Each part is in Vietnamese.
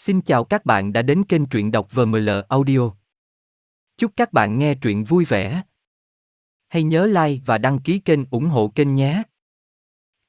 Xin chào các bạn đã đến kênh truyện đọc VML Audio. Chúc các bạn nghe truyện vui vẻ. Hãy nhớ like và đăng ký kênh ủng hộ kênh nhé.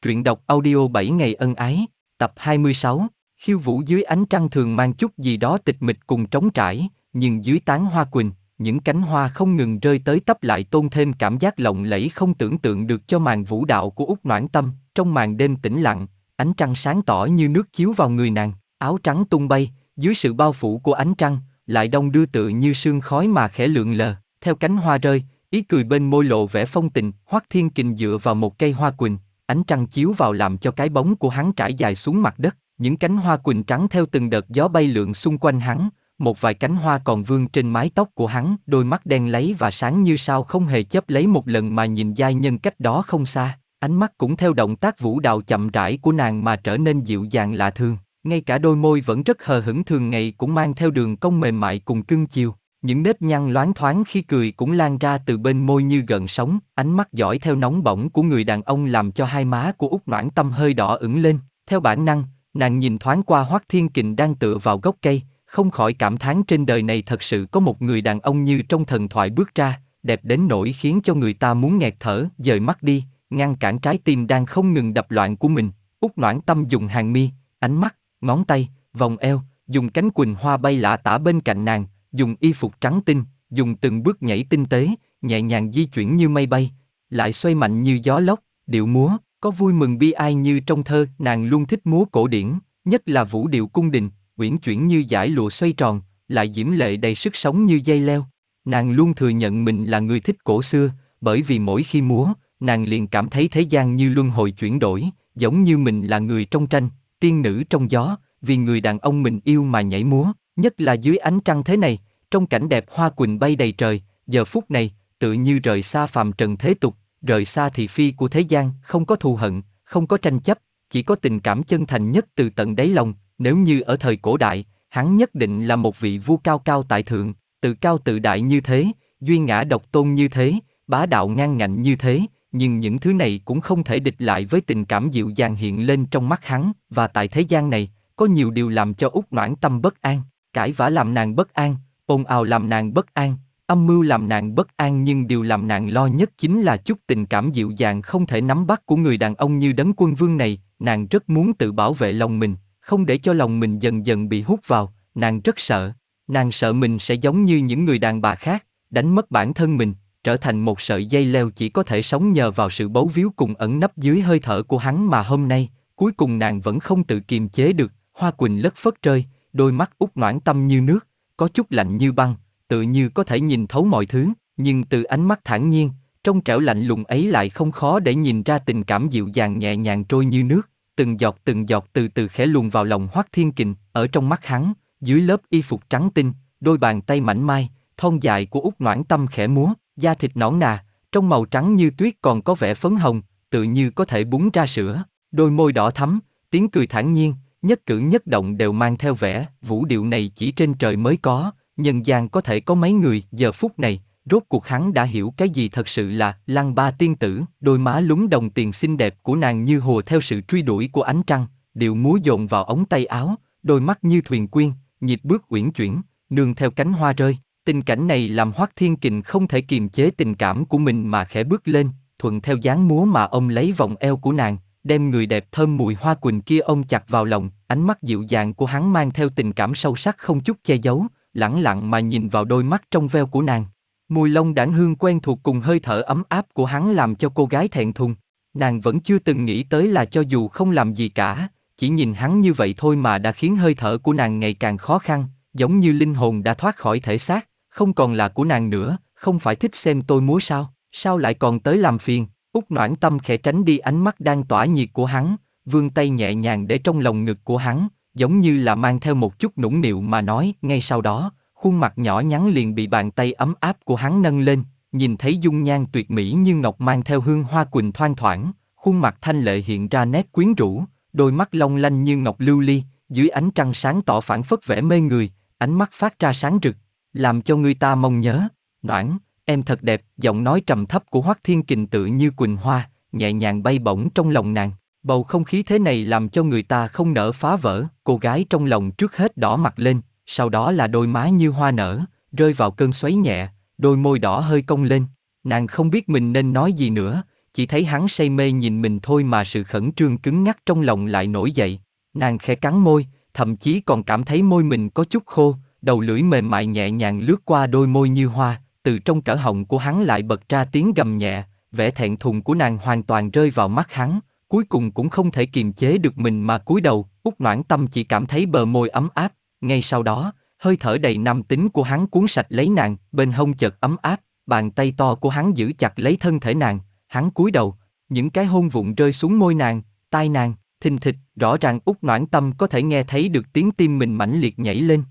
Truyện đọc audio 7 ngày ân ái, tập 26, khiêu vũ dưới ánh trăng thường mang chút gì đó tịch mịch cùng trống trải, nhưng dưới tán hoa quỳnh, những cánh hoa không ngừng rơi tới tấp lại tôn thêm cảm giác lộng lẫy không tưởng tượng được cho màn vũ đạo của Úc Noãn Tâm, trong màn đêm tĩnh lặng, ánh trăng sáng tỏ như nước chiếu vào người nàng, áo trắng tung bay, dưới sự bao phủ của ánh trăng, lại đông đưa tự như sương khói mà khẽ lượn lờ, theo cánh hoa rơi, ý cười bên môi lộ vẻ phong tình, Hoắc Thiên Kình dựa vào một cây hoa quỳnh, ánh trăng chiếu vào làm cho cái bóng của hắn trải dài xuống mặt đất, những cánh hoa quỳnh trắng theo từng đợt gió bay lượn xung quanh hắn, một vài cánh hoa còn vương trên mái tóc của hắn, đôi mắt đen lấy và sáng như sao không hề chớp lấy một lần mà nhìn giai nhân cách đó không xa, ánh mắt cũng theo động tác vũ đạo chậm rãi của nàng mà trở nên dịu dàng lạ thường ngay cả đôi môi vẫn rất hờ hững thường ngày cũng mang theo đường cong mềm mại cùng cưng chiều, những nếp nhăn loáng thoáng khi cười cũng lan ra từ bên môi như gần sóng, ánh mắt dõi theo nóng bỏng của người đàn ông làm cho hai má của út noãn tâm hơi đỏ ửng lên, theo bản năng, nàng nhìn thoáng qua Hoắc Thiên Kình đang tựa vào gốc cây, không khỏi cảm thán trên đời này thật sự có một người đàn ông như trong thần thoại bước ra, đẹp đến nỗi khiến cho người ta muốn nghẹt thở, dời mắt đi, ngăn cản trái tim đang không ngừng đập loạn của mình. Úc Noãn Tâm dùng hàng mi, ánh mắt, ngón tay, vòng eo, dùng cánh quỳnh hoa bay lạ tả bên cạnh nàng, dùng y phục trắng tinh, dùng từng bước nhảy tinh tế, nhẹ nhàng di chuyển như mây bay, lại xoay mạnh như gió lốc, điệu múa, có vui mừng bi ai như trong thơ, nàng luôn thích múa cổ điển, nhất là vũ điệu cung đình, uyển chuyển như giải lụa xoay tròn, lại diễm lệ đầy sức sống như dây leo. Nàng luôn thừa nhận mình là người thích cổ xưa, bởi vì mỗi khi múa, nàng liền cảm thấy thế gian như luân hồi chuyển đổi, giống như mình là người trong tranh, tiên nữ trong gió, vì người đàn ông mình yêu mà nhảy múa, nhất là dưới ánh trăng thế này, trong cảnh đẹp hoa quỳnh bay đầy trời, giờ phút này, tự như rời xa phàm trần thế tục, rời xa thị phi của thế gian, không có thù hận, không có tranh chấp, chỉ có tình cảm chân thành nhất từ tận đáy lòng, nếu như ở thời cổ đại, hắn nhất định là một vị vua cao cao tại thượng, tự cao tự đại như thế, duy ngã độc tôn như thế, bá đạo ngang ngạnh như thế, nhưng những thứ này cũng không thể địch lại với tình cảm dịu dàng hiện lên trong mắt hắn, và tại thế gian này, có nhiều điều làm cho út noãn tâm bất an, cãi vã làm nàng bất an, ồn ào làm nàng bất an, âm mưu làm nàng bất an nhưng điều làm nàng lo nhất chính là chút tình cảm dịu dàng không thể nắm bắt của người đàn ông như đấng quân vương này, nàng rất muốn tự bảo vệ lòng mình, không để cho lòng mình dần dần bị hút vào, nàng rất sợ, nàng sợ mình sẽ giống như những người đàn bà khác, đánh mất bản thân mình, trở thành một sợi dây leo chỉ có thể sống nhờ vào sự bấu víu cùng ẩn nấp dưới hơi thở của hắn mà hôm nay, cuối cùng nàng vẫn không tự kiềm chế được, hoa quỳnh lất phất rơi, đôi mắt út noãn tâm như nước, có chút lạnh như băng, tự như có thể nhìn thấu mọi thứ, nhưng từ ánh mắt thản nhiên, trong trẻo lạnh lùng ấy lại không khó để nhìn ra tình cảm dịu dàng nhẹ nhàng trôi như nước, từng giọt từng giọt từ từ khẽ luồn vào lòng Hoắc Thiên Kình, ở trong mắt hắn, dưới lớp y phục trắng tinh, đôi bàn tay mảnh mai, thon dài của út noãn tâm khẽ múa, da thịt nõn nà, trong màu trắng như tuyết còn có vẻ phấn hồng, tự như có thể búng ra sữa, đôi môi đỏ thắm, tiếng cười thản nhiên, nhất cử nhất động đều mang theo vẻ, vũ điệu này chỉ trên trời mới có, nhân gian có thể có mấy người, giờ phút này, rốt cuộc hắn đã hiểu cái gì thật sự là lăng ba tiên tử, đôi má lúng đồng tiền xinh đẹp của nàng như hồ theo sự truy đuổi của ánh trăng, điệu múa dồn vào ống tay áo, đôi mắt như thuyền quyên, nhịp bước uyển chuyển, nương theo cánh hoa rơi. Tình cảnh này làm Hoắc Thiên Kình không thể kiềm chế tình cảm của mình mà khẽ bước lên, thuận theo dáng múa mà ông lấy vòng eo của nàng, đem người đẹp thơm mùi hoa quỳnh kia ông chặt vào lòng, ánh mắt dịu dàng của hắn mang theo tình cảm sâu sắc không chút che giấu, lẳng lặng mà nhìn vào đôi mắt trong veo của nàng. Mùi lông đảng hương quen thuộc cùng hơi thở ấm áp của hắn làm cho cô gái thẹn thùng. Nàng vẫn chưa từng nghĩ tới là cho dù không làm gì cả, chỉ nhìn hắn như vậy thôi mà đã khiến hơi thở của nàng ngày càng khó khăn, giống như linh hồn đã thoát khỏi thể xác, không còn là của nàng nữa, không phải thích xem tôi múa sao, sao lại còn tới làm phiền. Úc noãn tâm khẽ tránh đi ánh mắt đang tỏa nhiệt của hắn, vươn tay nhẹ nhàng để trong lòng ngực của hắn, giống như là mang theo một chút nũng nịu mà nói, ngay sau đó, khuôn mặt nhỏ nhắn liền bị bàn tay ấm áp của hắn nâng lên, nhìn thấy dung nhan tuyệt mỹ như ngọc mang theo hương hoa quỳnh thoang thoảng, khuôn mặt thanh lệ hiện ra nét quyến rũ, đôi mắt long lanh như ngọc lưu ly, dưới ánh trăng sáng tỏ phản phất vẻ mê người, ánh mắt phát ra sáng rực, làm cho người ta mong nhớ. Noãn, em thật đẹp, giọng nói trầm thấp của Hoắc Thiên Kình tự như quỳnh hoa, nhẹ nhàng bay bổng trong lòng nàng. Bầu không khí thế này làm cho người ta không nỡ phá vỡ, cô gái trong lòng trước hết đỏ mặt lên, sau đó là đôi má như hoa nở, rơi vào cơn xoáy nhẹ, đôi môi đỏ hơi cong lên. Nàng không biết mình nên nói gì nữa, chỉ thấy hắn say mê nhìn mình thôi mà sự khẩn trương cứng ngắc trong lòng lại nổi dậy. Nàng khẽ cắn môi, thậm chí còn cảm thấy môi mình có chút khô, đầu lưỡi mềm mại nhẹ nhàng lướt qua đôi môi như hoa, từ trong cỡ họng của hắn lại bật ra tiếng gầm nhẹ, vẻ thẹn thùng của nàng hoàn toàn rơi vào mắt hắn, cuối cùng cũng không thể kiềm chế được mình mà cúi đầu, út noãn tâm chỉ cảm thấy bờ môi ấm áp, ngay sau đó, hơi thở đầy nam tính của hắn cuốn sạch lấy nàng, bên hông chợt ấm áp, bàn tay to của hắn giữ chặt lấy thân thể nàng, hắn cúi đầu, những cái hôn vụn rơi xuống môi nàng, tai nàng, thình thịch, rõ ràng út noãn tâm có thể nghe thấy được tiếng tim mình mãnh liệt nhảy lên.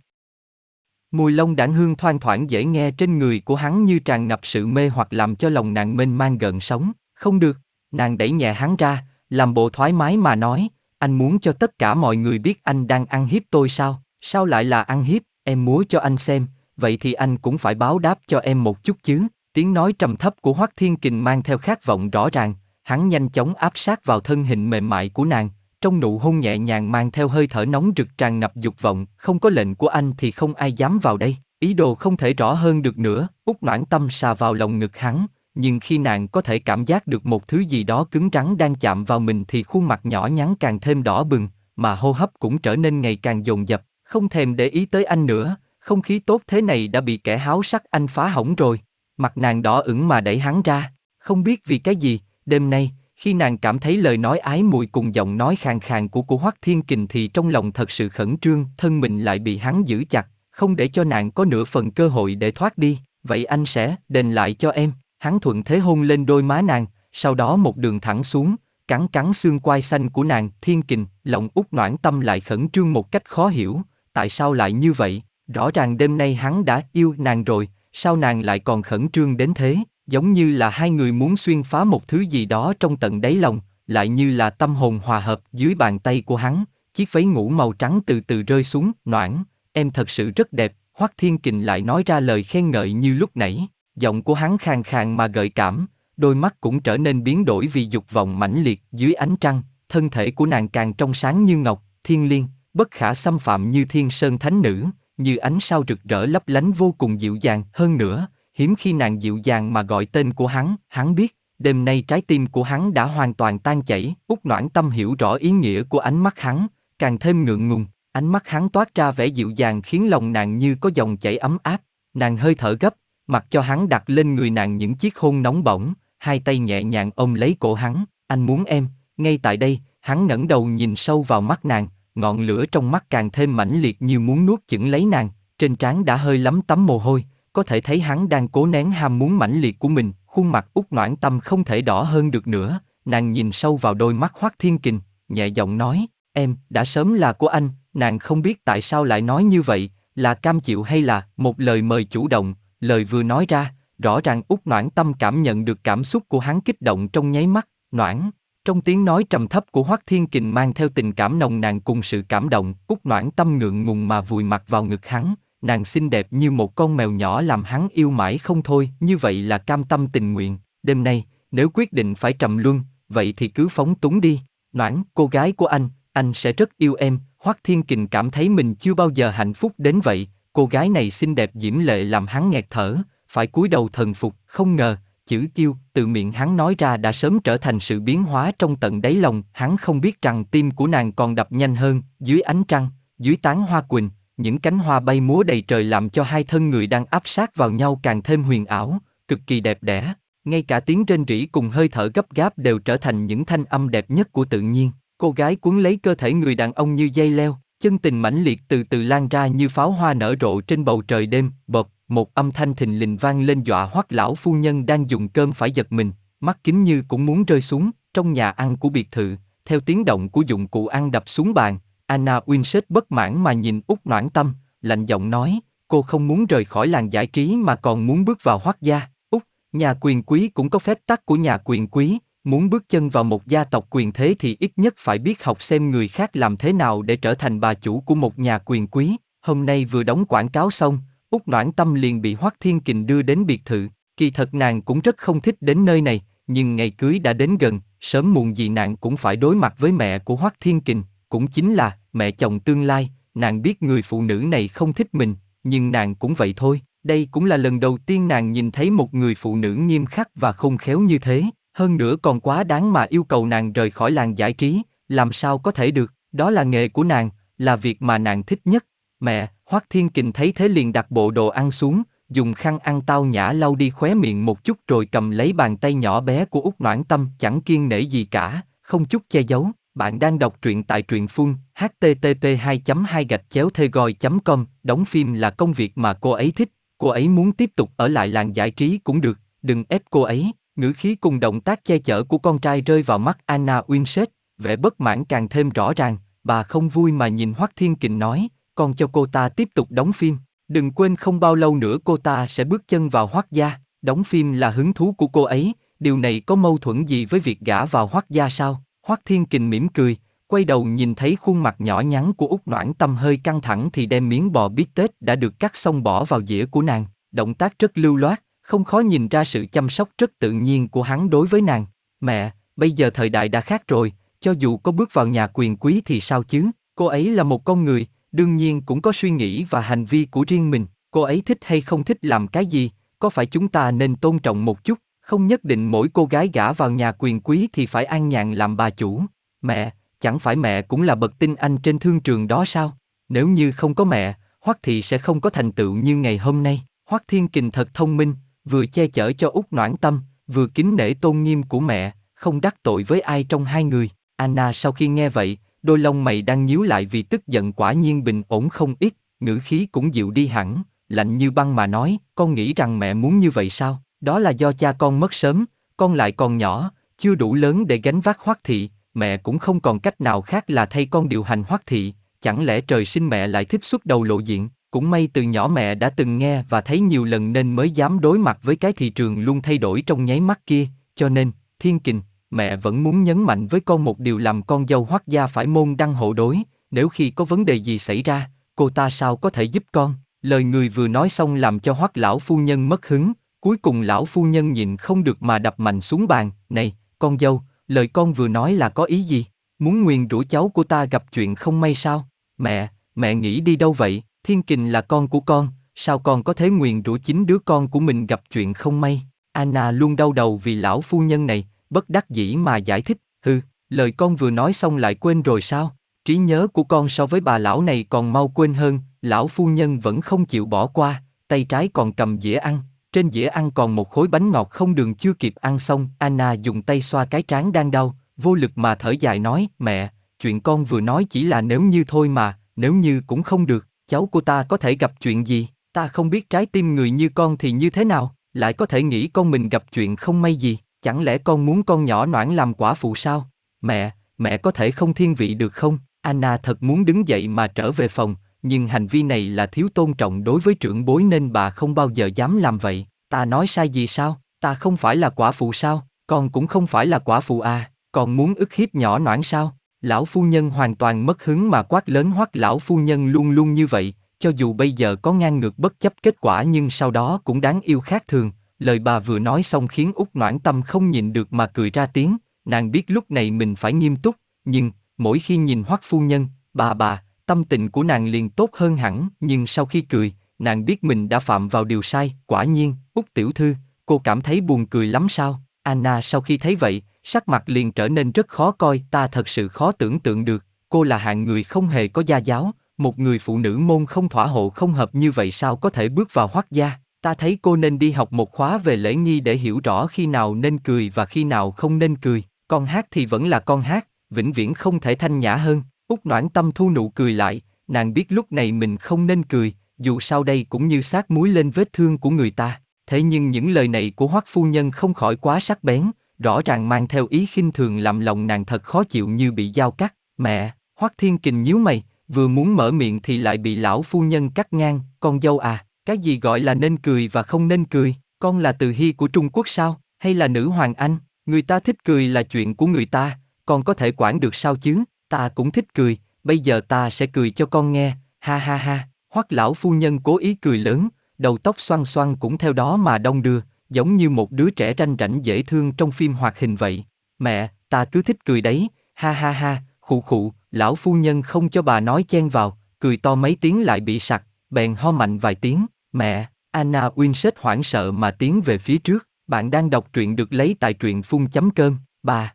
Mùi lông đảng hương thoang thoảng dễ nghe trên người của hắn như tràn ngập sự mê hoặc làm cho lòng nàng mênh mang gần sống. không được, nàng đẩy nhẹ hắn ra, làm bộ thoải mái mà nói, anh muốn cho tất cả mọi người biết anh đang ăn hiếp tôi sao, sao lại là ăn hiếp, em muốn cho anh xem, vậy thì anh cũng phải báo đáp cho em một chút chứ. Tiếng nói trầm thấp của Hoắc Thiên Kình mang theo khát vọng rõ ràng, hắn nhanh chóng áp sát vào thân hình mềm mại của nàng, trong nụ hôn nhẹ nhàng mang theo hơi thở nóng rực tràn ngập dục vọng, không có lệnh của anh thì không ai dám vào đây. Ý đồ không thể rõ hơn được nữa, út noãn tâm xà vào lòng ngực hắn, nhưng khi nàng có thể cảm giác được một thứ gì đó cứng rắn đang chạm vào mình thì khuôn mặt nhỏ nhắn càng thêm đỏ bừng, mà hô hấp cũng trở nên ngày càng dồn dập, không thèm để ý tới anh nữa, không khí tốt thế này đã bị kẻ háo sắc anh phá hỏng rồi. Mặt nàng đỏ ửng mà đẩy hắn ra, không biết vì cái gì, đêm nay, khi nàng cảm thấy lời nói ái mùi cùng giọng nói khàn khàn của của Hoắc Thiên Kình thì trong lòng thật sự khẩn trương, thân mình lại bị hắn giữ chặt, không để cho nàng có nửa phần cơ hội để thoát đi, vậy anh sẽ đền lại cho em. Hắn thuận thế hôn lên đôi má nàng, sau đó một đường thẳng xuống, cắn cắn xương quai xanh của nàng, Thiên Kình, lòng út noãn tâm lại khẩn trương một cách khó hiểu, tại sao lại như vậy? Rõ ràng đêm nay hắn đã yêu nàng rồi, sao nàng lại còn khẩn trương đến thế? Giống như là hai người muốn xuyên phá một thứ gì đó trong tận đáy lòng, lại như là tâm hồn hòa hợp dưới bàn tay của hắn, chiếc váy ngủ màu trắng từ từ rơi xuống, noãn, em thật sự rất đẹp, Hoắc Thiên Kình lại nói ra lời khen ngợi như lúc nãy, giọng của hắn khàn khàn mà gợi cảm, đôi mắt cũng trở nên biến đổi vì dục vọng mãnh liệt dưới ánh trăng, thân thể của nàng càng trong sáng như ngọc, thiên liêng, bất khả xâm phạm như thiên sơn thánh nữ, như ánh sao rực rỡ lấp lánh vô cùng dịu dàng. Hơn nữa, hiếm khi nàng dịu dàng mà gọi tên của hắn, hắn biết, đêm nay trái tim của hắn đã hoàn toàn tan chảy, út noãn tâm hiểu rõ ý nghĩa của ánh mắt hắn, càng thêm ngượng ngùng, ánh mắt hắn toát ra vẻ dịu dàng khiến lòng nàng như có dòng chảy ấm áp, nàng hơi thở gấp, mặc cho hắn đặt lên người nàng những chiếc hôn nóng bỏng, hai tay nhẹ nhàng ôm lấy cổ hắn, anh muốn em, ngay tại đây, hắn ngẩng đầu nhìn sâu vào mắt nàng, ngọn lửa trong mắt càng thêm mãnh liệt như muốn nuốt chửng lấy nàng, trên trán đã hơi lắm tấm mồ hôi, có thể thấy hắn đang cố nén ham muốn mãnh liệt của mình, khuôn mặt út noãn tâm không thể đỏ hơn được nữa, nàng nhìn sâu vào đôi mắt Hoắc Thiên Kình, nhẹ giọng nói, em, đã sớm là của anh, nàng không biết tại sao lại nói như vậy, là cam chịu hay là? Một lời mời chủ động, lời vừa nói ra, rõ ràng út noãn tâm cảm nhận được cảm xúc của hắn kích động trong nháy mắt, noãn. Trong tiếng nói trầm thấp của Hoắc Thiên Kình mang theo tình cảm nồng nàn cùng sự cảm động, út noãn tâm ngượng ngùng mà vùi mặt vào ngực hắn, nàng xinh đẹp như một con mèo nhỏ làm hắn yêu mãi không thôi, như vậy là cam tâm tình nguyện. Đêm nay, nếu quyết định phải trầm luân, vậy thì cứ phóng túng đi. Noãn, cô gái của anh, anh sẽ rất yêu em. Hoắc Thiên Kình cảm thấy mình chưa bao giờ hạnh phúc đến vậy. Cô gái này xinh đẹp diễm lệ làm hắn nghẹt thở, phải cúi đầu thần phục. Không ngờ, chữ yêu từ miệng hắn nói ra đã sớm trở thành sự biến hóa trong tận đáy lòng. Hắn không biết rằng tim của nàng còn đập nhanh hơn. Dưới ánh trăng, dưới tán hoa quỳnh, những cánh hoa bay múa đầy trời làm cho hai thân người đang áp sát vào nhau càng thêm huyền ảo, cực kỳ đẹp đẽ. Ngay cả tiếng rên rỉ cùng hơi thở gấp gáp đều trở thành những thanh âm đẹp nhất của tự nhiên. Cô gái cuốn lấy cơ thể người đàn ông như dây leo, chân tình mãnh liệt từ từ lan ra như pháo hoa nở rộ trên bầu trời đêm, bộp, một âm thanh thình lình vang lên dọa hoắc lão phu nhân đang dùng cơm phải giật mình, mắt kính như cũng muốn rơi xuống, trong nhà ăn của biệt thự, theo tiếng động của dụng cụ ăn đập xuống bàn, Anna Winsett bất mãn mà nhìn Úc Noãn Tâm, lạnh giọng nói, cô không muốn rời khỏi làng giải trí mà còn muốn bước vào hoác gia. Úc, nhà quyền quý cũng có phép tắc của nhà quyền quý, muốn bước chân vào một gia tộc quyền thế thì ít nhất phải biết học xem người khác làm thế nào để trở thành bà chủ của một nhà quyền quý. Hôm nay vừa đóng quảng cáo xong, Úc Noãn Tâm liền bị Hoắc Thiên Kình đưa đến biệt thự, kỳ thật nàng cũng rất không thích đến nơi này, nhưng ngày cưới đã đến gần, sớm muộn gì nàng cũng phải đối mặt với mẹ của Hoắc Thiên Kình, cũng chính là mẹ chồng tương lai, nàng biết người phụ nữ này không thích mình, nhưng nàng cũng vậy thôi, đây cũng là lần đầu tiên nàng nhìn thấy một người phụ nữ nghiêm khắc và không khéo như thế, hơn nữa còn quá đáng mà yêu cầu nàng rời khỏi làng giải trí, làm sao có thể được, đó là nghề của nàng, là việc mà nàng thích nhất. Mẹ, Hoắc Thiên Kình thấy thế liền đặt bộ đồ ăn xuống, dùng khăn ăn tao nhã lau đi khóe miệng một chút rồi cầm lấy bàn tay nhỏ bé của út noãn tâm chẳng kiên nể gì cả, không chút che giấu. Bạn đang đọc truyện tại truyện phun, http 2 2 gạch chéo thê goi com. Đóng phim là công việc mà cô ấy thích, cô ấy muốn tiếp tục ở lại làng giải trí cũng được, đừng ép cô ấy. Ngữ khí cùng động tác che chở của con trai rơi vào mắt Anna Winsett, vẻ bất mãn càng thêm rõ ràng, bà không vui mà nhìn Hoắc Thiên Kình nói, con cho cô ta tiếp tục đóng phim. Đừng quên không bao lâu nữa cô ta sẽ bước chân vào Hoắc gia, đóng phim là hứng thú của cô ấy, điều này có mâu thuẫn gì với việc gả vào Hoắc gia sao? Hoắc Thiên Kình mỉm cười, quay đầu nhìn thấy khuôn mặt nhỏ nhắn của Úc Noãn Tâm hơi căng thẳng thì đem miếng bò bít tết đã được cắt xong bỏ vào dĩa của nàng, động tác rất lưu loát, không khó nhìn ra sự chăm sóc rất tự nhiên của hắn đối với nàng. Mẹ, bây giờ thời đại đã khác rồi, cho dù có bước vào nhà quyền quý thì sao chứ, cô ấy là một con người, đương nhiên cũng có suy nghĩ và hành vi của riêng mình, cô ấy thích hay không thích làm cái gì, có phải chúng ta nên tôn trọng một chút, không nhất định mỗi cô gái gả vào nhà quyền quý thì phải an nhàn làm bà chủ. Mẹ, chẳng phải mẹ cũng là bậc tinh anh trên thương trường đó sao? Nếu như không có mẹ, Hoắc Thị sẽ không có thành tựu như ngày hôm nay. Hoắc Thiên Kình thật thông minh, vừa che chở cho út noãn tâm, vừa kính nể tôn nghiêm của mẹ, không đắc tội với ai trong hai người. Anna sau khi nghe vậy, đôi lông mày đang nhíu lại vì tức giận quả nhiên bình ổn không ít, ngữ khí cũng dịu đi hẳn, lạnh như băng mà nói, con nghĩ rằng mẹ muốn như vậy sao? Đó là do cha con mất sớm, con lại còn nhỏ, chưa đủ lớn để gánh vác hoắc thị, mẹ cũng không còn cách nào khác là thay con điều hành hoắc thị, chẳng lẽ trời sinh mẹ lại thích xuất đầu lộ diện, cũng may từ nhỏ mẹ đã từng nghe và thấy nhiều lần nên mới dám đối mặt với cái thị trường luôn thay đổi trong nháy mắt kia, cho nên, thiên kình, mẹ vẫn muốn nhấn mạnh với con một điều làm con dâu hoắc gia phải môn đăng hộ đối, nếu khi có vấn đề gì xảy ra, cô ta sao có thể giúp con. Lời người vừa nói xong làm cho hoắc lão phu nhân mất hứng, cuối cùng lão phu nhân nhìn không được mà đập mạnh xuống bàn, này, con dâu, lời con vừa nói là có ý gì? Muốn nguyền rủa cháu của ta gặp chuyện không may sao? Mẹ, mẹ nghĩ đi đâu vậy? Thiên kình là con của con, sao con có thể nguyền rủa chính đứa con của mình gặp chuyện không may? Anna luôn đau đầu vì lão phu nhân này, bất đắc dĩ mà giải thích, hừ, lời con vừa nói xong lại quên rồi sao? Trí nhớ của con so với bà lão này còn mau quên hơn, lão phu nhân vẫn không chịu bỏ qua, tay trái còn cầm dĩa ăn, trên dĩa ăn còn một khối bánh ngọt không đường chưa kịp ăn xong, Anna dùng tay xoa cái trán đang đau, vô lực mà thở dài nói, mẹ, chuyện con vừa nói chỉ là nếu như thôi mà, nếu như cũng không được, cháu của ta có thể gặp chuyện gì, ta không biết trái tim người như con thì như thế nào, lại có thể nghĩ con mình gặp chuyện không may gì. Chẳng lẽ con muốn con nhỏ noãn làm quả phụ sao? Mẹ, mẹ có thể không thiên vị được không? Anna thật muốn đứng dậy mà trở về phòng, nhưng hành vi này là thiếu tôn trọng đối với trưởng bối nên bà không bao giờ dám làm vậy. Ta nói sai gì sao? Ta không phải là quả phụ sao? Con cũng không phải là quả phụ à? Còn muốn ức hiếp nhỏ noãn sao? Lão phu nhân hoàn toàn mất hứng mà quát lớn hoắc lão phu nhân luôn luôn như vậy, cho dù bây giờ có ngang ngược bất chấp kết quả nhưng sau đó cũng đáng yêu khác thường, Lời bà vừa nói xong khiến út noãn tâm không nhìn được mà cười ra tiếng, nàng biết lúc này mình phải nghiêm túc, nhưng, mỗi khi nhìn hoắc phu nhân, bà bà, tâm tình của nàng liền tốt hơn hẳn, nhưng sau khi cười, nàng biết mình đã phạm vào điều sai, quả nhiên, Úc tiểu thư, cô cảm thấy buồn cười lắm sao? Anna sau khi thấy vậy, sắc mặt liền trở nên rất khó coi, ta thật sự khó tưởng tượng được, cô là hạng người không hề có gia giáo, một người phụ nữ môn không thỏa hộ không hợp như vậy sao có thể bước vào hoắc gia? Ta thấy cô nên đi học một khóa về lễ nghi để hiểu rõ khi nào nên cười và khi nào không nên cười. Con hát thì vẫn là con hát, vĩnh viễn không thể thanh nhã hơn. Úc noãn tâm thu nụ cười lại, nàng biết lúc này mình không nên cười, dù sau đây cũng như sát muối lên vết thương của người ta. Thế nhưng những lời này của Hoắc phu nhân không khỏi quá sắc bén, rõ ràng mang theo ý khinh thường làm lòng nàng thật khó chịu như bị dao cắt. Mẹ, Hoắc Thiên Kình nhíu mày, vừa muốn mở miệng thì lại bị lão phu nhân cắt ngang, con dâu à, cái gì gọi là nên cười và không nên cười? Con là từ hy của Trung Quốc sao? Hay là nữ hoàng Anh? Người ta thích cười là chuyện của người ta, con có thể quản được sao chứ? Ta cũng thích cười, bây giờ ta sẽ cười cho con nghe, ha ha ha. Hoắc lão phu nhân cố ý cười lớn, đầu tóc xoăn xoăn cũng theo đó mà đông đưa, giống như một đứa trẻ ranh rảnh dễ thương trong phim hoạt hình vậy. Mẹ, ta cứ thích cười đấy, ha ha ha, khụ khụ, lão phu nhân không cho bà nói chen vào, cười to mấy tiếng lại bị sặc, bèn ho mạnh vài tiếng, mẹ, Anna Winsett hoảng sợ mà tiến về phía trước, bạn đang đọc truyện được lấy tại truyện phun chấm cơm, bà.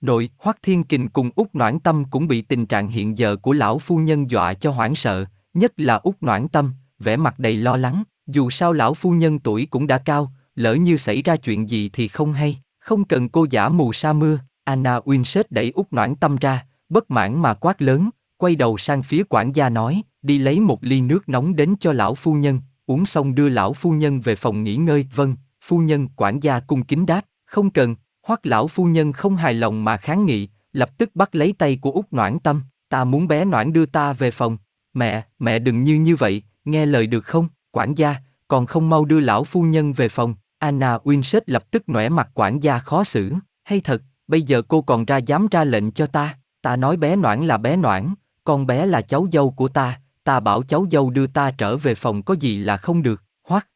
Nội, Hoắc Thiên Kình cùng Úc Noãn Tâm cũng bị tình trạng hiện giờ của lão phu nhân dọa cho hoảng sợ, nhất là Úc Noãn Tâm, vẻ mặt đầy lo lắng, dù sao lão phu nhân tuổi cũng đã cao, lỡ như xảy ra chuyện gì thì không hay, không cần cô giả mù sa mưa, Anna Winsett đẩy Úc Noãn Tâm ra, bất mãn mà quát lớn, quay đầu sang phía quản gia nói, đi lấy một ly nước nóng đến cho lão phu nhân, uống xong đưa lão phu nhân về phòng nghỉ ngơi, vâng, phu nhân, quản gia cung kính đáp, không cần, hoắc lão phu nhân không hài lòng mà kháng nghị, lập tức bắt lấy tay của út Noãn Tâm, ta muốn bé Noãn đưa ta về phòng, mẹ, mẹ đừng như như vậy, nghe lời được không, quản gia, còn không mau đưa lão phu nhân về phòng, Anna Winsett lập tức nổi mặt quản gia khó xử, hay thật, bây giờ cô còn ra dám ra lệnh cho ta, ta nói bé Noãn là bé Noãn, con bé là cháu dâu của ta, ta bảo cháu dâu đưa ta trở về phòng có gì là không được, hoắc.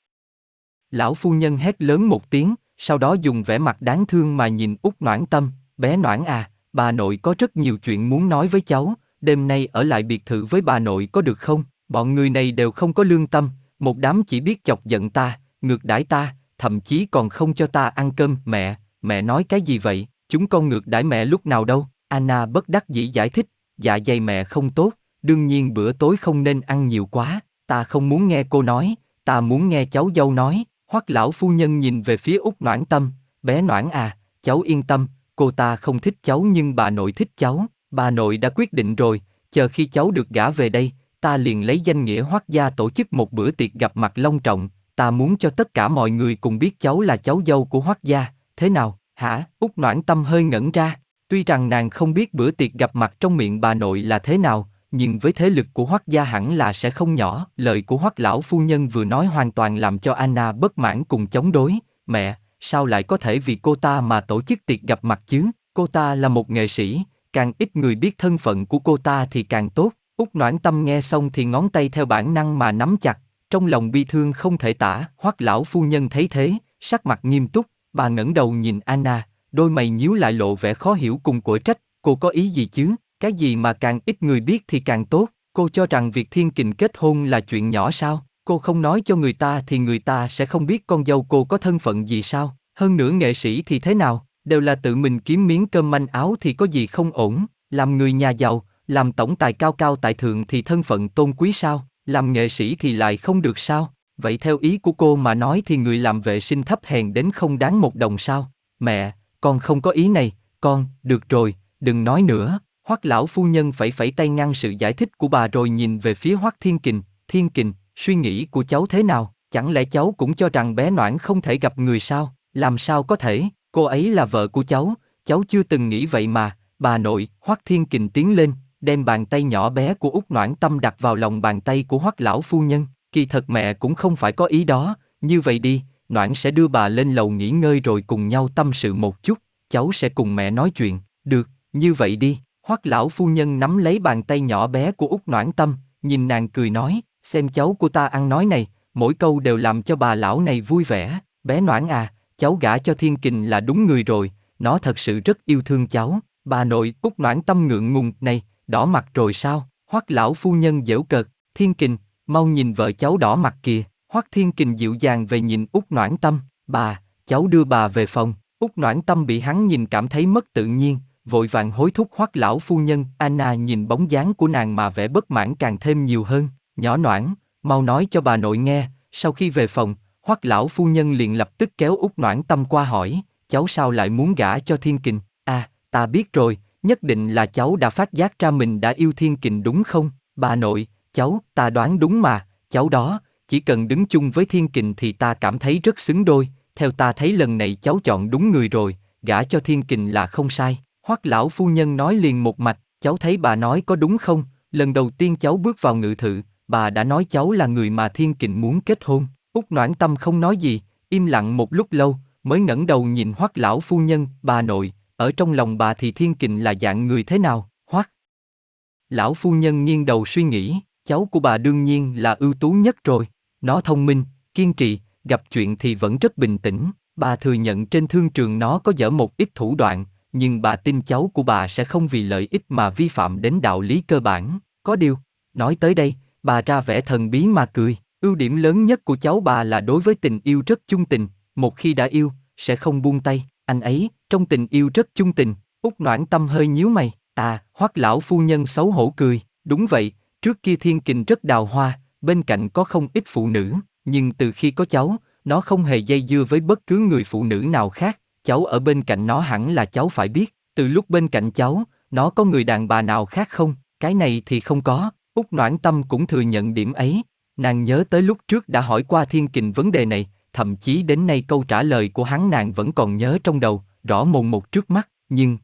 Lão phu nhân hét lớn một tiếng, sau đó dùng vẻ mặt đáng thương mà nhìn út Noãn Tâm, bé Noãn à, bà nội có rất nhiều chuyện muốn nói với cháu, đêm nay ở lại biệt thự với bà nội có được không? Bọn người này đều không có lương tâm, một đám chỉ biết chọc giận ta, ngược đãi ta, thậm chí còn không cho ta ăn cơm. Mẹ, mẹ nói cái gì vậy? Chúng con ngược đãi mẹ lúc nào đâu? Anna bất đắc dĩ giải thích, dạ dày mẹ không tốt, đương nhiên bữa tối không nên ăn nhiều quá, ta không muốn nghe cô nói, ta muốn nghe cháu dâu nói. Hoắc lão phu nhân nhìn về phía Úc Noãn Tâm, bé Noãn à, cháu yên tâm, cô ta không thích cháu nhưng bà nội thích cháu, bà nội đã quyết định rồi, chờ khi cháu được gả về đây, ta liền lấy danh nghĩa Hoắc gia tổ chức một bữa tiệc gặp mặt long trọng, ta muốn cho tất cả mọi người cùng biết cháu là cháu dâu của Hoắc gia, thế nào, hả? Úc Noãn Tâm hơi ngẩn ra, tuy rằng nàng không biết bữa tiệc gặp mặt trong miệng bà nội là thế nào, nhưng với thế lực của Hoắc gia hẳn là sẽ không nhỏ. Lời của Hoắc lão phu nhân vừa nói hoàn toàn làm cho Anna bất mãn cùng chống đối. Mẹ, sao lại có thể vì cô ta mà tổ chức tiệc gặp mặt chứ? Cô ta là một nghệ sĩ, càng ít người biết thân phận của cô ta thì càng tốt. Úc Noãn Tâm nghe xong thì ngón tay theo bản năng mà nắm chặt, trong lòng bi thương không thể tả. Hoắc lão phu nhân thấy thế, sắc mặt nghiêm túc, bà ngẩng đầu nhìn Anna, đôi mày nhíu lại lộ vẻ khó hiểu cùng của trách. Cô có ý gì chứ? Cái gì mà càng ít người biết thì càng tốt, cô cho rằng việc thiên kình kết hôn là chuyện nhỏ sao? Cô không nói cho người ta thì người ta sẽ không biết con dâu cô có thân phận gì sao? Hơn nữa nghệ sĩ thì thế nào? Đều là tự mình kiếm miếng cơm manh áo thì có gì không ổn? Làm người nhà giàu, làm tổng tài cao cao tại thượng thì thân phận tôn quý sao? Làm nghệ sĩ thì lại không được sao? Vậy theo ý của cô mà nói thì người làm vệ sinh thấp hèn đến không đáng một đồng sao? Mẹ, con không có ý này, con, được rồi, đừng nói nữa. Hoắc lão phu nhân phải phẩy tay ngăn sự giải thích của bà rồi nhìn về phía Hoắc Thiên Kình, Thiên Kình, suy nghĩ của cháu thế nào? Chẳng lẽ cháu cũng cho rằng bé Noãn không thể gặp người sao? Làm sao có thể? Cô ấy là vợ của cháu, cháu chưa từng nghĩ vậy mà. Bà nội, Hoắc Thiên Kình tiến lên, đem bàn tay nhỏ bé của Úc Noãn Tâm đặt vào lòng bàn tay của Hoắc lão phu nhân. Kỳ thật mẹ cũng không phải có ý đó, như vậy đi, Noãn sẽ đưa bà lên lầu nghỉ ngơi rồi cùng nhau tâm sự một chút, cháu sẽ cùng mẹ nói chuyện. Được, như vậy đi. Hoắc lão phu nhân nắm lấy bàn tay nhỏ bé của Úc Noãn Tâm, nhìn nàng cười nói, xem cháu của ta ăn nói này, mỗi câu đều làm cho bà lão này vui vẻ. Bé Noãn à, cháu gả cho Thiên Kình là đúng người rồi, nó thật sự rất yêu thương cháu. Bà nội Úc Noãn Tâm ngượng ngùng, này, đỏ mặt rồi sao? Hoắc lão phu nhân dễu cợt, Thiên Kình, mau nhìn vợ cháu đỏ mặt kìa. Hoắc Thiên Kình dịu dàng về nhìn Úc Noãn Tâm, bà, cháu đưa bà về phòng. Úc Noãn Tâm bị hắn nhìn cảm thấy mất tự nhiên, vội vàng hối thúc hoắc lão phu nhân, Anna nhìn bóng dáng của nàng mà vẻ bất mãn càng thêm nhiều hơn, nhỏ noãn, mau nói cho bà nội nghe, sau khi về phòng, hoắc lão phu nhân liền lập tức kéo út noãn tâm qua hỏi, cháu sao lại muốn gả cho thiên kình, à, ta biết rồi, nhất định là cháu đã phát giác ra mình đã yêu thiên kình đúng không, bà nội, cháu, ta đoán đúng mà, cháu đó, chỉ cần đứng chung với thiên kình thì ta cảm thấy rất xứng đôi, theo ta thấy lần này cháu chọn đúng người rồi, gả cho thiên kình là không sai. Hoắc lão phu nhân nói liền một mạch, cháu thấy bà nói có đúng không? Lần đầu tiên cháu bước vào ngự thự, bà đã nói cháu là người mà thiên kình muốn kết hôn. Úc Noãn Tâm không nói gì, im lặng một lúc lâu, mới ngẩng đầu nhìn Hoắc lão phu nhân, bà nội, ở trong lòng bà thì thiên kình là dạng người thế nào? Hoắc. Lão phu nhân nghiêng đầu suy nghĩ, cháu của bà đương nhiên là ưu tú nhất rồi. Nó thông minh, kiên trì, gặp chuyện thì vẫn rất bình tĩnh. Bà thừa nhận trên thương trường nó có dở một ít thủ đoạn, nhưng bà tin cháu của bà sẽ không vì lợi ích mà vi phạm đến đạo lý cơ bản. Có điều, nói tới đây, bà ra vẻ thần bí mà cười. Ưu điểm lớn nhất của cháu bà là đối với tình yêu rất chung tình, một khi đã yêu, sẽ không buông tay. Anh ấy, trong tình yêu rất chung tình, út noãn tâm hơi nhíu mày. À, hoắc lão phu nhân xấu hổ cười. Đúng vậy, trước kia thiên kình rất đào hoa, bên cạnh có không ít phụ nữ, nhưng từ khi có cháu, nó không hề dây dưa với bất cứ người phụ nữ nào khác, cháu ở bên cạnh nó hẳn là cháu phải biết, từ lúc bên cạnh cháu, nó có người đàn bà nào khác không, cái này thì không có, Úc Noãn Tâm cũng thừa nhận điểm ấy, nàng nhớ tới lúc trước đã hỏi qua Thiên Kình vấn đề này, thậm chí đến nay câu trả lời của hắn nàng vẫn còn nhớ trong đầu, rõ mồn một trước mắt, nhưng...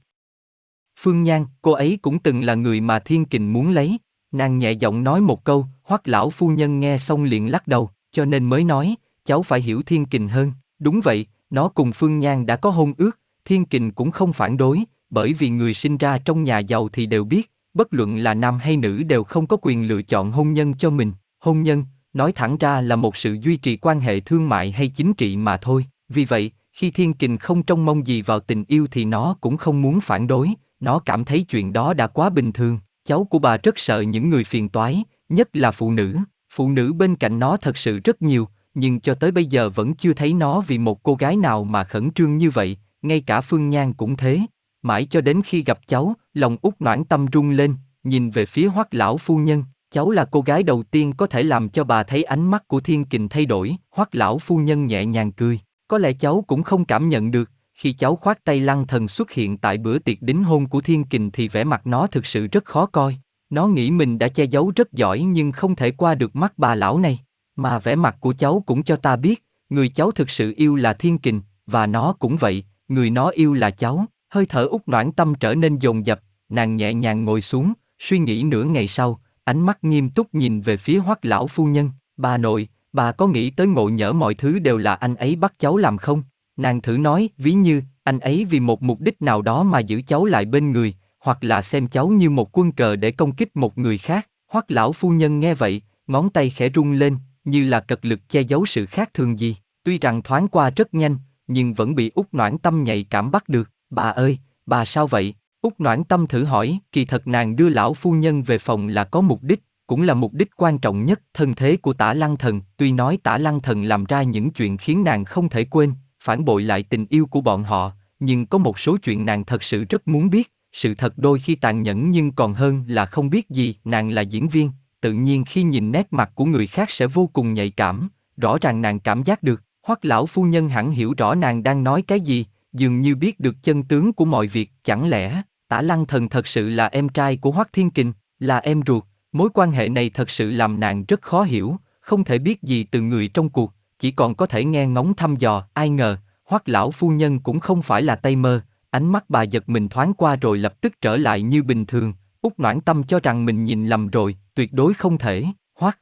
Phương Nhan, cô ấy cũng từng là người mà Thiên Kình muốn lấy, nàng nhẹ giọng nói một câu, hoắc lão phu nhân nghe xong liền lắc đầu, cho nên mới nói, cháu phải hiểu Thiên Kình hơn, đúng vậy, nó cùng Phương Nhan đã có hôn ước, Thiên Kình cũng không phản đối, bởi vì người sinh ra trong nhà giàu thì đều biết, bất luận là nam hay nữ đều không có quyền lựa chọn hôn nhân cho mình. Hôn nhân, nói thẳng ra là một sự duy trì quan hệ thương mại hay chính trị mà thôi. Vì vậy, khi Thiên Kình không trông mong gì vào tình yêu thì nó cũng không muốn phản đối, nó cảm thấy chuyện đó đã quá bình thường. Cháu của bà rất sợ những người phiền toái, nhất là phụ nữ. Phụ nữ bên cạnh nó thật sự rất nhiều, nhưng cho tới bây giờ vẫn chưa thấy nó vì một cô gái nào mà khẩn trương như vậy, ngay cả Phương Nhan cũng thế. Mãi cho đến khi gặp cháu, lòng út noãn tâm rung lên, nhìn về phía hoắc lão phu nhân, cháu là cô gái đầu tiên có thể làm cho bà thấy ánh mắt của thiên kình thay đổi, hoắc lão phu nhân nhẹ nhàng cười, có lẽ cháu cũng không cảm nhận được, khi cháu khoát tay lăng thần xuất hiện tại bữa tiệc đính hôn của thiên kình thì vẻ mặt nó thực sự rất khó coi, nó nghĩ mình đã che giấu rất giỏi nhưng không thể qua được mắt bà lão này, mà vẻ mặt của cháu cũng cho ta biết, người cháu thực sự yêu là thiên kình, và nó cũng vậy, người nó yêu là cháu, hơi thở út noãn tâm trở nên dồn dập, nàng nhẹ nhàng ngồi xuống, suy nghĩ nửa ngày sau, ánh mắt nghiêm túc nhìn về phía hoắc lão phu nhân, bà nội, bà có nghĩ tới ngộ nhỡ mọi thứ đều là anh ấy bắt cháu làm không? Nàng thử nói, ví như, anh ấy vì một mục đích nào đó mà giữ cháu lại bên người, hoặc là xem cháu như một quân cờ để công kích một người khác. Hoắc lão phu nhân nghe vậy, ngón tay khẽ rung lên, như là cật lực che giấu sự khác thường gì. Tuy rằng thoáng qua rất nhanh, nhưng vẫn bị út noãn tâm nhạy cảm bắt được. Bà ơi, bà sao vậy? Út Noãn Tâm thử hỏi, kỳ thật nàng đưa lão phu nhân về phòng là có mục đích, cũng là mục đích quan trọng nhất. Thân thế của tả lăng thần, tuy nói tả lăng thần làm ra những chuyện khiến nàng không thể quên, phản bội lại tình yêu của bọn họ, nhưng có một số chuyện nàng thật sự rất muốn biết, sự thật đôi khi tàn nhẫn nhưng còn hơn là không biết gì, nàng là diễn viên, tự nhiên khi nhìn nét mặt của người khác sẽ vô cùng nhạy cảm, rõ ràng nàng cảm giác được, hoặc lão phu nhân hẳn hiểu rõ nàng đang nói cái gì, dường như biết được chân tướng của mọi việc, chẳng lẽ, tả lăng thần thật sự là em trai của Hoắc Thiên Kình, là em ruột, mối quan hệ này thật sự làm nàng rất khó hiểu, không thể biết gì từ người trong cuộc, chỉ còn có thể nghe ngóng thăm dò, ai ngờ, Hoắc lão phu nhân cũng không phải là tay mơ, ánh mắt bà giật mình thoáng qua rồi lập tức trở lại như bình thường, út noãn tâm cho rằng mình nhìn lầm rồi, tuyệt đối không thể, Hoắc.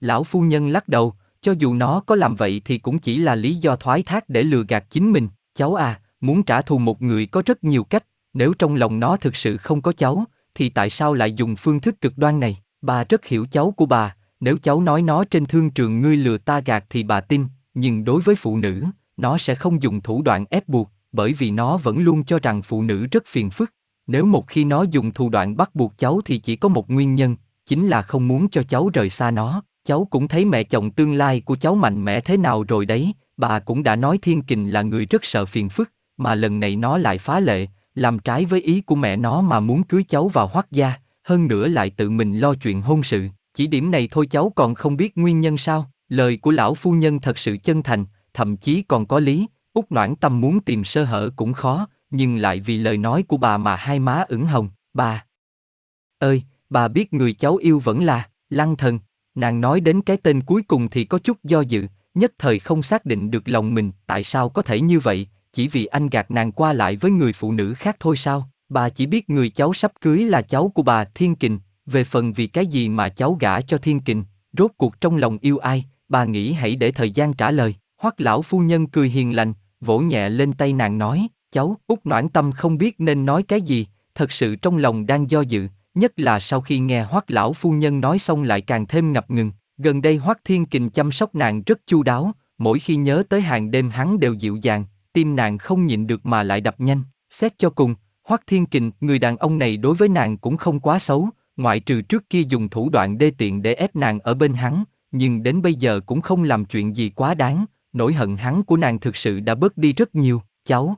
Lão phu nhân lắc đầu, cho dù nó có làm vậy thì cũng chỉ là lý do thoái thác để lừa gạt chính mình. Cháu à, muốn trả thù một người có rất nhiều cách, nếu trong lòng nó thực sự không có cháu, thì tại sao lại dùng phương thức cực đoan này? Bà rất hiểu cháu của bà, nếu cháu nói nó trên thương trường ngươi lừa ta gạt thì bà tin, nhưng đối với phụ nữ, nó sẽ không dùng thủ đoạn ép buộc, bởi vì nó vẫn luôn cho rằng phụ nữ rất phiền phức. Nếu một khi nó dùng thủ đoạn bắt buộc cháu thì chỉ có một nguyên nhân, chính là không muốn cho cháu rời xa nó. Cháu cũng thấy mẹ chồng tương lai của cháu mạnh mẽ thế nào rồi đấy, bà cũng đã nói Thiên Kình là người rất sợ phiền phức, mà lần này nó lại phá lệ, làm trái với ý của mẹ nó mà muốn cưới cháu vào hoắc gia, hơn nữa lại tự mình lo chuyện hôn sự. Chỉ điểm này thôi cháu còn không biết nguyên nhân sao? Lời của lão phu nhân thật sự chân thành, thậm chí còn có lý. Út Noãn Tâm muốn tìm sơ hở cũng khó, nhưng lại vì lời nói của bà mà hai má ửng hồng. Bà ơi, bà biết người cháu yêu vẫn là Lăng Thần. Nàng nói đến cái tên cuối cùng thì có chút do dự, nhất thời không xác định được lòng mình, tại sao có thể như vậy, chỉ vì anh gạt nàng qua lại với người phụ nữ khác thôi sao? Bà chỉ biết người cháu sắp cưới là cháu của bà Thiên Kình, về phần vì cái gì mà cháu gả cho Thiên Kình, rốt cuộc trong lòng yêu ai, bà nghĩ hãy để thời gian trả lời. Hoắc lão phu nhân cười hiền lành, vỗ nhẹ lên tay nàng nói, cháu, út noãn tâm không biết nên nói cái gì, thật sự trong lòng đang do dự, nhất là sau khi nghe Hoắc lão phu nhân nói xong lại càng thêm ngập ngừng. Gần đây Hoắc Thiên Kình chăm sóc nàng rất chu đáo, mỗi khi nhớ tới hàng đêm hắn đều dịu dàng, tim nàng không nhịn được mà lại đập nhanh. Xét cho cùng, Hoắc Thiên Kình, người đàn ông này đối với nàng cũng không quá xấu, ngoại trừ trước kia dùng thủ đoạn đê tiện để ép nàng ở bên hắn, nhưng đến bây giờ cũng không làm chuyện gì quá đáng, nỗi hận hắn của nàng thực sự đã bớt đi rất nhiều, cháu.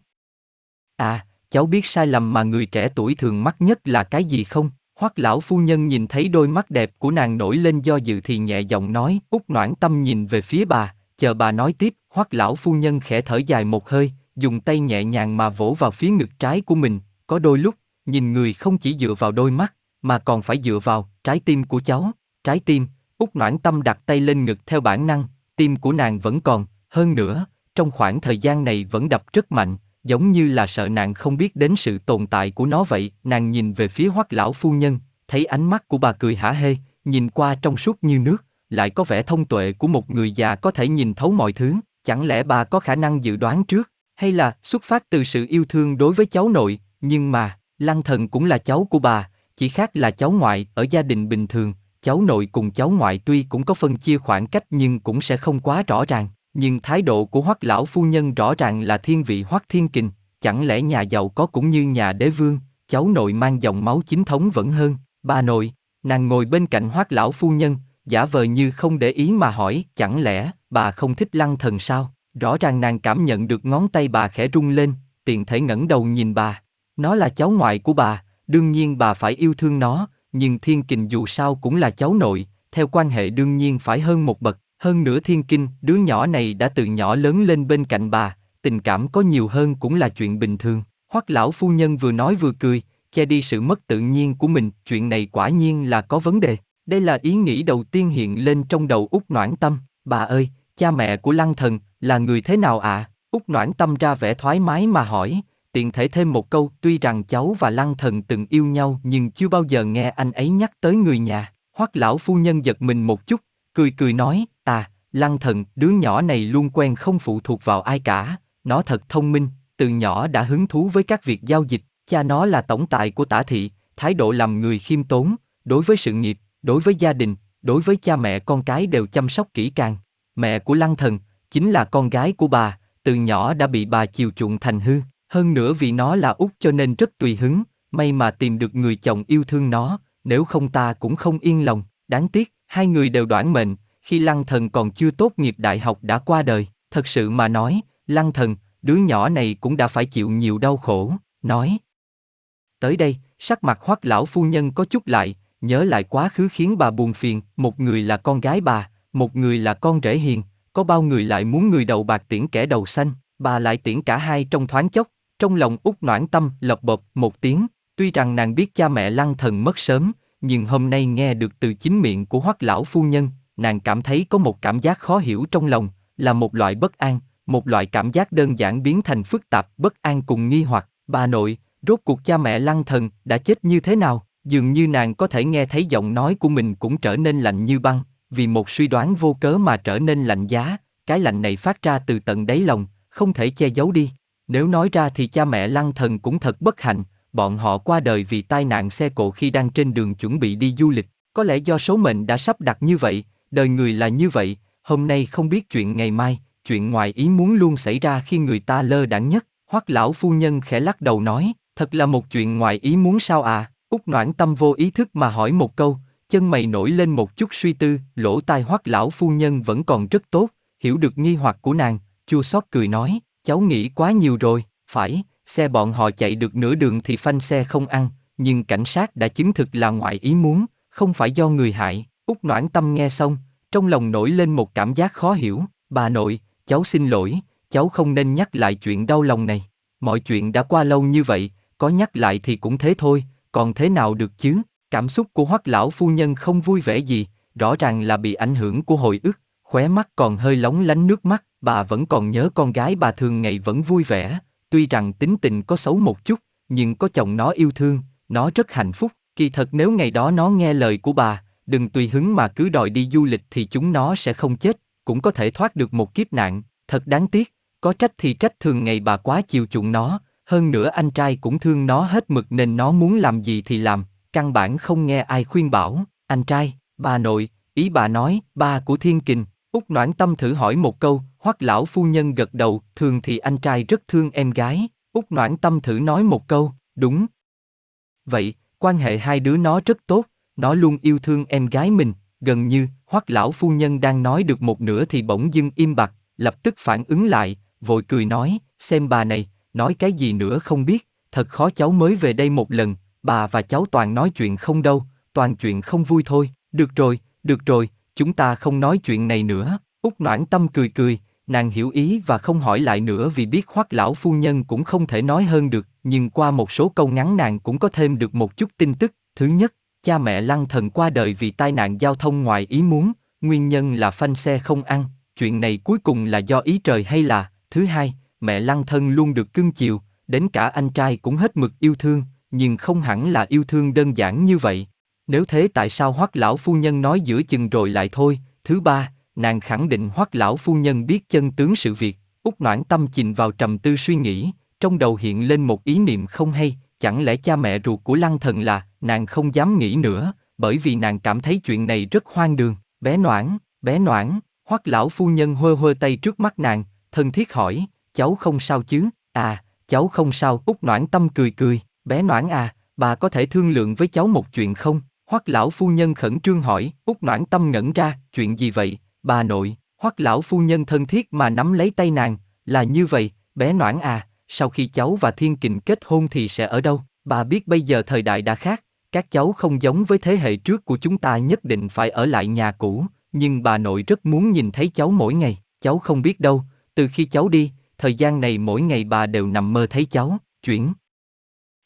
À, cháu biết sai lầm mà người trẻ tuổi thường mắc nhất là cái gì không? Hoắc lão phu nhân nhìn thấy đôi mắt đẹp của nàng nổi lên do dự thì nhẹ giọng nói, út noãn tâm nhìn về phía bà, chờ bà nói tiếp, Hoắc lão phu nhân khẽ thở dài một hơi, dùng tay nhẹ nhàng mà vỗ vào phía ngực trái của mình, có đôi lúc, nhìn người không chỉ dựa vào đôi mắt, mà còn phải dựa vào trái tim của cháu, trái tim, út noãn tâm đặt tay lên ngực theo bản năng, tim của nàng vẫn còn, hơn nữa, trong khoảng thời gian này vẫn đập rất mạnh, giống như là sợ nàng không biết đến sự tồn tại của nó vậy. Nàng nhìn về phía hoắc lão phu nhân, thấy ánh mắt của bà cười hả hê, nhìn qua trong suốt như nước, lại có vẻ thông tuệ của một người già có thể nhìn thấu mọi thứ. Chẳng lẽ bà có khả năng dự đoán trước, hay là xuất phát từ sự yêu thương đối với cháu nội, nhưng mà, Lăng Thần cũng là cháu của bà, chỉ khác là cháu ngoại ở gia đình bình thường, cháu nội cùng cháu ngoại tuy cũng có phân chia khoảng cách nhưng cũng sẽ không quá rõ ràng. Nhưng thái độ của Hoắc lão phu nhân rõ ràng là thiên vị Hoắc Thiên Kình, chẳng lẽ nhà giàu có cũng như nhà đế vương, cháu nội mang dòng máu chính thống vẫn hơn, bà nội, nàng ngồi bên cạnh Hoắc lão phu nhân, giả vờ như không để ý mà hỏi, chẳng lẽ bà không thích lăng thần sao? Rõ ràng nàng cảm nhận được ngón tay bà khẽ rung lên, tiện thể ngẩng đầu nhìn bà. Nó là cháu ngoại của bà, đương nhiên bà phải yêu thương nó, nhưng Thiên Kình dù sao cũng là cháu nội, theo quan hệ đương nhiên phải hơn một bậc. Hơn nữa Thiên Kinh, đứa nhỏ này đã từ nhỏ lớn lên bên cạnh bà, tình cảm có nhiều hơn cũng là chuyện bình thường. Hoắc lão phu nhân vừa nói vừa cười, che đi sự mất tự nhiên của mình, chuyện này quả nhiên là có vấn đề. Đây là ý nghĩ đầu tiên hiện lên trong đầu Úc Noãn Tâm. Bà ơi, cha mẹ của Lăng Thần là người thế nào ạ? À? Úc Noãn Tâm ra vẻ thoải mái mà hỏi, tiện thể thêm một câu, tuy rằng cháu và Lăng Thần từng yêu nhau nhưng chưa bao giờ nghe anh ấy nhắc tới người nhà. Hoắc lão phu nhân giật mình một chút, cười cười nói, Lăng Thần, đứa nhỏ này luôn quen không phụ thuộc vào ai cả, nó thật thông minh, từ nhỏ đã hứng thú với các việc giao dịch, cha nó là tổng tài của tả thị, thái độ làm người khiêm tốn, đối với sự nghiệp, đối với gia đình, đối với cha mẹ con cái đều chăm sóc kỹ càng. Mẹ của Lăng Thần, chính là con gái của bà, từ nhỏ đã bị bà chiều chuộng thành hư, hơn nữa vì nó là út cho nên rất tùy hứng, may mà tìm được người chồng yêu thương nó, nếu không ta cũng không yên lòng, đáng tiếc, hai người đều đoản mệnh, khi Lăng Thần còn chưa tốt nghiệp đại học đã qua đời, thật sự mà nói, Lăng Thần, đứa nhỏ này cũng đã phải chịu nhiều đau khổ, nói. Tới đây, sắc mặt hoắc lão phu nhân có chút lại, nhớ lại quá khứ khiến bà buồn phiền, một người là con gái bà, một người là con rể hiền, có bao người lại muốn người đầu bạc tiễn kẻ đầu xanh, bà lại tiễn cả hai trong thoáng chốc, trong lòng út noãn tâm lập bộp một tiếng, tuy rằng nàng biết cha mẹ lăng thần mất sớm, nhưng hôm nay nghe được từ chính miệng của hoắc lão phu nhân, nàng cảm thấy có một cảm giác khó hiểu trong lòng, là một loại bất an, một loại cảm giác đơn giản biến thành phức tạp, bất an cùng nghi hoặc, bà nội, rốt cuộc cha mẹ lăng thần đã chết như thế nào? Dường như nàng có thể nghe thấy giọng nói của mình cũng trở nên lạnh như băng, vì một suy đoán vô cớ mà trở nên lạnh giá, cái lạnh này phát ra từ tận đáy lòng, không thể che giấu đi. Nếu nói ra thì cha mẹ lăng thần cũng thật bất hạnh, bọn họ qua đời vì tai nạn xe cộ khi đang trên đường chuẩn bị đi du lịch, có lẽ do số mệnh đã sắp đặt như vậy, đời người là như vậy, hôm nay không biết chuyện ngày mai, chuyện ngoài ý muốn luôn xảy ra khi người ta lơ đãng nhất. Hoắc lão phu nhân khẽ lắc đầu nói, thật là một chuyện ngoài ý muốn sao à? Út Noãn Tâm vô ý thức mà hỏi một câu, chân mày nổi lên một chút suy tư, lỗ tai Hoắc lão phu nhân vẫn còn rất tốt, hiểu được nghi hoặc của nàng, chua xót cười nói, cháu nghĩ quá nhiều rồi, phải, xe bọn họ chạy được nửa đường thì phanh xe không ăn, nhưng cảnh sát đã chứng thực là ngoại ý muốn, không phải do người hại. Úc Noãn Tâm nghe xong, trong lòng nổi lên một cảm giác khó hiểu, bà nội, cháu xin lỗi, cháu không nên nhắc lại chuyện đau lòng này. Mọi chuyện đã qua lâu như vậy, có nhắc lại thì cũng thế thôi, còn thế nào được chứ? Cảm xúc của hoắc lão phu nhân không vui vẻ gì, rõ ràng là bị ảnh hưởng của hồi ức, khóe mắt còn hơi lóng lánh nước mắt, bà vẫn còn nhớ con gái bà thường ngày vẫn vui vẻ, tuy rằng tính tình có xấu một chút, nhưng có chồng nó yêu thương, nó rất hạnh phúc, kỳ thật nếu ngày đó nó nghe lời của bà, đừng tùy hứng mà cứ đòi đi du lịch thì chúng nó sẽ không chết, cũng có thể thoát được một kiếp nạn, thật đáng tiếc, có trách thì trách thường ngày bà quá chiều chuộng nó, hơn nữa anh trai cũng thương nó hết mực nên nó muốn làm gì thì làm, căn bản không nghe ai khuyên bảo, anh trai, bà nội, ý bà nói, ba của Thiên Kình, Úc Noãn Tâm thử hỏi một câu, hoắc lão phu nhân gật đầu, thường thì anh trai rất thương em gái. Úc Noãn Tâm thử nói một câu, đúng. Vậy, quan hệ hai đứa nó rất tốt, nó luôn yêu thương em gái mình, gần như, hoắc lão phu nhân đang nói được một nửa thì bỗng dưng im bặt, lập tức phản ứng lại, vội cười nói, xem bà này, nói cái gì nữa không biết, thật khó cháu mới về đây một lần, bà và cháu toàn nói chuyện không đâu, toàn chuyện không vui thôi, được rồi, được rồi, chúng ta không nói chuyện này nữa. út Noãn Tâm cười cười, nàng hiểu ý và không hỏi lại nữa vì biết hoắc lão phu nhân cũng không thể nói hơn được, nhưng qua một số câu ngắn nàng cũng có thêm được một chút tin tức. Thứ nhất, cha mẹ lăng thần qua đời vì tai nạn giao thông ngoài ý muốn, nguyên nhân là phanh xe không ăn, chuyện này cuối cùng là do ý trời hay là, thứ hai, mẹ lăng thân luôn được cưng chiều, đến cả anh trai cũng hết mực yêu thương, nhưng không hẳn là yêu thương đơn giản như vậy. Nếu thế tại sao hoắc lão phu nhân nói giữa chừng rồi lại thôi? Thứ ba, nàng khẳng định hoắc lão phu nhân biết chân tướng sự việc. út noãn tâm chìm vào trầm tư suy nghĩ, trong đầu hiện lên một ý niệm không hay, chẳng lẽ cha mẹ ruột của lăng thần là, nàng không dám nghĩ nữa, bởi vì nàng cảm thấy chuyện này rất hoang đường. Bé noãn, bé noãn, hoắc lão phu nhân hơ hơ tay trước mắt nàng, thân thiết hỏi, cháu không sao chứ? À, cháu không sao. út noãn tâm cười cười, bé noãn à, bà có thể thương lượng với cháu một chuyện không? Hoắc lão phu nhân khẩn trương hỏi, út Noãn Tâm ngẩn ra, chuyện gì vậy, bà nội? Hoắc lão phu nhân thân thiết mà nắm lấy tay nàng, là như vậy, bé Noãn à, sau khi cháu và Thiên Kình kết hôn thì sẽ ở đâu? Bà biết bây giờ thời đại đã khác, các cháu không giống với thế hệ trước của chúng ta nhất định phải ở lại nhà cũ, nhưng bà nội rất muốn nhìn thấy cháu mỗi ngày, cháu không biết đâu, từ khi cháu đi, thời gian này mỗi ngày bà đều nằm mơ thấy cháu, chuyển.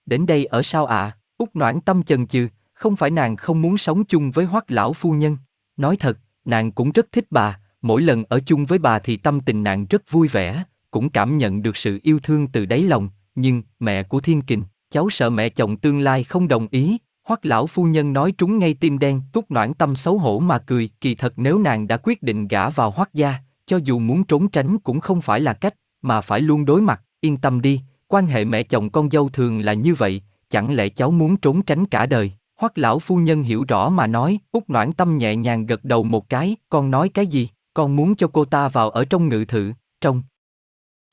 Đến đây ở sao ạ? À? Úc Noãn Tâm chần chừ, không phải nàng không muốn sống chung với hoắc lão phu nhân. Nói thật, nàng cũng rất thích bà, mỗi lần ở chung với bà thì tâm tình nàng rất vui vẻ, cũng cảm nhận được sự yêu thương từ đáy lòng, nhưng mẹ của Thiên Kình, cháu sợ mẹ chồng tương lai không đồng ý. Hoắc lão phu nhân nói trúng ngay tim đen, túc noãn tâm xấu hổ mà cười, kỳ thật nếu nàng đã quyết định gả vào Hoắc gia, cho dù muốn trốn tránh cũng không phải là cách, mà phải luôn đối mặt, yên tâm đi, quan hệ mẹ chồng con dâu thường là như vậy, chẳng lẽ cháu muốn trốn tránh cả đời? Hoắc lão phu nhân hiểu rõ mà nói, Úc Noãn Tâm nhẹ nhàng gật đầu một cái, con nói cái gì, con muốn cho cô ta vào ở trong ngự thự, trong.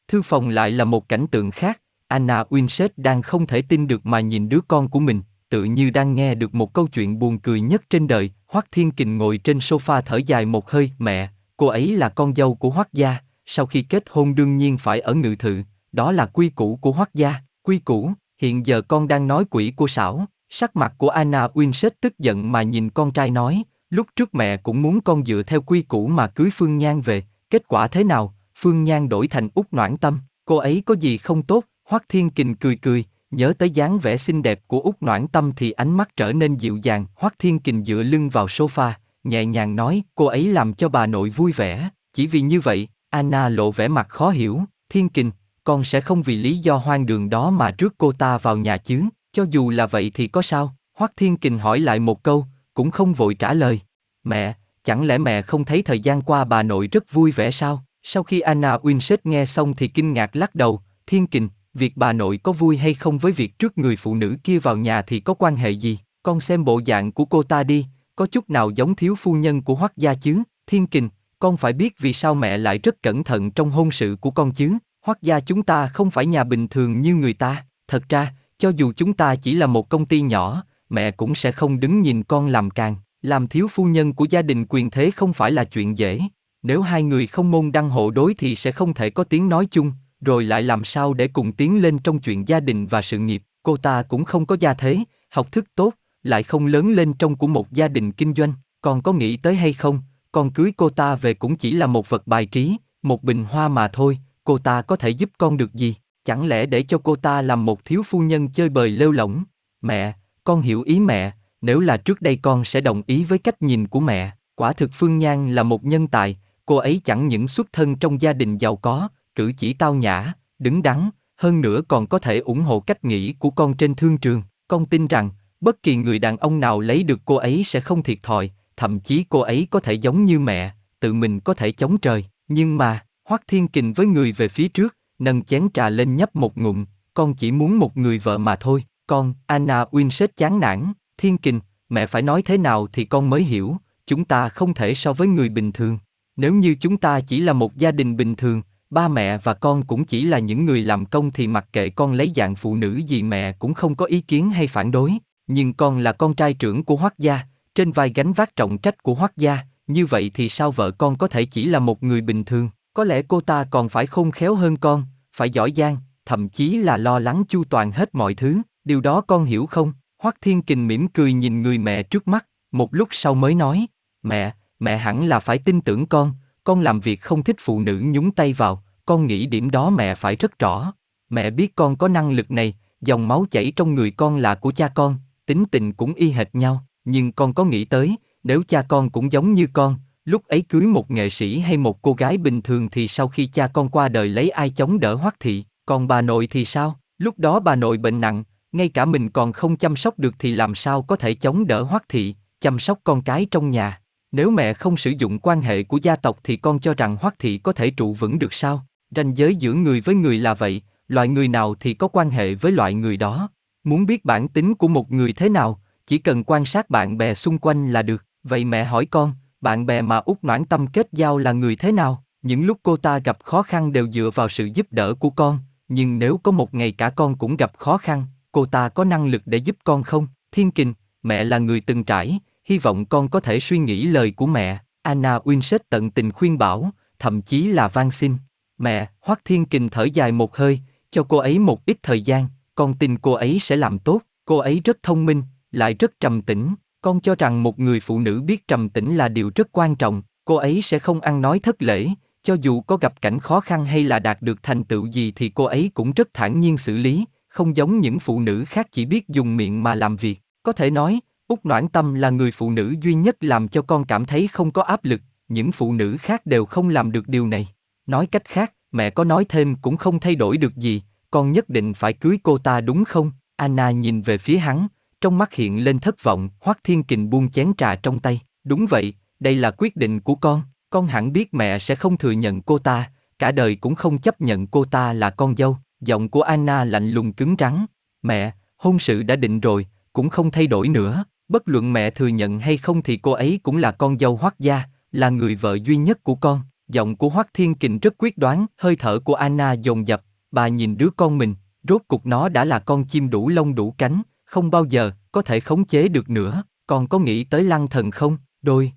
Thư phòng lại là một cảnh tượng khác, Anna Winsett đang không thể tin được mà nhìn đứa con của mình, tự như đang nghe được một câu chuyện buồn cười nhất trên đời, Hoắc Thiên Kình ngồi trên sofa thở dài một hơi, mẹ, cô ấy là con dâu của Hoắc gia, sau khi kết hôn đương nhiên phải ở ngự thự, đó là quy củ của Hoắc gia, quy củ, hiện giờ con đang nói quỷ của xảo, Sắc mặt của Anna Winsett tức giận mà nhìn con trai nói, lúc trước mẹ cũng muốn con dựa theo quy củ mà cưới Phương Nhan về, kết quả thế nào, Phương Nhan đổi thành út noãn tâm, cô ấy có gì không tốt, Hoắc Thiên Kình cười cười, nhớ tới dáng vẻ xinh đẹp của út noãn tâm thì ánh mắt trở nên dịu dàng, Hoắc Thiên Kình dựa lưng vào sofa, nhẹ nhàng nói, cô ấy làm cho bà nội vui vẻ, chỉ vì như vậy, Anna lộ vẻ mặt khó hiểu, Thiên Kình, con sẽ không vì lý do hoang đường đó mà rước cô ta vào nhà chứ, cho dù là vậy thì có sao? Hoắc Thiên Kình hỏi lại một câu, cũng không vội trả lời. Mẹ, chẳng lẽ mẹ không thấy thời gian qua bà nội rất vui vẻ sao? Sau khi Anna Winsett nghe xong thì kinh ngạc lắc đầu, Thiên Kình, việc bà nội có vui hay không với việc trước người phụ nữ kia vào nhà thì có quan hệ gì? Con xem bộ dạng của cô ta đi, có chút nào giống thiếu phu nhân của Hoắc gia chứ? Thiên Kình, con phải biết vì sao mẹ lại rất cẩn thận trong hôn sự của con chứ? Hoắc gia chúng ta không phải nhà bình thường như người ta, thật ra, cho dù chúng ta chỉ là một công ty nhỏ, mẹ cũng sẽ không đứng nhìn con làm càng. Làm thiếu phu nhân của gia đình quyền thế không phải là chuyện dễ. Nếu hai người không môn đăng hộ đối thì sẽ không thể có tiếng nói chung, rồi lại làm sao để cùng tiến lên trong chuyện gia đình và sự nghiệp. Cô ta cũng không có gia thế, học thức tốt, lại không lớn lên trong của một gia đình kinh doanh. còn có nghĩ tới hay không, con cưới cô ta về cũng chỉ là một vật bài trí, một bình hoa mà thôi, cô ta có thể giúp con được gì? Chẳng lẽ để cho cô ta làm một thiếu phu nhân chơi bời lêu lỏng? Mẹ, con hiểu ý mẹ, nếu là trước đây con sẽ đồng ý với cách nhìn của mẹ. Quả thực Phương Nhan là một nhân tài, cô ấy chẳng những xuất thân trong gia đình giàu có, cử chỉ tao nhã, đứng đắn, hơn nữa còn có thể ủng hộ cách nghĩ của con trên thương trường. Con tin rằng, bất kỳ người đàn ông nào lấy được cô ấy sẽ không thiệt thòi, thậm chí cô ấy có thể giống như mẹ, tự mình có thể chống trời. Nhưng mà, Hoắc Thiên Kình với người về phía trước, nâng chén trà lên nhấp một ngụm, con chỉ muốn một người vợ mà thôi, con, Anna Winsett chán nản, thiên kình, mẹ phải nói thế nào thì con mới hiểu, chúng ta không thể so với người bình thường. Nếu như chúng ta chỉ là một gia đình bình thường, ba mẹ và con cũng chỉ là những người làm công thì mặc kệ con lấy dạng phụ nữ gì mẹ cũng không có ý kiến hay phản đối, nhưng con là con trai trưởng của Hoắc gia, trên vai gánh vác trọng trách của Hoắc gia, như vậy thì sao vợ con có thể chỉ là một người bình thường, có lẽ cô ta còn phải khôn khéo hơn con, phải giỏi giang, thậm chí là lo lắng chu toàn hết mọi thứ, điều đó con hiểu không? Hoắc Thiên Kình mỉm cười nhìn người mẹ trước mắt, một lúc sau mới nói, mẹ, mẹ hẳn là phải tin tưởng con, con làm việc không thích phụ nữ nhúng tay vào, con nghĩ điểm đó mẹ phải rất rõ. Mẹ biết con có năng lực này, dòng máu chảy trong người con là của cha con, tính tình cũng y hệt nhau, nhưng con có nghĩ tới, nếu cha con cũng giống như con, lúc ấy cưới một nghệ sĩ hay một cô gái bình thường thì sau khi cha con qua đời lấy ai chống đỡ hoắc thị, còn bà nội thì sao? Lúc đó bà nội bệnh nặng, ngay cả mình còn không chăm sóc được thì làm sao có thể chống đỡ hoắc thị, chăm sóc con cái trong nhà. Nếu mẹ không sử dụng quan hệ của gia tộc thì con cho rằng hoắc thị có thể trụ vững được sao? Ranh giới giữa người với người là vậy, loại người nào thì có quan hệ với loại người đó. Muốn biết bản tính của một người thế nào, chỉ cần quan sát bạn bè xung quanh là được. Vậy mẹ hỏi con, bạn bè mà út noãn tâm kết giao là người thế nào? Những lúc cô ta gặp khó khăn đều dựa vào sự giúp đỡ của con, nhưng nếu có một ngày cả con cũng gặp khó khăn, cô ta có năng lực để giúp con không? Thiên Kình, mẹ là người từng trải, hy vọng con có thể suy nghĩ lời của mẹ. Anna Winsett tận tình khuyên bảo, thậm chí là van xin. Mẹ, Hoắc Thiên Kình thở dài một hơi, cho cô ấy một ít thời gian, con tin cô ấy sẽ làm tốt. Cô ấy rất thông minh, lại rất trầm tĩnh. Con cho rằng một người phụ nữ biết trầm tĩnh là điều rất quan trọng. Cô ấy sẽ không ăn nói thất lễ, cho dù có gặp cảnh khó khăn hay là đạt được thành tựu gì thì cô ấy cũng rất thản nhiên xử lý, không giống những phụ nữ khác chỉ biết dùng miệng mà làm việc. Có thể nói, Úc Noãn Tâm là người phụ nữ duy nhất làm cho con cảm thấy không có áp lực, những phụ nữ khác đều không làm được điều này. Nói cách khác, mẹ có nói thêm cũng không thay đổi được gì, con nhất định phải cưới cô ta đúng không? Anna nhìn về phía hắn, trong mắt hiện lên thất vọng, Hoắc Thiên Kình buông chén trà trong tay. Đúng vậy, đây là quyết định của con, con hẳn biết mẹ sẽ không thừa nhận cô ta, cả đời cũng không chấp nhận cô ta là con dâu. Giọng của Anna lạnh lùng cứng rắn. Mẹ, hôn sự đã định rồi, cũng không thay đổi nữa. Bất luận mẹ thừa nhận hay không thì cô ấy cũng là con dâu Hoắc gia, là người vợ duy nhất của con. Giọng của Hoắc Thiên Kình rất quyết đoán, hơi thở của Anna dồn dập, bà nhìn đứa con mình, rốt cục nó đã là con chim đủ lông đủ cánh, không bao giờ có thể khống chế được nữa, còn có nghĩ tới lăng thần không, đôi.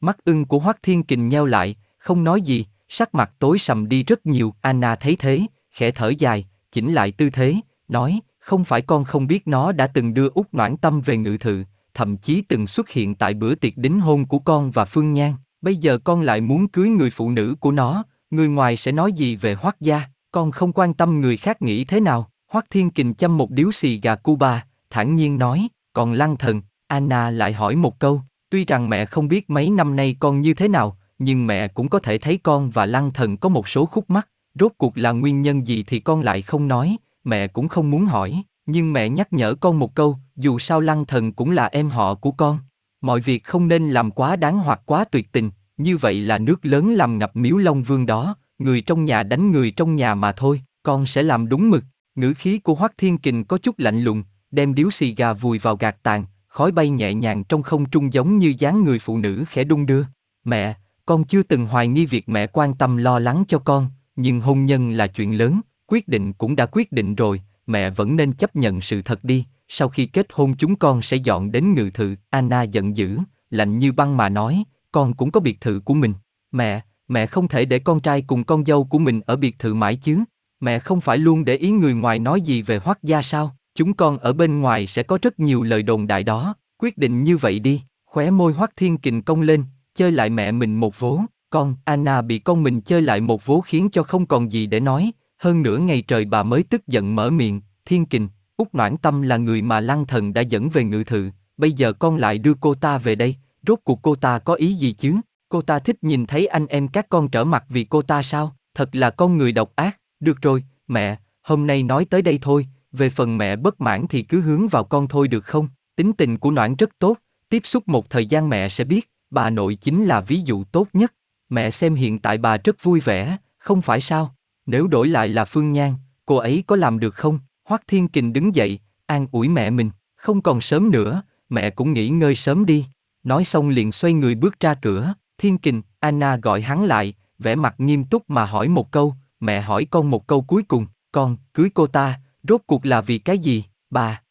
Mắt ưng của Hoắc Thiên Kình nheo lại, không nói gì, sắc mặt tối sầm đi rất nhiều, Anna thấy thế, khẽ thở dài, chỉnh lại tư thế, nói, không phải con không biết nó đã từng đưa út noãn tâm về ngự thự, thậm chí từng xuất hiện tại bữa tiệc đính hôn của con và Phương Nhan, bây giờ con lại muốn cưới người phụ nữ của nó, người ngoài sẽ nói gì về Hoắc gia, con không quan tâm người khác nghĩ thế nào. Hoắc Thiên Kình châm một điếu xì gà Cuba, thản nhiên nói, còn lăng thần, Anna lại hỏi một câu, tuy rằng mẹ không biết mấy năm nay con như thế nào, nhưng mẹ cũng có thể thấy con và lăng thần có một số khúc mắc, rốt cuộc là nguyên nhân gì thì con lại không nói, mẹ cũng không muốn hỏi, nhưng mẹ nhắc nhở con một câu, dù sao lăng thần cũng là em họ của con. Mọi việc không nên làm quá đáng hoặc quá tuyệt tình, như vậy là nước lớn làm ngập miếu long vương đó, người trong nhà đánh người trong nhà mà thôi, con sẽ làm đúng mực. Ngữ khí của Hoắc Thiên Kình có chút lạnh lùng, đem điếu xì gà vùi vào gạt tàn, khói bay nhẹ nhàng trong không trung giống như dáng người phụ nữ khẽ đung đưa. Mẹ, con chưa từng hoài nghi việc mẹ quan tâm lo lắng cho con, nhưng hôn nhân là chuyện lớn, quyết định cũng đã quyết định rồi, mẹ vẫn nên chấp nhận sự thật đi, sau khi kết hôn chúng con sẽ dọn đến ngự thự. Anna giận dữ, lạnh như băng mà nói, con cũng có biệt thự của mình. Mẹ, mẹ không thể để con trai cùng con dâu của mình ở biệt thự mãi chứ. Mẹ không phải luôn để ý người ngoài nói gì về hoắc gia sao? Chúng con ở bên ngoài sẽ có rất nhiều lời đồn đại đó, quyết định như vậy đi. Khóe môi hoắc thiên kình cong lên, chơi lại mẹ mình một vố. Con, Anna bị con mình chơi lại một vố khiến cho không còn gì để nói, hơn nửa ngày trời bà mới tức giận mở miệng, thiên kình, út noãn tâm là người mà lăng thần đã dẫn về ngự thự, bây giờ con lại đưa cô ta về đây, rốt cuộc cô ta có ý gì chứ? Cô ta thích nhìn thấy anh em các con trở mặt vì cô ta sao? Thật là con người độc ác, được rồi, mẹ, hôm nay nói tới đây thôi, về phần mẹ bất mãn thì cứ hướng vào con thôi được không? Tính tình của Noãn rất tốt, tiếp xúc một thời gian mẹ sẽ biết, bà nội chính là ví dụ tốt nhất. Mẹ xem hiện tại bà rất vui vẻ, không phải sao? Nếu đổi lại là Phương Nhan, cô ấy có làm được không? Hoắc Thiên Kình đứng dậy, an ủi mẹ mình, không còn sớm nữa, mẹ cũng nghỉ ngơi sớm đi. Nói xong liền xoay người bước ra cửa, Thiên Kình, Anna gọi hắn lại, vẻ mặt nghiêm túc mà hỏi một câu, mẹ hỏi con một câu cuối cùng, con, cưới cô ta, rốt cuộc là vì cái gì, bà?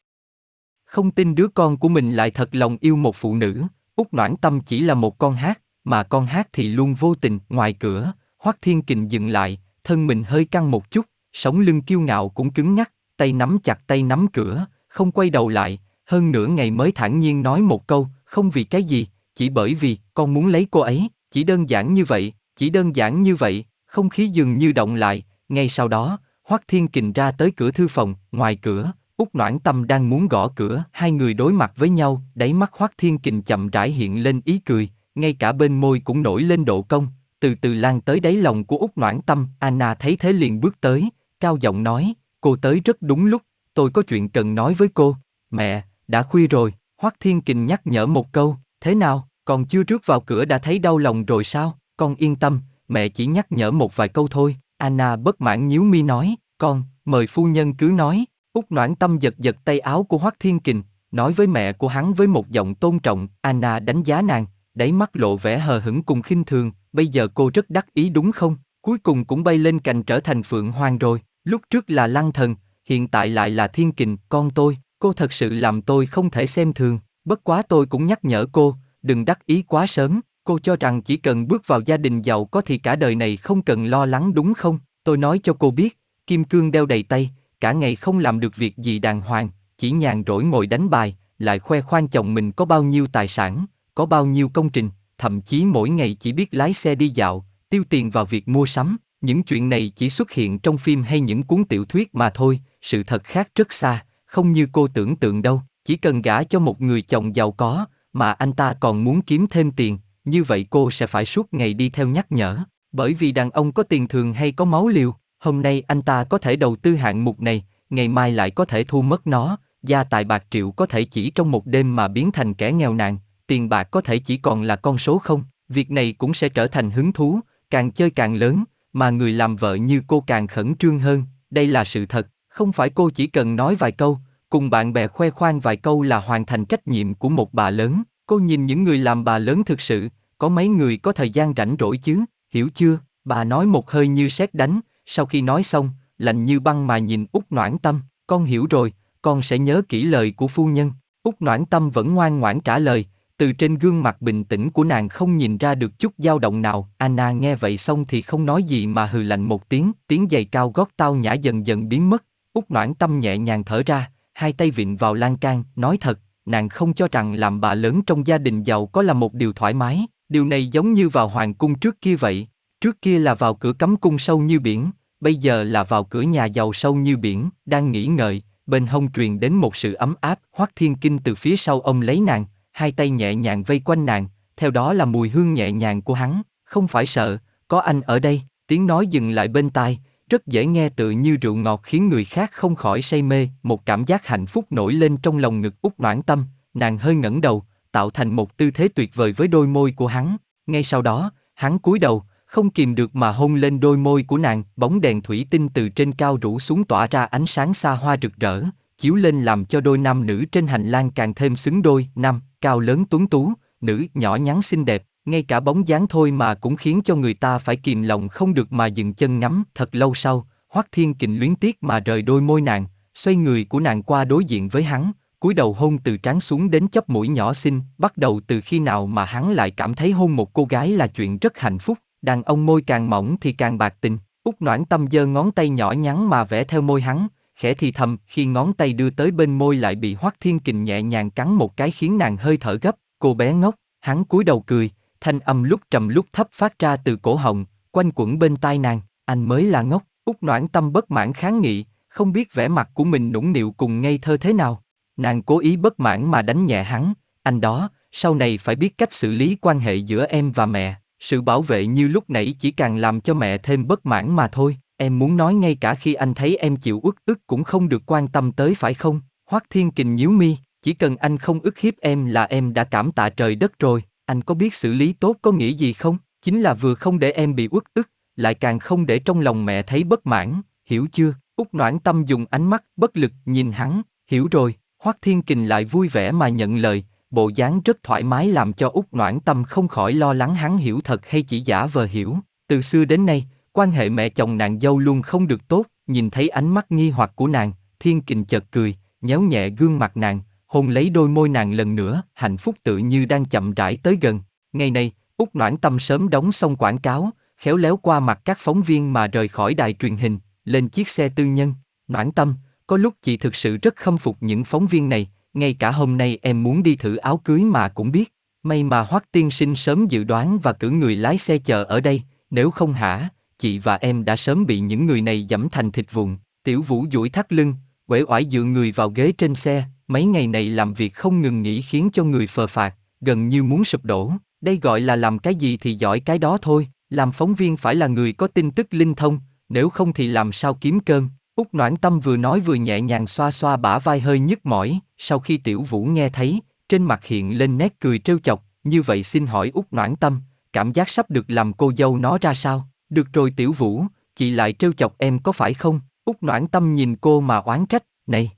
Không tin đứa con của mình lại thật lòng yêu một phụ nữ, út noãn tâm chỉ là một con hát, mà con hát thì luôn vô tình, ngoài cửa, Hoắc Thiên Kình dừng lại, thân mình hơi căng một chút, sống lưng kiêu ngạo cũng cứng nhắc, tay nắm chặt tay nắm cửa, không quay đầu lại, hơn nửa ngày mới thản nhiên nói một câu, không vì cái gì, chỉ bởi vì con muốn lấy cô ấy, chỉ đơn giản như vậy, chỉ đơn giản như vậy, không khí dường như động lại, ngay sau đó, Hoắc Thiên Kình ra tới cửa thư phòng, ngoài cửa, Úc Noãn Tâm đang muốn gõ cửa, hai người đối mặt với nhau, đáy mắt Hoắc Thiên Kình chậm rãi hiện lên ý cười, ngay cả bên môi cũng nổi lên độ cong, từ từ lan tới đáy lòng của Úc Noãn Tâm, Anna thấy thế liền bước tới, cao giọng nói, cô tới rất đúng lúc, tôi có chuyện cần nói với cô. Mẹ, đã khuya rồi, Hoắc Thiên Kình nhắc nhở một câu, thế nào, còn chưa rước vào cửa đã thấy đau lòng rồi sao, con yên tâm, mẹ chỉ nhắc nhở một vài câu thôi. Anna bất mãn nhíu mi nói, con, mời phu nhân cứ nói. Úc Noãn Tâm giật giật tay áo của Hoắc Thiên Kình, nói với mẹ của hắn với một giọng tôn trọng. Anna đánh giá nàng, đáy mắt lộ vẻ hờ hững cùng khinh thường. Bây giờ cô rất đắc ý đúng không? Cuối cùng cũng bay lên cành trở thành Phượng Hoàng rồi. Lúc trước là Lăng Thần, hiện tại lại là Thiên Kình, con tôi. Cô thật sự làm tôi không thể xem thường. Bất quá tôi cũng nhắc nhở cô, đừng đắc ý quá sớm. Cô cho rằng chỉ cần bước vào gia đình giàu có thì cả đời này không cần lo lắng đúng không? Tôi nói cho cô biết, kim cương đeo đầy tay, cả ngày không làm được việc gì đàng hoàng, chỉ nhàn rỗi ngồi đánh bài, lại khoe khoang chồng mình có bao nhiêu tài sản, có bao nhiêu công trình, thậm chí mỗi ngày chỉ biết lái xe đi dạo, tiêu tiền vào việc mua sắm. Những chuyện này chỉ xuất hiện trong phim hay những cuốn tiểu thuyết mà thôi, sự thật khác rất xa, không như cô tưởng tượng đâu. Chỉ cần gả cho một người chồng giàu có, mà anh ta còn muốn kiếm thêm tiền, như vậy cô sẽ phải suốt ngày đi theo nhắc nhở. Bởi vì đàn ông có tiền thường hay có máu liều, hôm nay anh ta có thể đầu tư hạng mục này, ngày mai lại có thể thu mất nó, gia tài bạc triệu có thể chỉ trong một đêm mà biến thành kẻ nghèo nàn, tiền bạc có thể chỉ còn là con số không, việc này cũng sẽ trở thành hứng thú, càng chơi càng lớn, mà người làm vợ như cô càng khẩn trương hơn, đây là sự thật, không phải cô chỉ cần nói vài câu, cùng bạn bè khoe khoang vài câu là hoàn thành trách nhiệm của một bà lớn, cô nhìn những người làm bà lớn thực sự, có mấy người có thời gian rảnh rỗi chứ, hiểu chưa? Bà nói một hơi như sét đánh, sau khi nói xong, lạnh như băng mà nhìn út noãn tâm, con hiểu rồi, con sẽ nhớ kỹ lời của phu nhân. út noãn tâm vẫn ngoan ngoãn trả lời, từ trên gương mặt bình tĩnh của nàng không nhìn ra được chút dao động nào. Anna nghe vậy xong thì không nói gì mà hừ lạnh một tiếng, tiếng giày cao gót tao nhã dần dần biến mất. út noãn tâm nhẹ nhàng thở ra, hai tay vịn vào lan can, nói thật, nàng không cho rằng làm bà lớn trong gia đình giàu có là một điều thoải mái. Điều này giống như vào hoàng cung trước kia vậy. Trước kia là vào cửa cấm cung sâu như biển, bây giờ là vào cửa nhà giàu sâu như biển, đang nghĩ ngợi, bên hông truyền đến một sự ấm áp, Hoắc Thiên Kinh từ phía sau ông lấy nàng, hai tay nhẹ nhàng vây quanh nàng, theo đó là mùi hương nhẹ nhàng của hắn, không phải sợ, có anh ở đây, tiếng nói dừng lại bên tai, rất dễ nghe tự như rượu ngọt khiến người khác không khỏi say mê, một cảm giác hạnh phúc nổi lên trong lòng ngực út noãn tâm, nàng hơi ngẩng đầu, tạo thành một tư thế tuyệt vời với đôi môi của hắn. Ngay sau đó, hắn cúi đầu, không kìm được mà hôn lên đôi môi của nàng, bóng đèn thủy tinh từ trên cao rủ xuống tỏa ra ánh sáng xa hoa rực rỡ, chiếu lên làm cho đôi nam nữ trên hành lang càng thêm xứng đôi, nam, cao lớn tuấn tú, nữ, nhỏ nhắn xinh đẹp, ngay cả bóng dáng thôi mà cũng khiến cho người ta phải kìm lòng không được mà dừng chân ngắm. Thật lâu sau, Hoắc Thiên Kình luyến tiếc mà rời đôi môi nàng, xoay người của nàng qua đối diện với hắn, cúi đầu hôn từ trán xuống đến chóp mũi nhỏ xinh, bắt đầu từ khi nào mà hắn lại cảm thấy hôn một cô gái là chuyện rất hạnh phúc, đàn ông môi càng mỏng thì càng bạc tình, út noãn tâm giơ ngón tay nhỏ nhắn mà vẽ theo môi hắn, khẽ thì thầm khi ngón tay đưa tới bên môi lại bị Hoắc Thiên Kình nhẹ nhàng cắn một cái khiến nàng hơi thở gấp, cô bé ngốc, hắn cúi đầu cười, thanh âm lúc trầm lúc thấp phát ra từ cổ họng, quanh quẩn bên tai nàng, anh mới là ngốc, út noãn tâm bất mãn kháng nghị, không biết vẻ mặt của mình nũng nịu cùng ngây thơ thế nào. Nàng cố ý bất mãn mà đánh nhẹ hắn, anh đó, sau này phải biết cách xử lý quan hệ giữa em và mẹ, sự bảo vệ như lúc nãy chỉ càng làm cho mẹ thêm bất mãn mà thôi, em muốn nói ngay cả khi anh thấy em chịu uất ức cũng không được quan tâm tới phải không? Hoắc Thiên Kình nhíu mi, chỉ cần anh không ức hiếp em là em đã cảm tạ trời đất rồi, anh có biết xử lý tốt có nghĩa gì không? Chính là vừa không để em bị uất ức, lại càng không để trong lòng mẹ thấy bất mãn, hiểu chưa? Út Noãn Tâm dùng ánh mắt bất lực nhìn hắn, hiểu rồi, Hoắc Thiên Kình lại vui vẻ mà nhận lời, bộ dáng rất thoải mái làm cho út noãn tâm không khỏi lo lắng hắn hiểu thật hay chỉ giả vờ hiểu. Từ xưa đến nay, quan hệ mẹ chồng nàng dâu luôn không được tốt, nhìn thấy ánh mắt nghi hoặc của nàng, thiên kình chợt cười, nhéo nhẹ gương mặt nàng, hôn lấy đôi môi nàng lần nữa, hạnh phúc tự như đang chậm rãi tới gần. Ngày nay út noãn tâm sớm đóng xong quảng cáo, khéo léo qua mặt các phóng viên mà rời khỏi đài truyền hình, lên chiếc xe tư nhân. Noãn tâm, có lúc chị thực sự rất khâm phục những phóng viên này, ngay cả hôm nay em muốn đi thử áo cưới mà cũng biết. May mà Hoắc tiên sinh sớm dự đoán và cử người lái xe chờ ở đây, nếu không hả, chị và em đã sớm bị những người này dẫm thành thịt vụn. Tiểu Vũ duỗi thắt lưng, uể oải dựa người vào ghế trên xe, mấy ngày này làm việc không ngừng nghỉ khiến cho người phờ phạt, gần như muốn sụp đổ. Đây gọi là làm cái gì thì giỏi cái đó thôi, làm phóng viên phải là người có tin tức linh thông, nếu không thì làm sao kiếm cơm. Úc Noãn Tâm vừa nói vừa nhẹ nhàng xoa xoa bả vai hơi nhức mỏi, sau khi Tiểu Vũ nghe thấy, trên mặt hiện lên nét cười trêu chọc, như vậy xin hỏi Úc Noãn Tâm, cảm giác sắp được làm cô dâu nó ra sao? Được rồi Tiểu Vũ, chị lại trêu chọc em có phải không? Úc Noãn Tâm nhìn cô mà oán trách, này.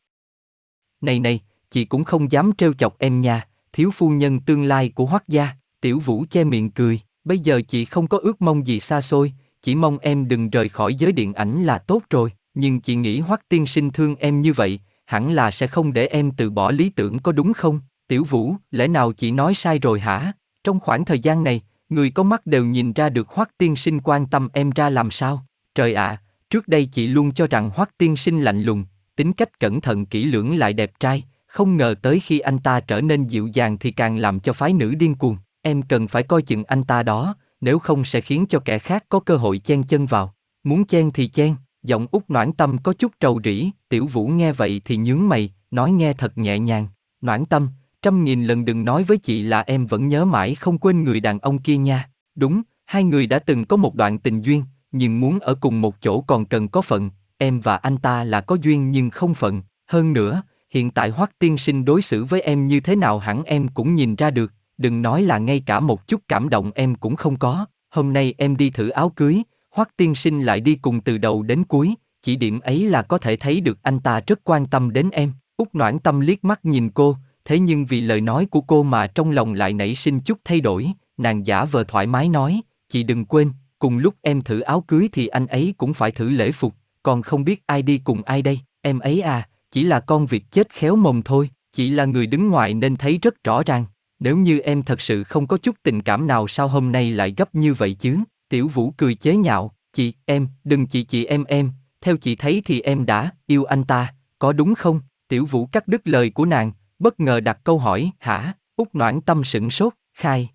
Này này, chị cũng không dám trêu chọc em nha, thiếu phu nhân tương lai của Hoắc gia, Tiểu Vũ che miệng cười, bây giờ chị không có ước mong gì xa xôi, chỉ mong em đừng rời khỏi giới điện ảnh là tốt rồi nhưng chị nghĩ Hoắc tiên sinh thương em như vậy, hẳn là sẽ không để em từ bỏ lý tưởng có đúng không? Tiểu Vũ, lẽ nào chị nói sai rồi hả? Trong khoảng thời gian này, người có mắt đều nhìn ra được Hoắc tiên sinh quan tâm em ra làm sao? Trời ạ, trước đây chị luôn cho rằng Hoắc tiên sinh lạnh lùng, tính cách cẩn thận kỹ lưỡng lại đẹp trai, không ngờ tới khi anh ta trở nên dịu dàng thì càng làm cho phái nữ điên cuồng. Em cần phải coi chừng anh ta đó, nếu không sẽ khiến cho kẻ khác có cơ hội chen chân vào. Muốn chen thì chen. Giọng út noãn tâm có chút trầu rĩ, tiểu vũ nghe vậy thì nhướng mày, nói nghe thật nhẹ nhàng. Noãn tâm, trăm nghìn lần đừng nói với chị là em vẫn nhớ mãi không quên người đàn ông kia nha. Đúng, hai người đã từng có một đoạn tình duyên, nhưng muốn ở cùng một chỗ còn cần có phận, em và anh ta là có duyên nhưng không phận. Hơn nữa, hiện tại Hoắc tiên sinh đối xử với em như thế nào hẳn em cũng nhìn ra được, đừng nói là ngay cả một chút cảm động em cũng không có. Hôm nay em đi thử áo cưới, Hoắc tiên sinh lại đi cùng từ đầu đến cuối, chỉ điểm ấy là có thể thấy được anh ta rất quan tâm đến em. Úc Noãn Tâm liếc mắt nhìn cô, thế nhưng vì lời nói của cô mà trong lòng lại nảy sinh chút thay đổi, nàng giả vờ thoải mái nói, chị đừng quên, cùng lúc em thử áo cưới thì anh ấy cũng phải thử lễ phục, còn không biết ai đi cùng ai đây, em ấy à, chỉ là con việc chết khéo mồm thôi, chỉ là người đứng ngoài nên thấy rất rõ ràng. Nếu như em thật sự không có chút tình cảm nào sao hôm nay lại gấp như vậy chứ? Tiểu Vũ cười chế nhạo, chị, em, đừng chị chị em em, theo chị thấy thì em đã yêu anh ta, có đúng không? Tiểu Vũ cắt đứt lời của nàng, bất ngờ đặt câu hỏi, hả? Út noãn tâm sửng sốt, khai.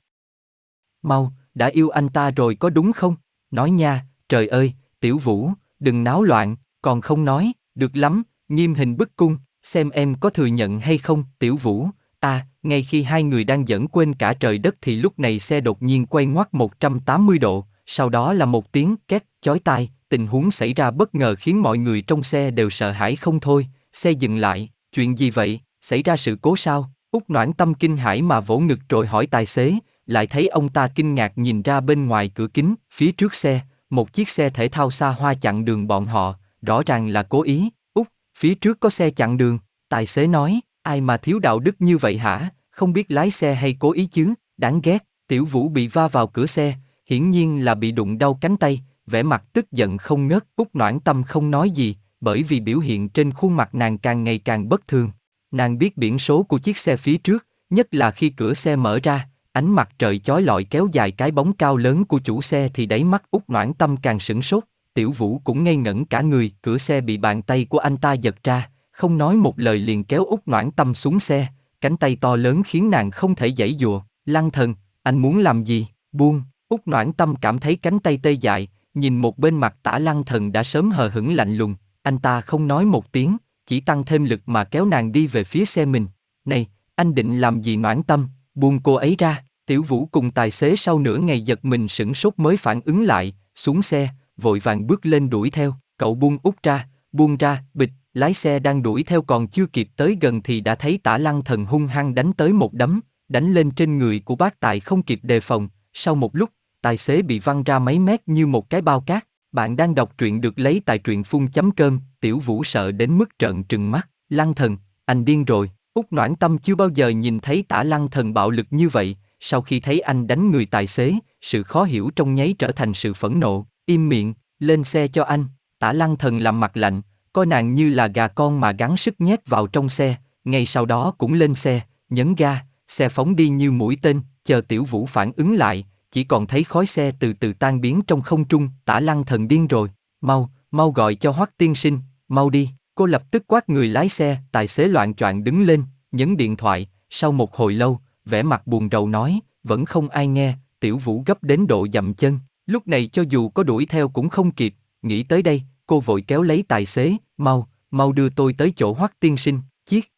Mau, đã yêu anh ta rồi có đúng không? Nói nha, trời ơi, Tiểu Vũ, đừng náo loạn, còn không nói, được lắm, nghiêm hình bức cung, xem em có thừa nhận hay không, Tiểu Vũ. À, ngay khi hai người đang dẫn quên cả trời đất thì lúc này xe đột nhiên quay ngoắt 180 độ, sau đó là một tiếng két chói tai, tình huống xảy ra bất ngờ khiến mọi người trong xe đều sợ hãi không thôi, xe dừng lại, chuyện gì vậy, xảy ra sự cố sao? Út noãn tâm kinh hãi mà vỗ ngực rồi hỏi tài xế, lại thấy ông ta kinh ngạc nhìn ra bên ngoài cửa kính, phía trước xe, một chiếc xe thể thao xa hoa chặn đường bọn họ, rõ ràng là cố ý, Út, phía trước có xe chặn đường, tài xế nói, ai mà thiếu đạo đức như vậy hả, không biết lái xe hay cố ý chứ, đáng ghét, tiểu vũ bị va vào cửa xe, hiển nhiên là bị đụng đau cánh tay, vẻ mặt tức giận không ngớt, Úc Noãn Tâm không nói gì, bởi vì biểu hiện trên khuôn mặt nàng càng ngày càng bất thường. Nàng biết biển số của chiếc xe phía trước, nhất là khi cửa xe mở ra, ánh mặt trời chói lọi kéo dài cái bóng cao lớn của chủ xe thì đáy mắt út Noãn Tâm càng sửng sốt, Tiểu Vũ cũng ngây ngẩn cả người, cửa xe bị bàn tay của anh ta giật ra, không nói một lời liền kéo út Noãn Tâm xuống xe, cánh tay to lớn khiến nàng không thể giãy dùa, lăng thần, anh muốn làm gì, buông, út noãn tâm cảm thấy cánh tay tê dại, nhìn một bên mặt tả lăng thần đã sớm hờ hững lạnh lùng, anh ta không nói một tiếng, chỉ tăng thêm lực mà kéo nàng đi về phía xe mình. Này, anh định làm gì noãn tâm, buông cô ấy ra, tiểu vũ cùng tài xế sau nửa ngày giật mình sửng sốt mới phản ứng lại, xuống xe, vội vàng bước lên đuổi theo, cậu buông út ra, buông ra, bịch, lái xe đang đuổi theo còn chưa kịp tới gần thì đã thấy tả lăng thần hung hăng đánh tới một đấm, đánh lên trên người của bác tài không kịp đề phòng, sau một lúc, tài xế bị văng ra mấy mét như một cái bao cát. Bạn đang đọc truyện được lấy tại truyện phun chấm cơm, tiểu vũ sợ đến mức trợn trừng mắt. Lăng thần, anh điên rồi, Úc Noãn Tâm chưa bao giờ nhìn thấy tả lăng thần bạo lực như vậy, sau khi thấy anh đánh người tài xế, sự khó hiểu trong nháy trở thành sự phẫn nộ, im miệng, lên xe cho anh, tả lăng thần làm mặt lạnh, coi nàng như là gà con mà gắng sức nhét vào trong xe, ngay sau đó cũng lên xe, nhấn ga, xe phóng đi như mũi tên, chờ tiểu vũ phản ứng lại, chỉ còn thấy khói xe từ từ tan biến trong không trung, tả lăng thần điên rồi, mau, mau gọi cho hoắc tiên sinh, mau đi, cô lập tức quát người lái xe, tài xế loạn choạng đứng lên, nhấn điện thoại, sau một hồi lâu, vẻ mặt buồn rầu nói, vẫn không ai nghe, tiểu vũ gấp đến độ dậm chân, lúc này cho dù có đuổi theo cũng không kịp, nghĩ tới đây, cô vội kéo lấy tài xế, mau, mau đưa tôi tới chỗ hoắc tiên sinh, chiếc.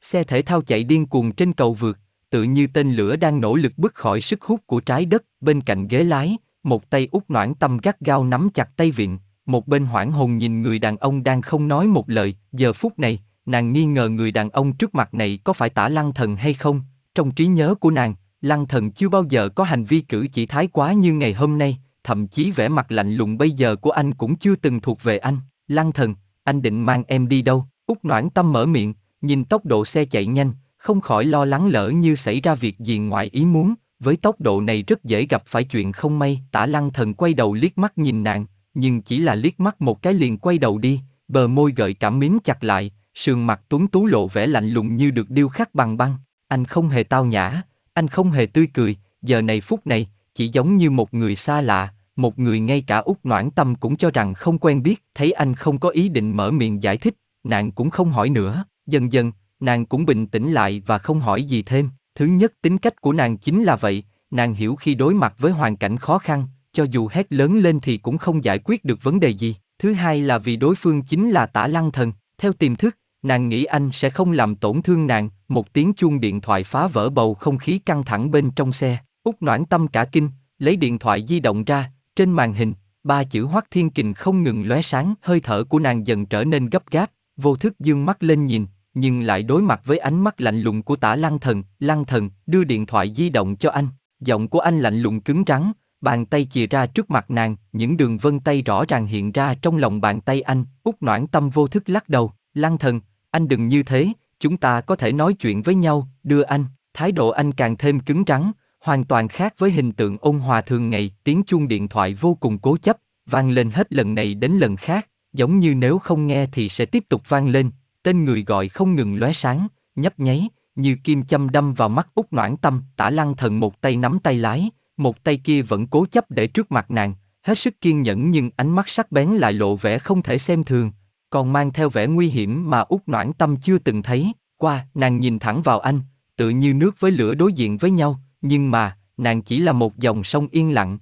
Xe thể thao chạy điên cuồng trên cầu vượt, tự như tên lửa đang nỗ lực bứt khỏi sức hút của trái đất, bên cạnh ghế lái, một tay út noãn tâm gắt gao nắm chặt tay vịn, một bên hoảng hồn nhìn người đàn ông đang không nói một lời, giờ phút này, nàng nghi ngờ người đàn ông trước mặt này có phải tả lăng thần hay không, trong trí nhớ của nàng, lăng thần chưa bao giờ có hành vi cử chỉ thái quá như ngày hôm nay, thậm chí vẻ mặt lạnh lùng bây giờ của anh cũng chưa từng thuộc về anh, lăng thần, anh định mang em đi đâu, út noãn tâm mở miệng, nhìn tốc độ xe chạy nhanh, không khỏi lo lắng lỡ như xảy ra việc gì ngoài ý muốn, với tốc độ này rất dễ gặp phải chuyện không may. Tả lăng thần quay đầu liếc mắt nhìn nàng, nhưng chỉ là liếc mắt một cái liền quay đầu đi, bờ môi gợi cảm mím chặt lại, sườn mặt tuấn tú lộ vẻ lạnh lùng như được điêu khắc bằng băng. Anh không hề tao nhã, anh không hề tươi cười, giờ này phút này, chỉ giống như một người xa lạ, một người ngay cả út noãn tâm cũng cho rằng không quen biết, thấy anh không có ý định mở miệng giải thích, nàng cũng không hỏi nữa, dần dần, nàng cũng bình tĩnh lại và không hỏi gì thêm. Thứ nhất tính cách của nàng chính là vậy, nàng hiểu khi đối mặt với hoàn cảnh khó khăn, cho dù hét lớn lên thì cũng không giải quyết được vấn đề gì. Thứ hai là vì đối phương chính là tả lăng thần, theo tiềm thức, nàng nghĩ anh sẽ không làm tổn thương nàng, một tiếng chuông điện thoại phá vỡ bầu không khí căng thẳng bên trong xe. Út noãn tâm cả kinh, lấy điện thoại di động ra, trên màn hình, ba chữ Hoắc Thiên Kình không ngừng lóe sáng, hơi thở của nàng dần trở nên gấp gáp, vô thức dương mắt lên nhìn, nhưng lại đối mặt với ánh mắt lạnh lùng của tả lăng thần, lăng thần, đưa điện thoại di động cho anh, giọng của anh lạnh lùng cứng rắn, bàn tay chìa ra trước mặt nàng, những đường vân tay rõ ràng hiện ra trong lòng bàn tay anh, út noãn tâm vô thức lắc đầu, lăng thần, anh đừng như thế, chúng ta có thể nói chuyện với nhau, đưa anh, thái độ anh càng thêm cứng rắn, hoàn toàn khác với hình tượng ôn hòa thường ngày, tiếng chuông điện thoại vô cùng cố chấp, vang lên hết lần này đến lần khác, giống như nếu không nghe thì sẽ tiếp tục vang lên, tên người gọi không ngừng lóe sáng, nhấp nháy, như kim châm đâm vào mắt út noãn tâm, tả lăng thần một tay nắm tay lái, một tay kia vẫn cố chấp để trước mặt nàng, hết sức kiên nhẫn nhưng ánh mắt sắc bén lại lộ vẻ không thể xem thường, còn mang theo vẻ nguy hiểm mà út noãn tâm chưa từng thấy, qua, nàng nhìn thẳng vào anh, tự như nước với lửa đối diện với nhau, nhưng mà, nàng chỉ là một dòng sông yên lặng,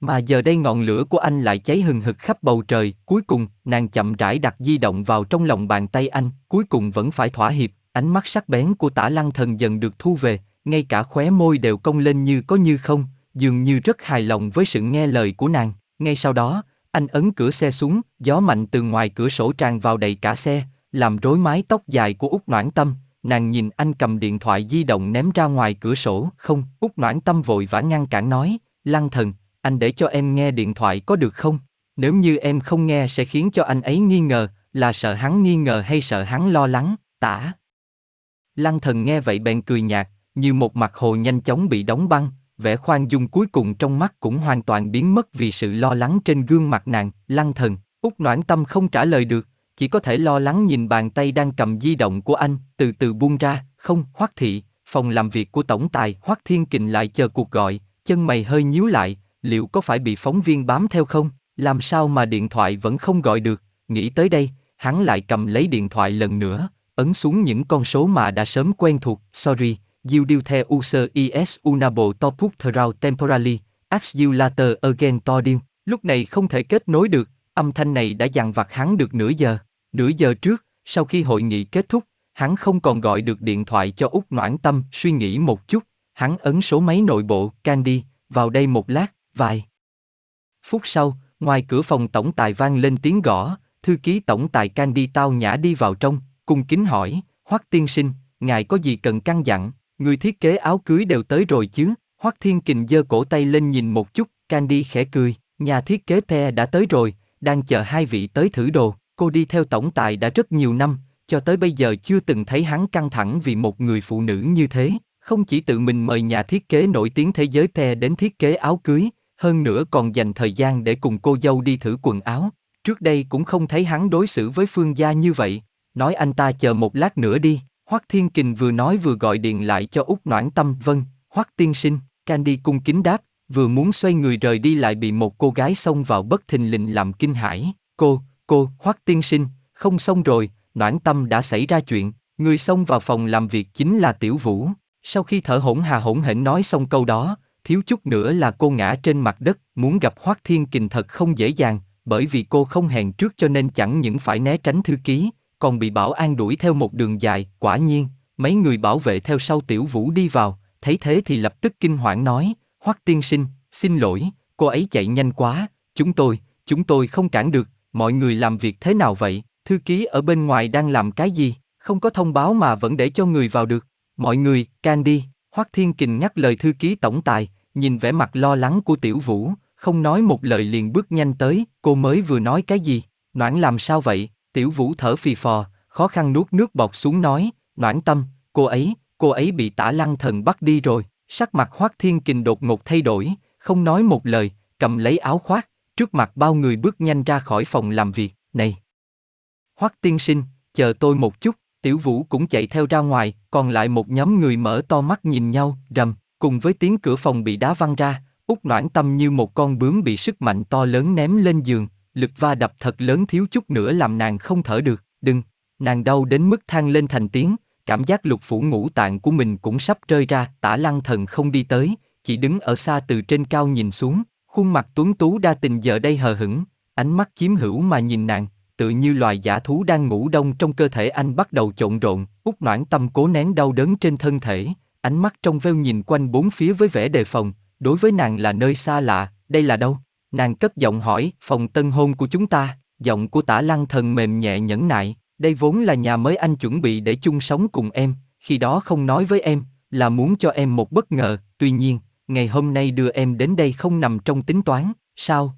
mà giờ đây ngọn lửa của anh lại cháy hừng hực khắp bầu trời, cuối cùng, nàng chậm rãi đặt di động vào trong lòng bàn tay anh, cuối cùng vẫn phải thỏa hiệp, ánh mắt sắc bén của tả lăng thần dần được thu về, ngay cả khóe môi đều cong lên như có như không, dường như rất hài lòng với sự nghe lời của nàng. Ngay sau đó, anh ấn cửa xe xuống, gió mạnh từ ngoài cửa sổ tràn vào đầy cả xe, làm rối mái tóc dài của út noãn tâm. Nàng nhìn anh cầm điện thoại di động ném ra ngoài cửa sổ, không, út noãn tâm vội vã ngăn cản nói, lăng thần, anh để cho em nghe điện thoại có được không? Nếu như em không nghe sẽ khiến cho anh ấy nghi ngờ, là sợ hắn nghi ngờ hay sợ hắn lo lắng, tả. Lăng thần nghe vậy bèn cười nhạt, như một mặt hồ nhanh chóng bị đóng băng, vẻ khoan dung cuối cùng trong mắt cũng hoàn toàn biến mất vì sự lo lắng trên gương mặt nàng, lăng thần, út noãn tâm không trả lời được, chỉ có thể lo lắng nhìn bàn tay đang cầm di động của anh, từ từ buông ra, không, hoắc thị, phòng làm việc của tổng tài hoắc thiên kình lại chờ cuộc gọi, chân mày hơi nhíu lại, liệu có phải bị phóng viên bám theo không? Làm sao mà điện thoại vẫn không gọi được? Nghĩ tới đây, hắn lại cầm lấy điện thoại lần nữa, ấn xuống những con số mà đã sớm quen thuộc. Sorry, you do the user is unable to put through temporarily, ask you later again to deal. Lúc này không thể kết nối được, âm thanh này đã dằn vặt hắn được nửa giờ. Nửa giờ trước, sau khi hội nghị kết thúc, hắn không còn gọi được điện thoại cho Úc Noãn Tâm, suy nghĩ một chút, hắn ấn số máy nội bộ, Candy, vào đây một lát, Vài phút sau, ngoài cửa phòng tổng tài vang lên tiếng gõ, thư ký tổng tài Candy tao nhã đi vào trong, cung kính hỏi, Hoắc tiên sinh, ngài có gì cần căn dặn, người thiết kế áo cưới đều tới rồi chứ? Hoắc Thiên Kình giơ cổ tay lên nhìn một chút, Candy khẽ cười, nhà thiết kế Pe đã tới rồi, đang chờ hai vị tới thử đồ. Cô đi theo tổng tài đã rất nhiều năm, cho tới bây giờ chưa từng thấy hắn căng thẳng vì một người phụ nữ như thế, không chỉ tự mình mời nhà thiết kế nổi tiếng thế giới Pe đến thiết kế áo cưới, hơn nữa còn dành thời gian để cùng cô dâu đi thử quần áo. Trước đây cũng không thấy hắn đối xử với Phương gia như vậy, nói anh ta chờ một lát nữa đi. Hoắc Thiên Kình vừa nói vừa gọi điện lại cho Úc Noãn Tâm, vâng, Hoắc tiên sinh, Candy cung kính đáp, vừa muốn xoay người rời đi lại bị một cô gái xông vào bất thình lình làm kinh hãi. Cô, cô, Hoắc tiên sinh, không xong rồi, Noãn Tâm đã xảy ra chuyện, người xông vào phòng làm việc chính là Tiểu Vũ. Sau khi thở hổn hà hổn hển nói xong câu đó, thiếu chút nữa là cô ngã trên mặt đất, muốn gặp Hoắc Thiên Kình thật không dễ dàng, bởi vì cô không hẹn trước cho nên chẳng những phải né tránh thư ký, còn bị bảo an đuổi theo một đường dài, quả nhiên, mấy người bảo vệ theo sau Tiểu Vũ đi vào, thấy thế thì lập tức kinh hoảng nói, Hoắc tiên sinh, xin lỗi, cô ấy chạy nhanh quá, chúng tôi, chúng tôi không cản được, mọi người làm việc thế nào vậy, thư ký ở bên ngoài đang làm cái gì, không có thông báo mà vẫn để cho người vào được, mọi người, can đi, Hoắc Thiên Kình nhắc lời thư ký tổng tài, nhìn vẻ mặt lo lắng của Tiểu Vũ, không nói một lời liền bước nhanh tới, cô mới vừa nói cái gì, Noãn làm sao vậy, Tiểu Vũ thở phì phò, khó khăn nuốt nước bọt xuống nói, Noãn tâm, cô ấy, cô ấy bị tả lăng thần bắt đi rồi, sắc mặt Hoắc Thiên Kình đột ngột thay đổi, không nói một lời, cầm lấy áo khoác, trước mặt bao người bước nhanh ra khỏi phòng làm việc, này. Hoắc tiên sinh, chờ tôi một chút, Tiểu Vũ cũng chạy theo ra ngoài, còn lại một nhóm người mở to mắt nhìn nhau, rầm, cùng với tiếng cửa phòng bị đá văng ra, út noãn tâm như một con bướm bị sức mạnh to lớn ném lên giường, lực va đập thật lớn thiếu chút nữa làm nàng không thở được, đừng, nàng đau đến mức than lên thành tiếng, cảm giác lục phủ ngũ tạng của mình cũng sắp rơi ra, tả lăng thần không đi tới, chỉ đứng ở xa từ trên cao nhìn xuống, khuôn mặt tuấn tú đa tình giờ đây hờ hững, ánh mắt chiếm hữu mà nhìn nàng, tự như loài giả thú đang ngủ đông trong cơ thể anh bắt đầu trộn rộn, út noãn tâm cố nén đau đớn trên thân thể, ánh mắt trong veo nhìn quanh bốn phía với vẻ đề phòng, đối với nàng là nơi xa lạ, đây là đâu? Nàng cất giọng hỏi, phòng tân hôn của chúng ta, giọng của tả lăng thần mềm nhẹ nhẫn nại, đây vốn là nhà mới anh chuẩn bị để chung sống cùng em, khi đó không nói với em, là muốn cho em một bất ngờ, tuy nhiên, ngày hôm nay đưa em đến đây không nằm trong tính toán, sao?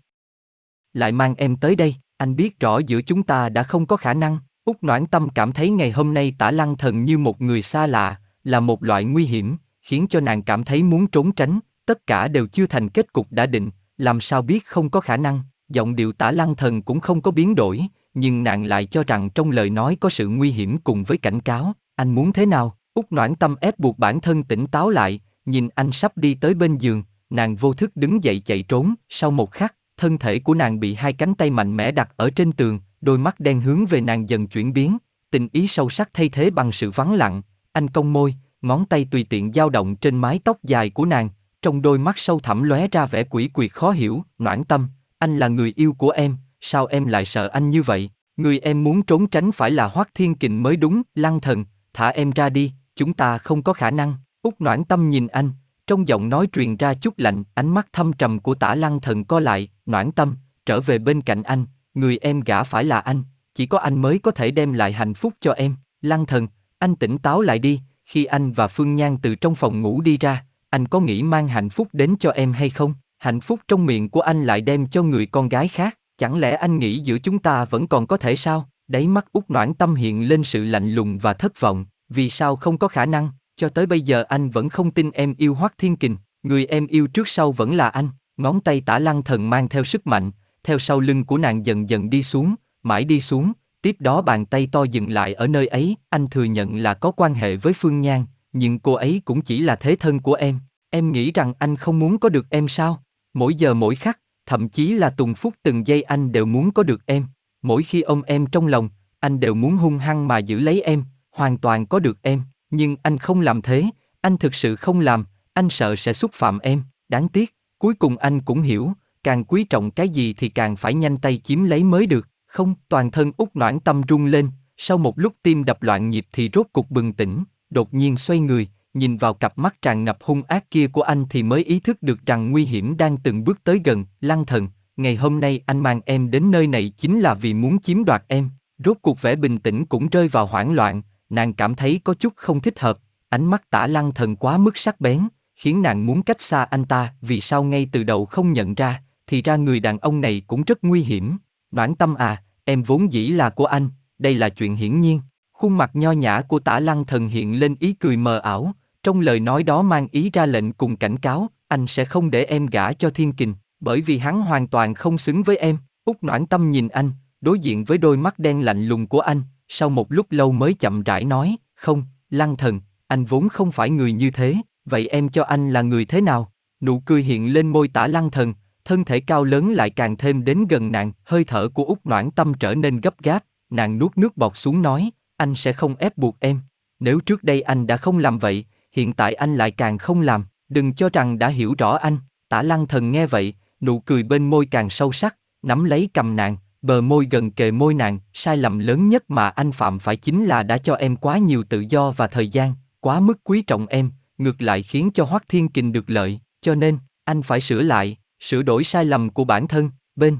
Lại mang em tới đây, anh biết rõ giữa chúng ta đã không có khả năng, Úc Noãn Tâm cảm thấy ngày hôm nay tả lăng thần như một người xa lạ, là một loại nguy hiểm, khiến cho nàng cảm thấy muốn trốn tránh, tất cả đều chưa thành kết cục đã định, làm sao biết không có khả năng, giọng điệu tả lăng thần cũng không có biến đổi, nhưng nàng lại cho rằng trong lời nói có sự nguy hiểm cùng với cảnh cáo, anh muốn thế nào? Úc noãn tâm ép buộc bản thân tỉnh táo lại, nhìn anh sắp đi tới bên giường, nàng vô thức đứng dậy chạy trốn, sau một khắc, thân thể của nàng bị hai cánh tay mạnh mẽ đặt ở trên tường, đôi mắt đen hướng về nàng dần chuyển biến, tình ý sâu sắc thay thế bằng sự vắng lặng, anh cong môi, ngón tay tùy tiện dao động trên mái tóc dài của nàng, trong đôi mắt sâu thẳm lóe ra vẻ quỷ quyệt khó hiểu, noãn tâm, anh là người yêu của em, sao em lại sợ anh như vậy? Người em muốn trốn tránh phải là Hoắc Thiên Kình mới đúng, Lăng Thần, thả em ra đi, chúng ta không có khả năng. Úc Noãn Tâm nhìn anh, trong giọng nói truyền ra chút lạnh, ánh mắt thâm trầm của Tả Lăng Thần co lại, Noãn Tâm, trở về bên cạnh anh, người em gả phải là anh, chỉ có anh mới có thể đem lại hạnh phúc cho em. Lăng Thần, anh tỉnh táo lại đi, khi anh và Phương Nhan từ trong phòng ngủ đi ra, anh có nghĩ mang hạnh phúc đến cho em hay không? Hạnh phúc trong miệng của anh lại đem cho người con gái khác, chẳng lẽ anh nghĩ giữa chúng ta vẫn còn có thể sao? Đáy mắt út noãn tâm hiện lên sự lạnh lùng và thất vọng, vì sao không có khả năng, cho tới bây giờ anh vẫn không tin em yêu Hoắc Thiên Kình, người em yêu trước sau vẫn là anh, ngón tay tả lăng thần mang theo sức mạnh, theo sau lưng của nàng dần dần đi xuống, mãi đi xuống, tiếp đó bàn tay to dừng lại ở nơi ấy, anh thừa nhận là có quan hệ với Phương Nhan, nhưng cô ấy cũng chỉ là thế thân của em, em nghĩ rằng anh không muốn có được em sao? Mỗi giờ mỗi khắc, thậm chí là từng phút từng giây anh đều muốn có được em. Mỗi khi ôm em trong lòng, anh đều muốn hung hăng mà giữ lấy em, hoàn toàn có được em. Nhưng anh không làm thế, anh thực sự không làm, anh sợ sẽ xúc phạm em. Đáng tiếc, cuối cùng anh cũng hiểu, càng quý trọng cái gì thì càng phải nhanh tay chiếm lấy mới được. Không, toàn thân út noãn tâm rung lên, sau một lúc tim đập loạn nhịp thì rốt cục bừng tỉnh, đột nhiên xoay người, nhìn vào cặp mắt tràn ngập hung ác kia của anh thì mới ý thức được rằng nguy hiểm đang từng bước tới gần, lăng thần, ngày hôm nay anh mang em đến nơi này chính là vì muốn chiếm đoạt em, rốt cuộc vẻ bình tĩnh cũng rơi vào hoảng loạn, nàng cảm thấy có chút không thích hợp, ánh mắt tả lăng thần quá mức sắc bén, khiến nàng muốn cách xa anh ta, vì sao ngay từ đầu không nhận ra, thì ra người đàn ông này cũng rất nguy hiểm, Noãn tâm à, em vốn dĩ là của anh, đây là chuyện hiển nhiên, Khuôn mặt nho nhã của tả lăng thần hiện lên ý cười mờ ảo, trong lời nói đó mang ý ra lệnh cùng cảnh cáo, anh sẽ không để em gả cho thiên kình, bởi vì hắn hoàn toàn không xứng với em. Úc noãn tâm nhìn anh, đối diện với đôi mắt đen lạnh lùng của anh, sau một lúc lâu mới chậm rãi nói, không, lăng thần, anh vốn không phải người như thế, vậy em cho anh là người thế nào? Nụ cười hiện lên môi tả lăng thần, thân thể cao lớn lại càng thêm đến gần nàng, hơi thở của út noãn tâm trở nên gấp gáp, nàng nuốt nước bọt xuống nói, anh sẽ không ép buộc em. Nếu trước đây anh đã không làm vậy, hiện tại anh lại càng không làm, đừng cho rằng đã hiểu rõ anh. Tả lăng thần nghe vậy, nụ cười bên môi càng sâu sắc, nắm lấy cầm nàng, bờ môi gần kề môi nàng, sai lầm lớn nhất mà anh phạm phải chính là đã cho em quá nhiều tự do và thời gian, quá mức quý trọng em, ngược lại khiến cho Hoắc Thiên Kình được lợi, cho nên, anh phải sửa lại, sửa đổi sai lầm của bản thân, bên.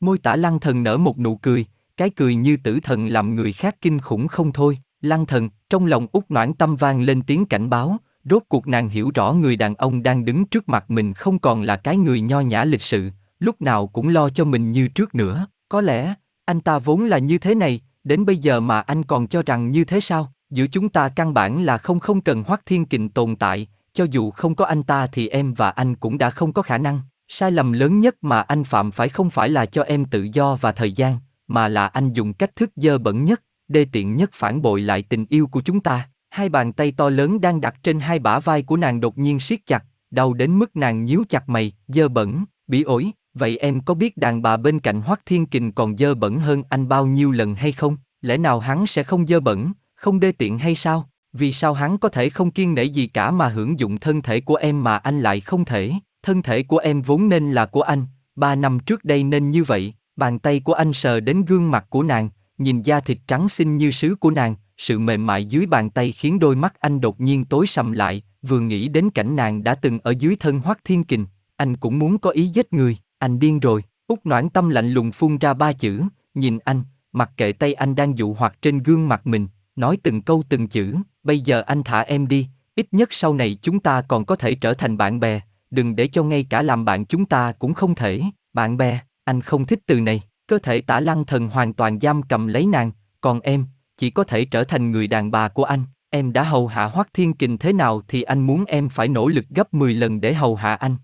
Môi tả lăng thần nở một nụ cười, cái cười như tử thần làm người khác kinh khủng không thôi, lăng thần, trong lòng út noãn tâm vang lên tiếng cảnh báo, rốt cuộc nàng hiểu rõ người đàn ông đang đứng trước mặt mình không còn là cái người nho nhã lịch sự, lúc nào cũng lo cho mình như trước nữa, có lẽ, anh ta vốn là như thế này, đến bây giờ mà anh còn cho rằng như thế sao, giữa chúng ta căn bản là không không cần Hoắc Thiên Kình tồn tại, cho dù không có anh ta thì em và anh cũng đã không có khả năng, sai lầm lớn nhất mà anh phạm phải không phải là cho em tự do và thời gian, mà là anh dùng cách thức dơ bẩn nhất, đê tiện nhất phản bội lại tình yêu của chúng ta. Hai bàn tay to lớn đang đặt trên hai bả vai của nàng đột nhiên siết chặt, đau đến mức nàng nhíu chặt mày, dơ bẩn, bị ổi, vậy em có biết đàn bà bên cạnh Hoắc Thiên Kình còn dơ bẩn hơn anh bao nhiêu lần hay không? Lẽ nào hắn sẽ không dơ bẩn, không đê tiện hay sao? Vì sao hắn có thể không kiên nể gì cả mà hưởng dụng thân thể của em mà anh lại không thể? Thân thể của em vốn nên là của anh, ba năm trước đây nên như vậy, bàn tay của anh sờ đến gương mặt của nàng, nhìn da thịt trắng xinh như sứ của nàng, sự mềm mại dưới bàn tay khiến đôi mắt anh đột nhiên tối sầm lại, vừa nghĩ đến cảnh nàng đã từng ở dưới thân Hoắc Thiên Kình, anh cũng muốn có ý giết người, anh điên rồi. Út Noãn Tâm lạnh lùng phun ra ba chữ, nhìn anh, mặc kệ tay anh đang dụ hoặc trên gương mặt mình, nói từng câu từng chữ, bây giờ anh thả em đi, ít nhất sau này chúng ta còn có thể trở thành bạn bè, đừng để cho ngay cả làm bạn chúng ta cũng không thể, bạn bè, anh không thích từ này, cơ thể tả lăng thần hoàn toàn giam cầm lấy nàng, còn em, chỉ có thể trở thành người đàn bà của anh, em đã hầu hạ Hoắc Thiên Kình thế nào thì anh muốn em phải nỗ lực gấp 10 lần để hầu hạ anh.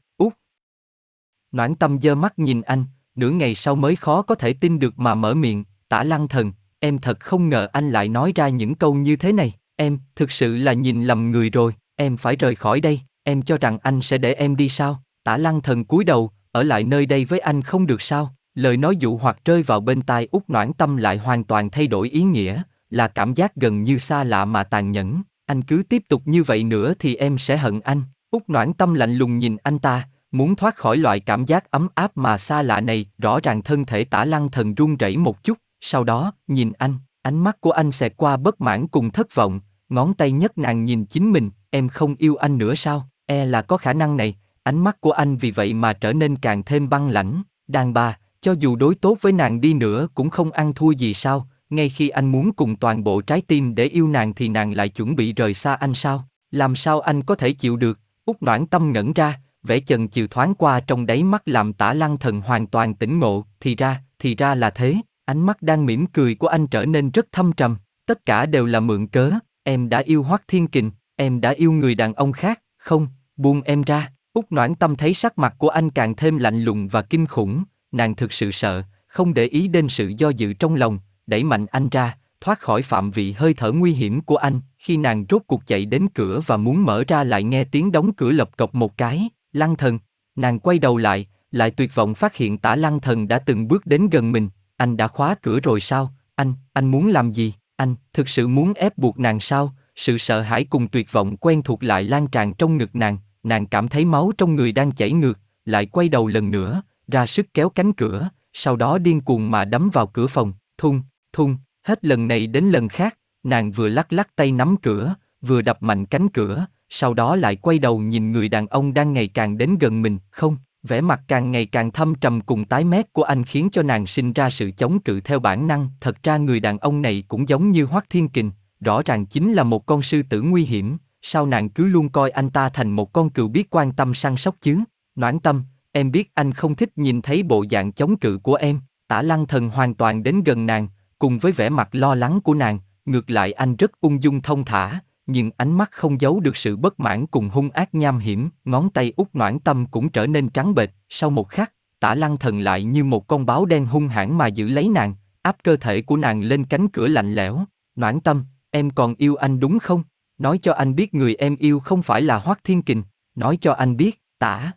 Noãn tâm dơ mắt nhìn anh, nửa ngày sau mới khó có thể tin được mà mở miệng, tả lăng thần, em thật không ngờ anh lại nói ra những câu như thế này, em, thực sự là nhìn lầm người rồi, em phải rời khỏi đây, em cho rằng anh sẽ để em đi sao, tả lăng thần cúi đầu, ở lại nơi đây với anh không được sao, lời nói dụ hoặc rơi vào bên tai út noãn tâm lại hoàn toàn thay đổi ý nghĩa, là cảm giác gần như xa lạ mà tàn nhẫn, anh cứ tiếp tục như vậy nữa thì em sẽ hận anh, út noãn tâm lạnh lùng nhìn anh ta, muốn thoát khỏi loại cảm giác ấm áp mà xa lạ này, rõ ràng thân thể tả lăng thần run rẩy một chút, sau đó, nhìn anh, ánh mắt của anh xẹt qua bất mãn cùng thất vọng, ngón tay nhấc nàng nhìn chính mình, em không yêu anh nữa sao, e là có khả năng này, ánh mắt của anh vì vậy mà trở nên càng thêm băng lãnh, đàn bà, cho dù đối tốt với nàng đi nữa cũng không ăn thua gì sao, ngay khi anh muốn cùng toàn bộ trái tim để yêu nàng thì nàng lại chuẩn bị rời xa anh sao, làm sao anh có thể chịu được, út noãn tâm ngẩn ra, vẻ chần chừ thoáng qua trong đáy mắt làm tả lăng thần hoàn toàn tỉnh ngộ, thì ra, thì ra là thế, ánh mắt đang mỉm cười của anh trở nên rất thâm trầm, tất cả đều là mượn cớ, em đã yêu Hoắc Thiên Kình, em đã yêu người đàn ông khác, không, buông em ra. Út Noãn Tâm thấy sắc mặt của anh càng thêm lạnh lùng và kinh khủng, nàng thực sự sợ, không để ý đến sự do dự trong lòng, đẩy mạnh anh ra, thoát khỏi phạm vị hơi thở nguy hiểm của anh. Khi nàng rốt cuộc chạy đến cửa và muốn mở ra lại nghe tiếng đóng cửa lập cộc một cái, lăng thần, nàng quay đầu lại, lại tuyệt vọng phát hiện tả lăng thần đã từng bước đến gần mình, anh đã khóa cửa rồi sao, anh, anh muốn làm gì, anh, thực sự muốn ép buộc nàng sao, sự sợ hãi cùng tuyệt vọng quen thuộc lại lan tràn trong ngực nàng, nàng cảm thấy máu trong người đang chảy ngược, lại quay đầu lần nữa, ra sức kéo cánh cửa, sau đó điên cuồng mà đấm vào cửa phòng, thung, thung, hết lần này đến lần khác, nàng vừa lắc lắc tay nắm cửa, vừa đập mạnh cánh cửa, sau đó lại quay đầu nhìn người đàn ông đang ngày càng đến gần mình, không, vẻ mặt càng ngày càng thâm trầm cùng tái mét của anh khiến cho nàng sinh ra sự chống cự theo bản năng, thật ra người đàn ông này cũng giống như Hoắc Thiên Kình, rõ ràng chính là một con sư tử nguy hiểm, sao nàng cứ luôn coi anh ta thành một con cừu biết quan tâm săn sóc chứ? Noãn tâm, em biết anh không thích nhìn thấy bộ dạng chống cự của em. Tả lăng thần hoàn toàn đến gần nàng, cùng với vẻ mặt lo lắng của nàng, ngược lại anh rất ung dung thông thả, nhưng ánh mắt không giấu được sự bất mãn cùng hung ác nham hiểm, ngón tay út noãn tâm cũng trở nên trắng bệch, sau một khắc, tả lăng thần lại như một con báo đen hung hãn mà giữ lấy nàng, áp cơ thể của nàng lên cánh cửa lạnh lẽo, noãn tâm, em còn yêu anh đúng không? Nói cho anh biết người em yêu không phải là Hoắc Thiên Kình, nói cho anh biết, tả.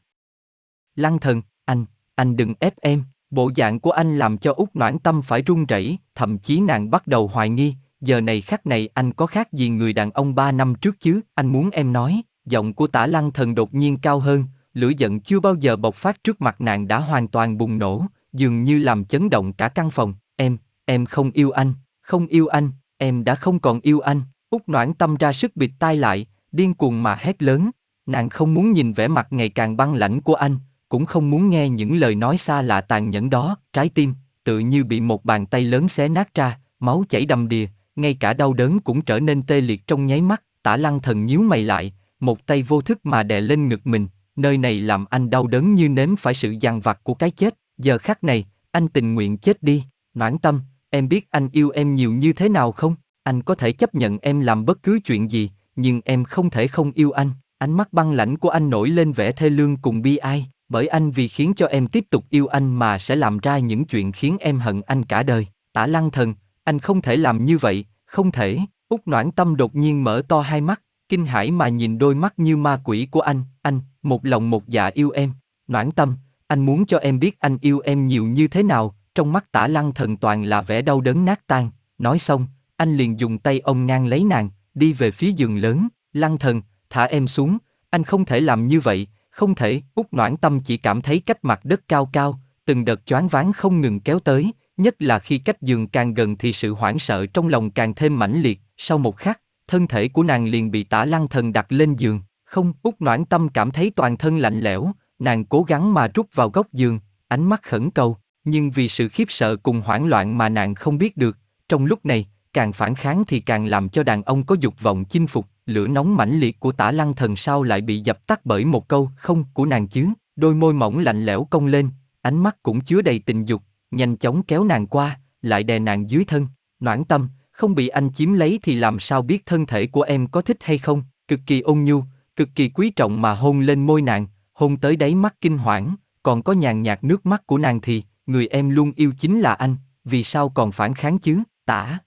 Lăng thần, anh, anh đừng ép em, bộ dạng của anh làm cho út noãn tâm phải run rẩy, thậm chí nàng bắt đầu hoài nghi, giờ này khắc này anh có khác gì người đàn ông ba năm trước chứ, anh muốn em nói, giọng của tả lăng thần đột nhiên cao hơn, lửa giận chưa bao giờ bộc phát trước mặt nàng đã hoàn toàn bùng nổ, dường như làm chấn động cả căn phòng, em, em không yêu anh, không yêu anh, em đã không còn yêu anh, út noãn tâm ra sức bịt tai lại, điên cuồng mà hét lớn, nàng không muốn nhìn vẻ mặt ngày càng băng lãnh của anh, cũng không muốn nghe những lời nói xa lạ tàn nhẫn đó, trái tim, tự như bị một bàn tay lớn xé nát ra, máu chảy đầm đìa, ngay cả đau đớn cũng trở nên tê liệt trong nháy mắt, tả lăng thần nhíu mày lại, một tay vô thức mà đè lên ngực mình, nơi này làm anh đau đớn như nếm phải sự giằng vặt của cái chết, giờ khắc này, anh tình nguyện chết đi, noãn tâm, em biết anh yêu em nhiều như thế nào không? Anh có thể chấp nhận em làm bất cứ chuyện gì, nhưng em không thể không yêu anh. Ánh mắt băng lãnh của anh nổi lên vẻ thê lương cùng bi ai, bởi anh vì khiến cho em tiếp tục yêu anh mà sẽ làm ra những chuyện khiến em hận anh cả đời. Tả lăng thần, anh không thể làm như vậy, không thể. Úc noãn tâm đột nhiên mở to hai mắt, kinh hãi mà nhìn đôi mắt như ma quỷ của anh, anh, một lòng một dạ yêu em. Noãn tâm, anh muốn cho em biết anh yêu em nhiều như thế nào, trong mắt tả lăng thần toàn là vẻ đau đớn nát tan. Nói xong, anh liền dùng tay ông ngang lấy nàng, đi về phía giường lớn, lăng thần, thả em xuống, anh không thể làm như vậy, không thể, Úc noãn tâm chỉ cảm thấy cách mặt đất cao cao, từng đợt choáng váng không ngừng kéo tới, nhất là khi cách giường càng gần thì sự hoảng sợ trong lòng càng thêm mãnh liệt, sau một khắc, thân thể của nàng liền bị tả lăng thần đặt lên giường, không, út noãn tâm cảm thấy toàn thân lạnh lẽo, nàng cố gắng mà rút vào góc giường, ánh mắt khẩn cầu, nhưng vì sự khiếp sợ cùng hoảng loạn mà nàng không biết được, trong lúc này, càng phản kháng thì càng làm cho đàn ông có dục vọng chinh phục, lửa nóng mãnh liệt của tả lăng thần sao lại bị dập tắt bởi một câu không của nàng chứ, đôi môi mỏng lạnh lẽo cong lên, ánh mắt cũng chứa đầy tình dục, nhanh chóng kéo nàng qua, lại đè nàng dưới thân, noãn tâm, không bị anh chiếm lấy thì làm sao biết thân thể của em có thích hay không, cực kỳ ôn nhu, cực kỳ quý trọng mà hôn lên môi nàng, hôn tới đáy mắt kinh hoảng, còn có nhàn nhạt nước mắt của nàng thì, người em luôn yêu chính là anh, vì sao còn phản kháng chứ, tả.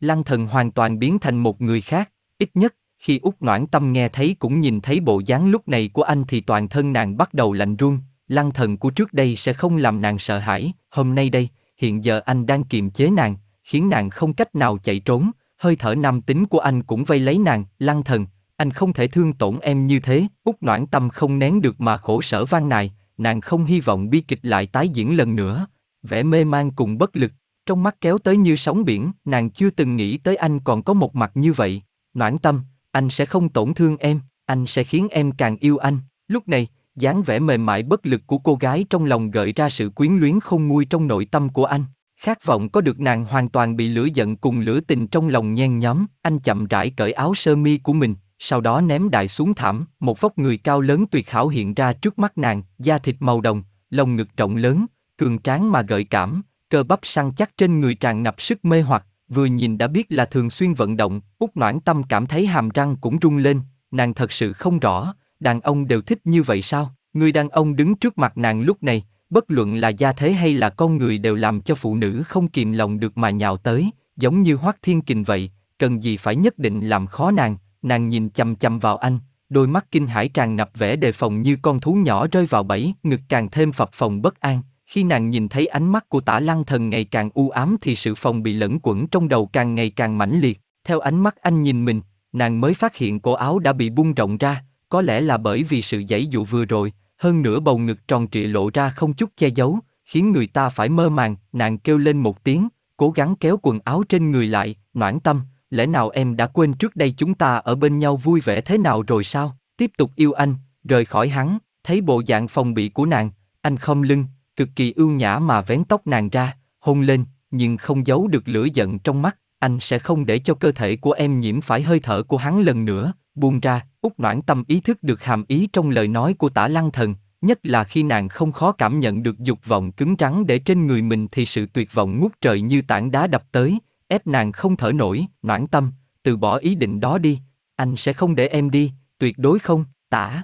Lăng thần hoàn toàn biến thành một người khác, ít nhất, khi út noãn tâm nghe thấy cũng nhìn thấy bộ dáng lúc này của anh thì toàn thân nàng bắt đầu lạnh run, lăng thần của trước đây sẽ không làm nàng sợ hãi, hôm nay đây, hiện giờ anh đang kiềm chế nàng, khiến nàng không cách nào chạy trốn, hơi thở nam tính của anh cũng vây lấy nàng, lăng thần, anh không thể thương tổn em như thế, út noãn tâm không nén được mà khổ sở van nài, nàng không hy vọng bi kịch lại tái diễn lần nữa, vẻ mê man cùng bất lực, trong mắt kéo tới như sóng biển, nàng chưa từng nghĩ tới anh còn có một mặt như vậy. Noãn tâm, anh sẽ không tổn thương em, anh sẽ khiến em càng yêu anh. Lúc này, dáng vẻ mềm mại bất lực của cô gái trong lòng gợi ra sự quyến luyến không nguôi trong nội tâm của anh. Khát vọng có được nàng hoàn toàn bị lửa giận cùng lửa tình trong lòng nhen nhóm, anh chậm rãi cởi áo sơ mi của mình, sau đó ném đại xuống thảm, một vóc người cao lớn tuyệt hảo hiện ra trước mắt nàng, da thịt màu đồng, lồng ngực rộng lớn, cường tráng mà gợi cảm, cơ bắp săn chắc trên người tràn ngập sức mê hoặc, vừa nhìn đã biết là thường xuyên vận động, út noãn tâm cảm thấy hàm răng cũng rung lên, nàng thật sự không rõ, đàn ông đều thích như vậy sao? Người đàn ông đứng trước mặt nàng lúc này, bất luận là gia thế hay là con người đều làm cho phụ nữ không kìm lòng được mà nhào tới, giống như Hoắc Thiên Kình vậy, cần gì phải nhất định làm khó nàng, nàng nhìn chăm chăm vào anh, đôi mắt kinh hãi tràn ngập vẻ đề phòng như con thú nhỏ rơi vào bẫy, ngực càng thêm phập phồng bất an, khi nàng nhìn thấy ánh mắt của tả lăng thần ngày càng u ám thì sự phòng bị lẫn quẩn trong đầu càng ngày càng mãnh liệt. Theo ánh mắt anh nhìn mình, nàng mới phát hiện cổ áo đã bị bung rộng ra, có lẽ là bởi vì sự giãy dụ vừa rồi, hơn nữa bầu ngực tròn trịa lộ ra không chút che giấu, khiến người ta phải mơ màng, nàng kêu lên một tiếng, cố gắng kéo quần áo trên người lại, noãn tâm, lẽ nào em đã quên trước đây chúng ta ở bên nhau vui vẻ thế nào rồi sao? Tiếp tục yêu anh, rời khỏi hắn, thấy bộ dạng phòng bị của nàng, anh không lưng, cực kỳ ưu nhã mà vén tóc nàng ra, hôn lên, nhưng không giấu được lửa giận trong mắt, anh sẽ không để cho cơ thể của em nhiễm phải hơi thở của hắn lần nữa, buông ra, út noãn tâm ý thức được hàm ý trong lời nói của tả lăng thần, nhất là khi nàng không khó cảm nhận được dục vọng cứng rắn để trên người mình thì sự tuyệt vọng ngút trời như tảng đá đập tới, ép nàng không thở nổi, noãn tâm, từ bỏ ý định đó đi, anh sẽ không để em đi, tuyệt đối không, tả.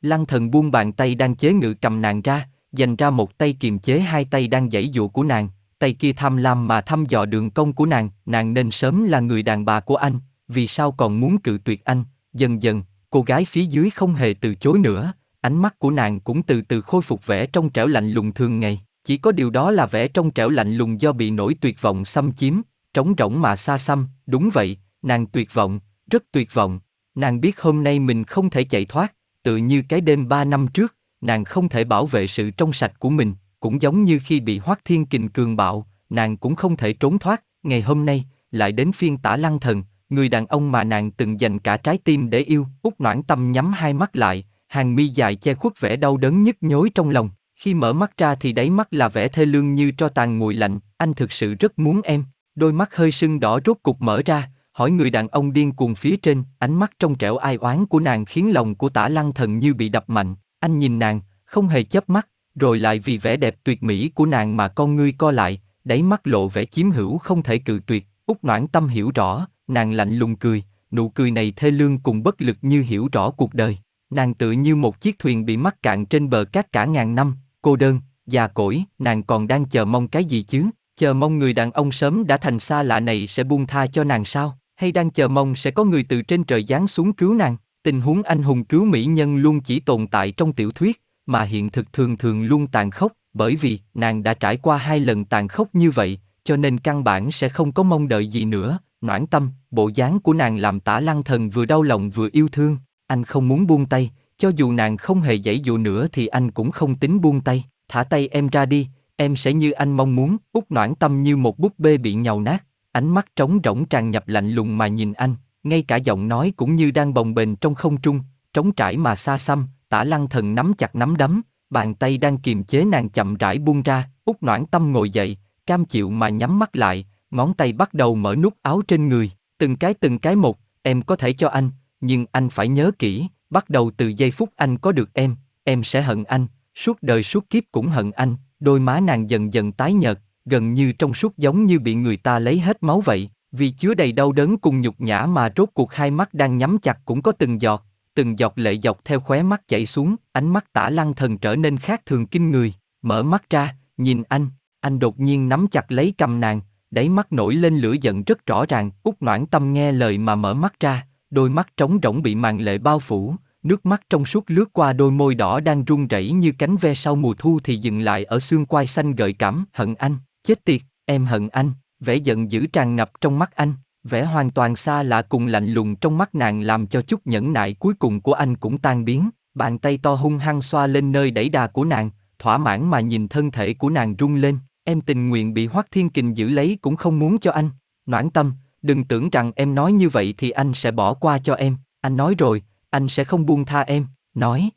Lăng thần buông bàn tay đang chế ngự cầm nàng ra, dành ra một tay kiềm chế hai tay đang giãy dụa của nàng, tay kia tham lam mà thăm dò đường cong của nàng, nàng nên sớm là người đàn bà của anh, vì sao còn muốn cự tuyệt anh, dần dần, cô gái phía dưới không hề từ chối nữa, ánh mắt của nàng cũng từ từ khôi phục vẻ trong trẻo lạnh lùng thường ngày, chỉ có điều đó là vẻ trong trẻo lạnh lùng do bị nỗi tuyệt vọng xâm chiếm, trống rỗng mà xa xăm, đúng vậy, nàng tuyệt vọng, rất tuyệt vọng, nàng biết hôm nay mình không thể chạy thoát, tự như cái đêm ba năm trước, nàng không thể bảo vệ sự trong sạch của mình, cũng giống như khi bị Hoắc Thiên Kình cường bạo, nàng cũng không thể trốn thoát, ngày hôm nay, lại đến phiên tả lăng thần, người đàn ông mà nàng từng dành cả trái tim để yêu, út noãn tâm nhắm hai mắt lại, hàng mi dài che khuất vẻ đau đớn nhức nhối trong lòng, khi mở mắt ra thì đáy mắt là vẻ thê lương như tro tàn nguội lạnh, anh thực sự rất muốn em, đôi mắt hơi sưng đỏ rốt cục mở ra, hỏi người đàn ông điên cuồng phía trên, ánh mắt trong trẻo ai oán của nàng khiến lòng của tả lăng thần như bị đập mạnh, anh nhìn nàng, không hề chớp mắt, rồi lại vì vẻ đẹp tuyệt mỹ của nàng mà con ngươi co lại, đáy mắt lộ vẻ chiếm hữu không thể cự tuyệt, út noãn tâm hiểu rõ, nàng lạnh lùng cười, nụ cười này thê lương cùng bất lực như hiểu rõ cuộc đời. Nàng tự như một chiếc thuyền bị mắc cạn trên bờ cát cả ngàn năm, cô đơn, già cỗi, nàng còn đang chờ mong cái gì chứ? Chờ mong người đàn ông sớm đã thành xa lạ này sẽ buông tha cho nàng sao? Hay đang chờ mong sẽ có người từ trên trời giáng xuống cứu nàng? Tình huống anh hùng cứu mỹ nhân luôn chỉ tồn tại trong tiểu thuyết, mà hiện thực thường thường luôn tàn khốc, bởi vì nàng đã trải qua hai lần tàn khốc như vậy, cho nên căn bản sẽ không có mong đợi gì nữa. Noãn tâm, bộ dáng của nàng làm tả lăng thần vừa đau lòng vừa yêu thương, anh không muốn buông tay, cho dù nàng không hề dãy dụ nữa thì anh cũng không tính buông tay, thả tay em ra đi, em sẽ như anh mong muốn, út noãn tâm như một búp bê bị nhàu nát, ánh mắt trống rỗng tràn nhập lạnh lùng mà nhìn anh, ngay cả giọng nói cũng như đang bồng bềnh trong không trung, trống trải mà xa xăm, tả lăng thần nắm chặt nắm đấm, bàn tay đang kiềm chế nàng chậm rãi buông ra, út noãn tâm ngồi dậy, cam chịu mà nhắm mắt lại, ngón tay bắt đầu mở nút áo trên người, từng cái từng cái một, em có thể cho anh, nhưng anh phải nhớ kỹ, bắt đầu từ giây phút anh có được em, em sẽ hận anh, suốt đời suốt kiếp cũng hận anh, đôi má nàng dần dần tái nhợt, gần như trong suốt giống như bị người ta lấy hết máu vậy, vì chứa đầy đau đớn cùng nhục nhã mà rốt cuộc hai mắt đang nhắm chặt cũng có từng giọt, từng giọt lệ dọc theo khóe mắt chảy xuống, ánh mắt tả lăng thần trở nên khác thường kinh người, mở mắt ra, nhìn anh, anh đột nhiên nắm chặt lấy cầm nàng, đáy mắt nổi lên lửa giận rất rõ ràng, út noãn tâm nghe lời mà mở mắt ra, đôi mắt trống rỗng bị màn lệ bao phủ, nước mắt trong suốt lướt qua đôi môi đỏ đang run rẩy như cánh ve sau mùa thu thì dừng lại ở xương quai xanh gợi cảm, hận anh, chết tiệt, em hận anh, vẻ giận dữ tràn ngập trong mắt anh, vẻ hoàn toàn xa lạ cùng lạnh lùng trong mắt nàng làm cho chút nhẫn nại cuối cùng của anh cũng tan biến, bàn tay to hung hăng xoa lên nơi đẩy đà của nàng, thỏa mãn mà nhìn thân thể của nàng rung lên, em tình nguyện bị Hoắc Thiên Kình giữ lấy cũng không muốn cho anh, noãn tâm, đừng tưởng rằng em nói như vậy thì anh sẽ bỏ qua cho em, anh nói rồi, anh sẽ không buông tha em, nói.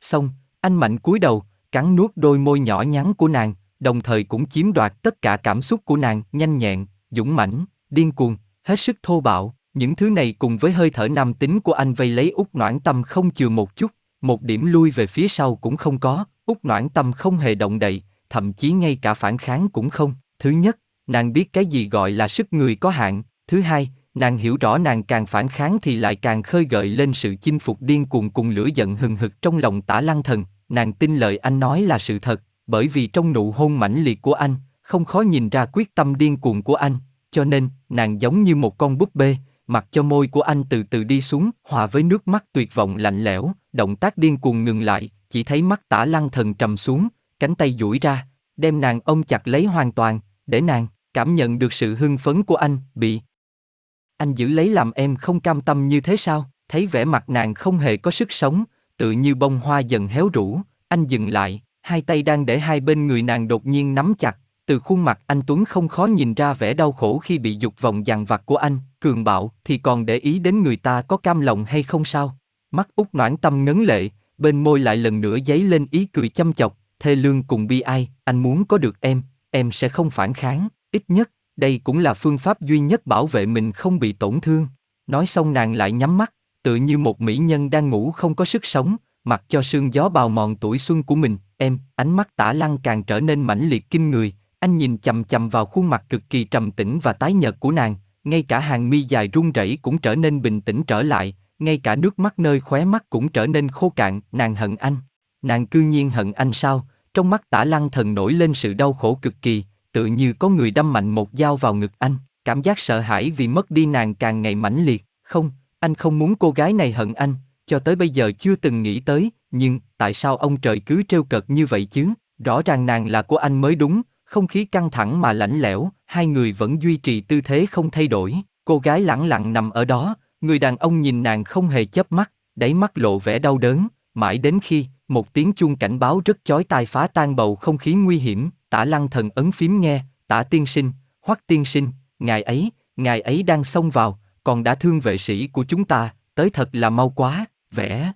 Xong, anh mạnh cúi đầu, cắn nuốt đôi môi nhỏ nhắn của nàng, đồng thời cũng chiếm đoạt tất cả cảm xúc của nàng, nhanh nhẹn, dũng mãnh, điên cuồng, hết sức thô bạo. Những thứ này cùng với hơi thở nam tính của anh vây lấy út noãn tâm không chừa một chút, một điểm lui về phía sau cũng không có, út noãn tâm không hề động đậy, thậm chí ngay cả phản kháng cũng không. Thứ nhất, nàng biết cái gì gọi là sức người có hạn. Thứ hai, nàng hiểu rõ nàng càng phản kháng thì lại càng khơi gợi lên sự chinh phục điên cuồng cùng lửa giận hừng hực trong lòng tả lăng thần. Nàng tin lời anh nói là sự thật, bởi vì trong nụ hôn mãnh liệt của anh, không khó nhìn ra quyết tâm điên cuồng của anh, cho nên, nàng giống như một con búp bê, mặc cho môi của anh từ từ đi xuống, hòa với nước mắt tuyệt vọng lạnh lẽo, động tác điên cuồng ngừng lại, chỉ thấy mắt tả lăng thần trầm xuống, cánh tay duỗi ra, đem nàng ôm chặt lấy hoàn toàn, để nàng cảm nhận được sự hưng phấn của anh, bị anh giữ lấy làm em không cam tâm như thế sao? Thấy vẻ mặt nàng không hề có sức sống, tự như bông hoa dần héo rũ, anh dừng lại, hai tay đang để hai bên người nàng đột nhiên nắm chặt, từ khuôn mặt anh Tuấn không khó nhìn ra vẻ đau khổ khi bị dục vọng dằn vặt của anh, cường bạo thì còn để ý đến người ta có cam lòng hay không sao? Mắt út noãn tâm ngấn lệ, bên môi lại lần nữa giấy lên ý cười chăm chọc, thê lương cùng bi ai, anh muốn có được em, em sẽ không phản kháng, ít nhất, đây cũng là phương pháp duy nhất bảo vệ mình không bị tổn thương. Nói xong nàng lại nhắm mắt, tự như một mỹ nhân đang ngủ không có sức sống, mặc cho sương gió bào mòn tuổi xuân của mình, em, ánh mắt tả lăng càng trở nên mãnh liệt kinh người, anh nhìn chầm chầm vào khuôn mặt cực kỳ trầm tĩnh và tái nhợt của nàng, ngay cả hàng mi dài run rẩy cũng trở nên bình tĩnh trở lại, ngay cả nước mắt nơi khóe mắt cũng trở nên khô cạn, nàng hận anh. Nàng cư nhiên hận anh sao? Trong mắt tả lăng thần nổi lên sự đau khổ cực kỳ, tự như có người đâm mạnh một dao vào ngực anh, cảm giác sợ hãi vì mất đi nàng càng ngày mãnh liệt, không, anh không muốn cô gái này hận anh, cho tới bây giờ chưa từng nghĩ tới, nhưng tại sao ông trời cứ trêu cợt như vậy chứ? Rõ ràng nàng là của anh mới đúng, không khí căng thẳng mà lạnh lẽo, hai người vẫn duy trì tư thế không thay đổi. Cô gái lẳng lặng nằm ở đó, người đàn ông nhìn nàng không hề chớp mắt, đáy mắt lộ vẻ đau đớn, mãi đến khi một tiếng chuông cảnh báo rất chói tai phá tan bầu không khí nguy hiểm. Tả Lăng Thần ấn phím nghe, Tả Tiên Sinh, Hoắc Tiên Sinh, ngài ấy, ngài ấy đang xông vào, còn đã thương vệ sĩ của chúng ta, tới thật là mau quá, vẻ.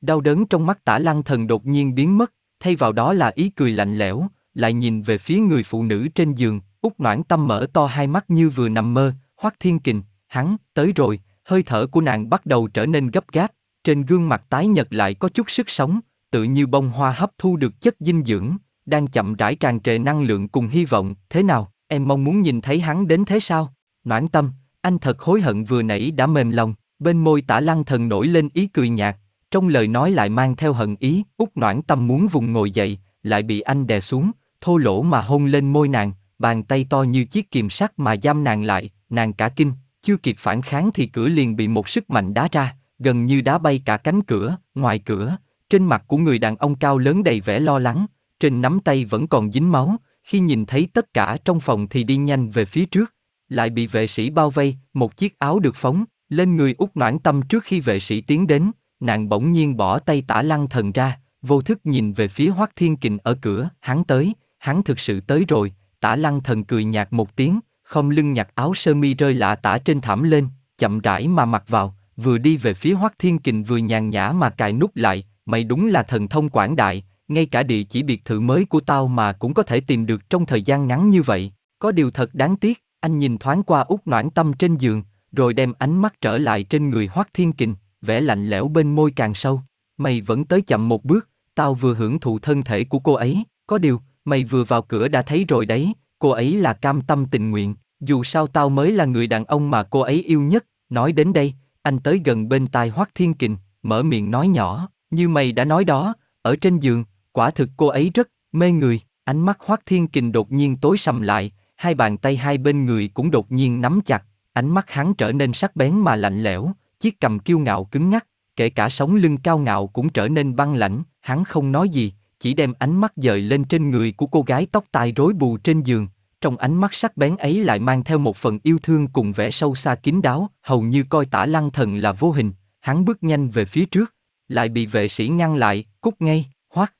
Đau đớn trong mắt Tả Lăng Thần đột nhiên biến mất, thay vào đó là ý cười lạnh lẽo, lại nhìn về phía người phụ nữ trên giường, út noãn tâm mở to hai mắt như vừa nằm mơ, Hoắc Thiên Kình, hắn, tới rồi, hơi thở của nàng bắt đầu trở nên gấp gáp, trên gương mặt tái nhật lại có chút sức sống, tự như bông hoa hấp thu được chất dinh dưỡng, đang chậm rãi tràn trề năng lượng cùng hy vọng, thế nào, em mong muốn nhìn thấy hắn đến thế sao? Noãn tâm, anh thật hối hận vừa nãy đã mềm lòng, bên môi tả lăng thần nổi lên ý cười nhạt, trong lời nói lại mang theo hận ý, út noãn tâm muốn vùng ngồi dậy, lại bị anh đè xuống, thô lỗ mà hôn lên môi nàng, bàn tay to như chiếc kiềm sắt mà giam nàng lại, nàng cả kinh, chưa kịp phản kháng thì cửa liền bị một sức mạnh đá ra, gần như đá bay cả cánh cửa, ngoài cửa, trên mặt của người đàn ông cao lớn đầy vẻ lo lắng, trên nắm tay vẫn còn dính máu, khi nhìn thấy tất cả trong phòng thì đi nhanh về phía trước, lại bị vệ sĩ bao vây, một chiếc áo được phóng, lên người út noãn tâm trước khi vệ sĩ tiến đến, nàng bỗng nhiên bỏ tay tả lăng thần ra, vô thức nhìn về phía hoắc thiên kình ở cửa, hắn tới, hắn thực sự tới rồi, tả lăng thần cười nhạt một tiếng, không lưng nhặt áo sơ mi rơi lạ tả trên thảm lên, chậm rãi mà mặc vào, vừa đi về phía hoắc thiên kình vừa nhàn nhã mà cài nút lại, mày đúng là thần thông quảng đại, ngay cả địa chỉ biệt thự mới của tao mà cũng có thể tìm được trong thời gian ngắn như vậy. Có điều thật đáng tiếc, anh nhìn thoáng qua út noãn tâm trên giường, rồi đem ánh mắt trở lại trên người Hoắc Thiên Kình, vẻ lạnh lẽo bên môi càng sâu. Mày vẫn tới chậm một bước, tao vừa hưởng thụ thân thể của cô ấy, có điều, mày vừa vào cửa đã thấy rồi đấy, cô ấy là cam tâm tình nguyện, dù sao tao mới là người đàn ông mà cô ấy yêu nhất. Nói đến đây, anh tới gần bên tai Hoắc Thiên Kình, mở miệng nói nhỏ, như mày đã nói đó, ở trên giường, Quả thực cô ấy rất mê người, ánh mắt Hoắc Thiên Kình đột nhiên tối sầm lại, hai bàn tay hai bên người cũng đột nhiên nắm chặt, ánh mắt hắn trở nên sắc bén mà lạnh lẽo, chiếc cầm kiêu ngạo cứng ngắc, kể cả sống lưng cao ngạo cũng trở nên băng lãnh, hắn không nói gì, chỉ đem ánh mắt dời lên trên người của cô gái tóc tai rối bù trên giường, trong ánh mắt sắc bén ấy lại mang theo một phần yêu thương cùng vẻ sâu xa kín đáo, hầu như coi tả lăng thần là vô hình, hắn bước nhanh về phía trước, lại bị vệ sĩ ngăn lại, cút ngay. Hoắc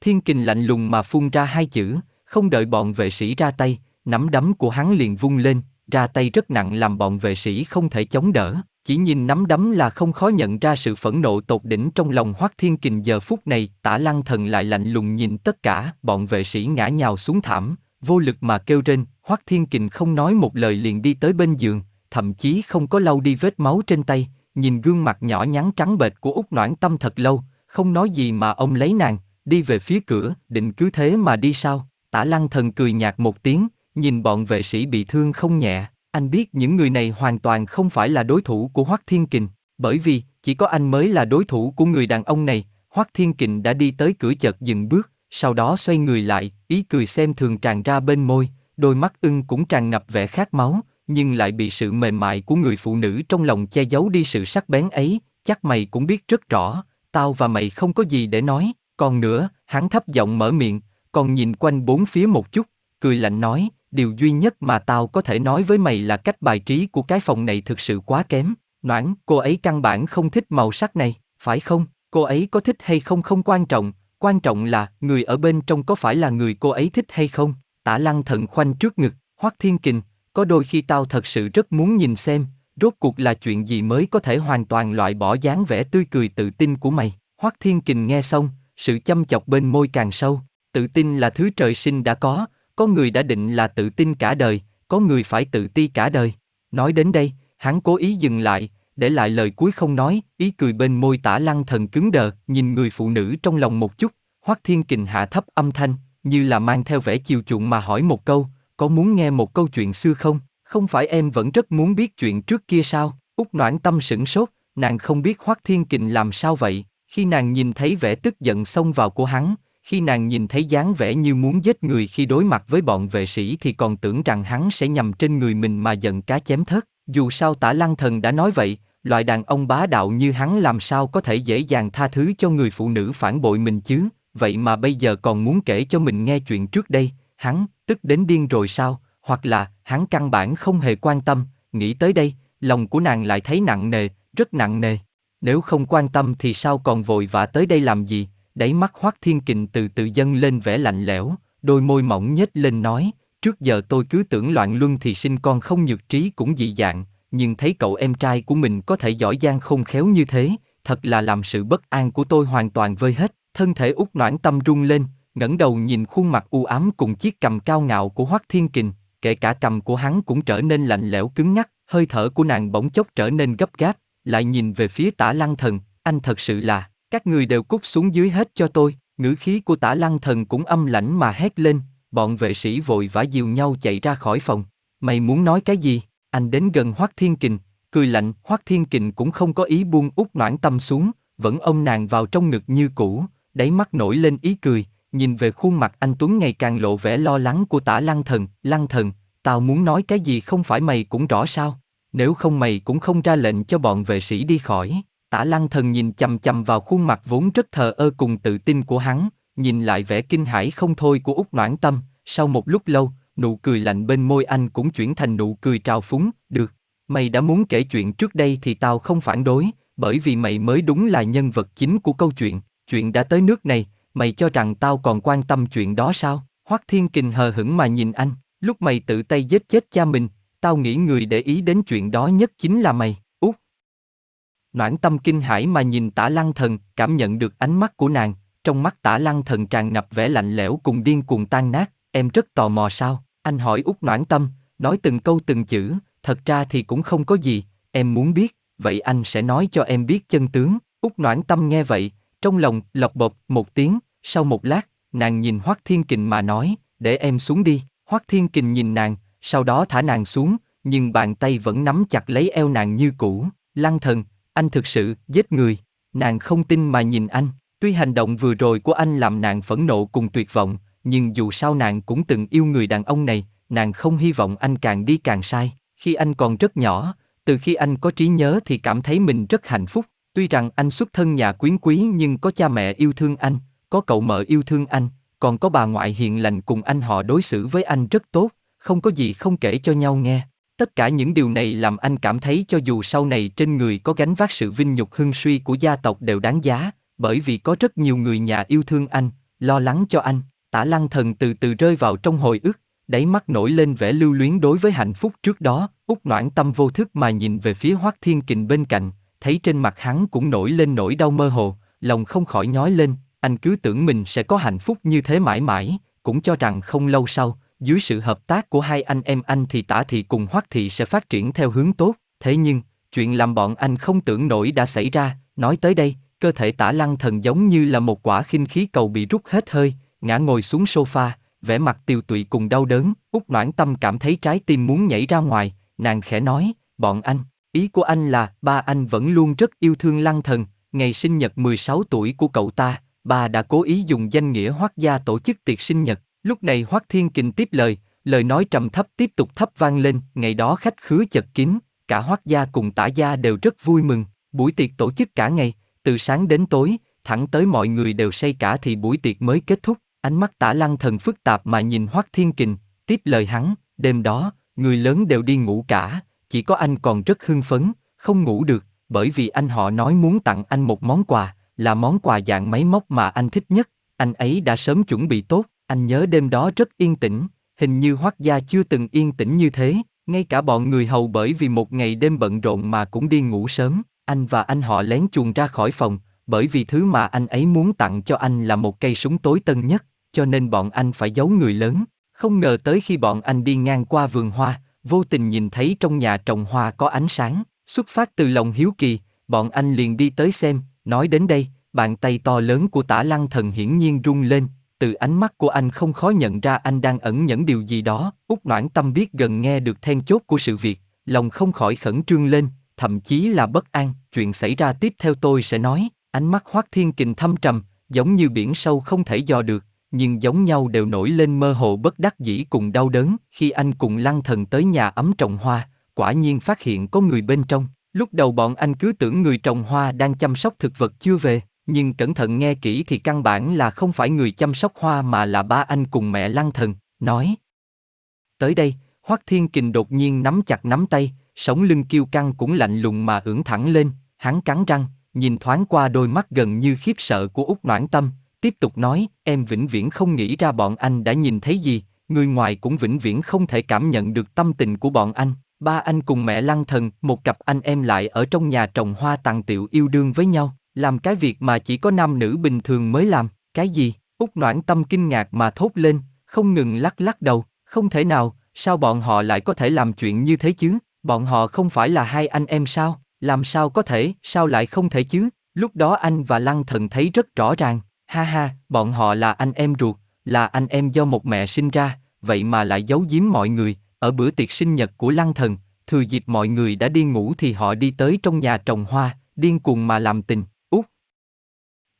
Thiên kình lạnh lùng mà phun ra hai chữ, không đợi bọn vệ sĩ ra tay, nắm đấm của hắn liền vung lên, ra tay rất nặng làm bọn vệ sĩ không thể chống đỡ. Chỉ nhìn nắm đấm là không khó nhận ra sự phẫn nộ tột đỉnh trong lòng Hoắc Thiên Kình giờ phút này, Tả Lăng Thần lại lạnh lùng nhìn tất cả, bọn vệ sĩ ngã nhào xuống thảm, vô lực mà kêu trên, Hoắc Thiên Kình không nói một lời liền đi tới bên giường, thậm chí không có lau đi vết máu trên tay, nhìn gương mặt nhỏ nhắn trắng bệch của Úc Noãn Tâm thật lâu, không nói gì mà ông lấy nàng, đi về phía cửa, định cứ thế mà đi sao? Tả lăng thần cười nhạt một tiếng, nhìn bọn vệ sĩ bị thương không nhẹ, anh biết những người này hoàn toàn không phải là đối thủ của Hoắc Thiên Kình, bởi vì chỉ có anh mới là đối thủ của người đàn ông này. Hoắc Thiên Kình đã đi tới cửa chợt dừng bước, sau đó xoay người lại, ý cười xem thường tràn ra bên môi, đôi mắt ưng cũng tràn ngập vẻ khát máu, nhưng lại bị sự mềm mại của người phụ nữ trong lòng che giấu đi sự sắc bén ấy. Chắc mày cũng biết rất rõ, tao và mày không có gì để nói. Còn nữa, hắn thấp giọng mở miệng, còn nhìn quanh bốn phía một chút, cười lạnh nói, điều duy nhất mà tao có thể nói với mày là cách bài trí của cái phòng này thực sự quá kém. Noãn, cô ấy căn bản không thích màu sắc này, phải không? Cô ấy có thích hay không không quan trọng, quan trọng là người ở bên trong có phải là người cô ấy thích hay không? Tả lăng thận khoanh trước ngực, hoắc thiên kình, có đôi khi tao thật sự rất muốn nhìn xem, rốt cuộc là chuyện gì mới có thể hoàn toàn loại bỏ dáng vẻ tươi cười tự tin của mày. Hoắc thiên kình nghe xong, sự chăm chọc bên môi càng sâu, tự tin là thứ trời sinh đã có, có người đã định là tự tin cả đời, có người phải tự ti cả đời. Nói đến đây, hắn cố ý dừng lại, để lại lời cuối không nói, ý cười bên môi tả lăng thần cứng đờ, nhìn người phụ nữ trong lòng một chút, hoắc thiên kình hạ thấp âm thanh, như là mang theo vẻ chiều chuộng mà hỏi một câu, có muốn nghe một câu chuyện xưa không? Không phải em vẫn rất muốn biết chuyện trước kia sao? Úc noãn tâm sửng sốt, nàng không biết Hoắc Thiên Kình làm sao vậy. Khi nàng nhìn thấy vẻ tức giận xông vào của hắn, khi nàng nhìn thấy dáng vẻ như muốn giết người khi đối mặt với bọn vệ sĩ thì còn tưởng rằng hắn sẽ nhằm trên người mình mà giận cá chém thớt. Dù sao tả lăng thần đã nói vậy, loại đàn ông bá đạo như hắn làm sao có thể dễ dàng tha thứ cho người phụ nữ phản bội mình chứ, vậy mà bây giờ còn muốn kể cho mình nghe chuyện trước đây, hắn, tức đến điên rồi sao, hoặc là, hắn căn bản không hề quan tâm, nghĩ tới đây, lòng của nàng lại thấy nặng nề, rất nặng nề. Nếu không quan tâm thì sao còn vội vã tới đây làm gì, đáy mắt hoác Thiên Kình từ từ dâng lên vẻ lạnh lẽo, đôi môi mỏng nhếch lên nói, trước giờ tôi cứ tưởng loạn luân thì sinh con không nhược trí cũng dị dạng, nhưng thấy cậu em trai của mình có thể giỏi giang khôn khéo như thế, thật là làm sự bất an của tôi hoàn toàn vơi hết. Thân thể út noãn tâm rung lên, ngẩng đầu nhìn khuôn mặt u ám cùng chiếc cầm cao ngạo của Hoắc Thiên Kình, kể cả cầm của hắn cũng trở nên lạnh lẽo cứng nhắc, hơi thở của nàng bỗng chốc trở nên gấp gáp, lại nhìn về phía Tả Lăng Thần, anh thật sự là, các người đều cút xuống dưới hết cho tôi. Ngữ khí của Tả Lăng Thần cũng âm lãnh mà hét lên, bọn vệ sĩ vội vã dìu nhau chạy ra khỏi phòng. Mày muốn nói cái gì? Anh đến gần Hoắc Thiên Kình, cười lạnh, Hoắc Thiên Kình cũng không có ý buông út noãn tâm xuống, vẫn ôm nàng vào trong ngực như cũ, đáy mắt nổi lên ý cười, nhìn về khuôn mặt anh Tuấn ngày càng lộ vẻ lo lắng của tả lăng thần, lăng thần, tao muốn nói cái gì không phải mày cũng rõ sao, nếu không mày cũng không ra lệnh cho bọn vệ sĩ đi khỏi. Tả lăng thần nhìn chầm chầm vào khuôn mặt vốn rất thờ ơ cùng tự tin của hắn, nhìn lại vẻ kinh hãi không thôi của út noãn tâm, sau một lúc lâu, nụ cười lạnh bên môi anh cũng chuyển thành nụ cười trào phúng, được, mày đã muốn kể chuyện trước đây thì tao không phản đối, bởi vì mày mới đúng là nhân vật chính của câu chuyện, chuyện đã tới nước này, mày cho rằng tao còn quan tâm chuyện đó sao? Hoắc Thiên Kình hờ hững mà nhìn anh, lúc mày tự tay giết chết cha mình, tao nghĩ người để ý đến chuyện đó nhất chính là mày, út. Noãn tâm kinh hãi mà nhìn tả lăng thần, cảm nhận được ánh mắt của nàng, trong mắt tả lăng thần tràn ngập vẻ lạnh lẽo cùng điên cuồng tan nát, em rất tò mò sao, anh hỏi út noãn tâm, nói từng câu từng chữ, thật ra thì cũng không có gì, em muốn biết, vậy anh sẽ nói cho em biết chân tướng, út noãn tâm nghe vậy, trong lòng lọc bột một tiếng, sau một lát, nàng nhìn Hoắc Thiên Kình mà nói, để em xuống đi. Hoắc Thiên Kình nhìn nàng, sau đó thả nàng xuống, nhưng bàn tay vẫn nắm chặt lấy eo nàng như cũ. Lăng thần, anh thực sự giết người. Nàng không tin mà nhìn anh. Tuy hành động vừa rồi của anh làm nàng phẫn nộ cùng tuyệt vọng, nhưng dù sao nàng cũng từng yêu người đàn ông này, nàng không hy vọng anh càng đi càng sai. Khi anh còn rất nhỏ, từ khi anh có trí nhớ thì cảm thấy mình rất hạnh phúc. Tuy rằng anh xuất thân nhà quyến quý nhưng có cha mẹ yêu thương anh, có cậu mợ yêu thương anh, còn có bà ngoại hiền lành cùng anh họ đối xử với anh rất tốt, không có gì không kể cho nhau nghe. Tất cả những điều này làm anh cảm thấy cho dù sau này trên người có gánh vác sự vinh nhục hưng suy của gia tộc đều đáng giá, bởi vì có rất nhiều người nhà yêu thương anh, lo lắng cho anh. Tả lăng thần từ từ rơi vào trong hồi ức, đáy mắt nổi lên vẻ lưu luyến đối với hạnh phúc trước đó, út noãn tâm vô thức mà nhìn về phía Hoắc Thiên Kình bên cạnh, thấy trên mặt hắn cũng nổi lên nỗi đau mơ hồ, lòng không khỏi nhói lên, anh cứ tưởng mình sẽ có hạnh phúc như thế mãi mãi, cũng cho rằng không lâu sau, dưới sự hợp tác của hai anh em anh thì tả thị cùng hoắc thị sẽ phát triển theo hướng tốt, thế nhưng, chuyện làm bọn anh không tưởng nổi đã xảy ra, nói tới đây, cơ thể tả lăng thần giống như là một quả khinh khí cầu bị rút hết hơi, ngã ngồi xuống sofa, vẻ mặt tiều tụy cùng đau đớn, út noãn tâm cảm thấy trái tim muốn nhảy ra ngoài, nàng khẽ nói, bọn anh, Ý của anh là ba anh vẫn luôn rất yêu thương lăng thần, ngày sinh nhật 16 tuổi của cậu ta, bà đã cố ý dùng danh nghĩa Hoắc gia tổ chức tiệc sinh nhật. Lúc này Hoắc Thiên Kình tiếp lời, lời nói trầm thấp tiếp tục thấp vang lên, ngày đó khách khứa chật kín, cả Hoắc gia cùng Tả gia đều rất vui mừng, buổi tiệc tổ chức cả ngày, từ sáng đến tối, thẳng tới mọi người đều say cả thì buổi tiệc mới kết thúc. Ánh mắt Tả Lăng Thần phức tạp mà nhìn Hoắc Thiên Kình, tiếp lời hắn, đêm đó, người lớn đều đi ngủ cả, chỉ có anh còn rất hưng phấn, không ngủ được, bởi vì anh họ nói muốn tặng anh một món quà, là món quà dạng máy móc mà anh thích nhất, anh ấy đã sớm chuẩn bị tốt, anh nhớ đêm đó rất yên tĩnh, hình như Hoắc gia chưa từng yên tĩnh như thế, ngay cả bọn người hầu bởi vì một ngày đêm bận rộn mà cũng đi ngủ sớm, anh và anh họ lén chuồn ra khỏi phòng, bởi vì thứ mà anh ấy muốn tặng cho anh là một cây súng tối tân nhất, cho nên bọn anh phải giấu người lớn. Không ngờ tới khi bọn anh đi ngang qua vườn hoa, vô tình nhìn thấy trong nhà trồng hoa có ánh sáng, xuất phát từ lòng hiếu kỳ, bọn anh liền đi tới xem, nói đến đây, bàn tay to lớn của tả lăng thần hiển nhiên rung lên, từ ánh mắt của anh không khó nhận ra anh đang ẩn nhẫn điều gì đó. Út noãn tâm biết gần nghe được then chốt của sự việc, lòng không khỏi khẩn trương lên, thậm chí là bất an. Chuyện xảy ra tiếp theo tôi sẽ nói, ánh mắt Hoác Thiên Kình thâm trầm, giống như biển sâu không thể dò được, nhưng giống nhau đều nổi lên mơ hồ bất đắc dĩ cùng đau đớn. Khi anh cùng lăng thần tới nhà ấm trồng hoa, quả nhiên phát hiện có người bên trong. Lúc đầu bọn anh cứ tưởng người trồng hoa đang chăm sóc thực vật chưa về, nhưng cẩn thận nghe kỹ thì căn bản là không phải người chăm sóc hoa mà là ba anh cùng mẹ lăng thần, nói. Tới đây, Hoắc Thiên Kình đột nhiên nắm chặt nắm tay, sống lưng kiêu căng cũng lạnh lùng mà ưỡn thẳng lên, hắn cắn răng, nhìn thoáng qua đôi mắt gần như khiếp sợ của Úc Noãn Tâm, tiếp tục nói, em vĩnh viễn không nghĩ ra bọn anh đã nhìn thấy gì, người ngoài cũng vĩnh viễn không thể cảm nhận được tâm tình của bọn anh. Ba anh cùng mẹ lăng thần, một cặp anh em lại ở trong nhà trồng hoa tặng tiệu yêu đương với nhau, làm cái việc mà chỉ có nam nữ bình thường mới làm, cái gì? Úc noãn tâm kinh ngạc mà thốt lên, không ngừng lắc lắc đầu, không thể nào, sao bọn họ lại có thể làm chuyện như thế chứ? Bọn họ không phải là hai anh em sao? Làm sao có thể, sao lại không thể chứ? Lúc đó anh và Lăng Thần thấy rất rõ ràng, ha ha, bọn họ là anh em ruột, là anh em do một mẹ sinh ra, vậy mà lại giấu giếm mọi người, ở bữa tiệc sinh nhật của Lăng Thần, thừa dịp mọi người đã đi ngủ thì họ đi tới trong nhà trồng hoa, điên cuồng mà làm tình, út.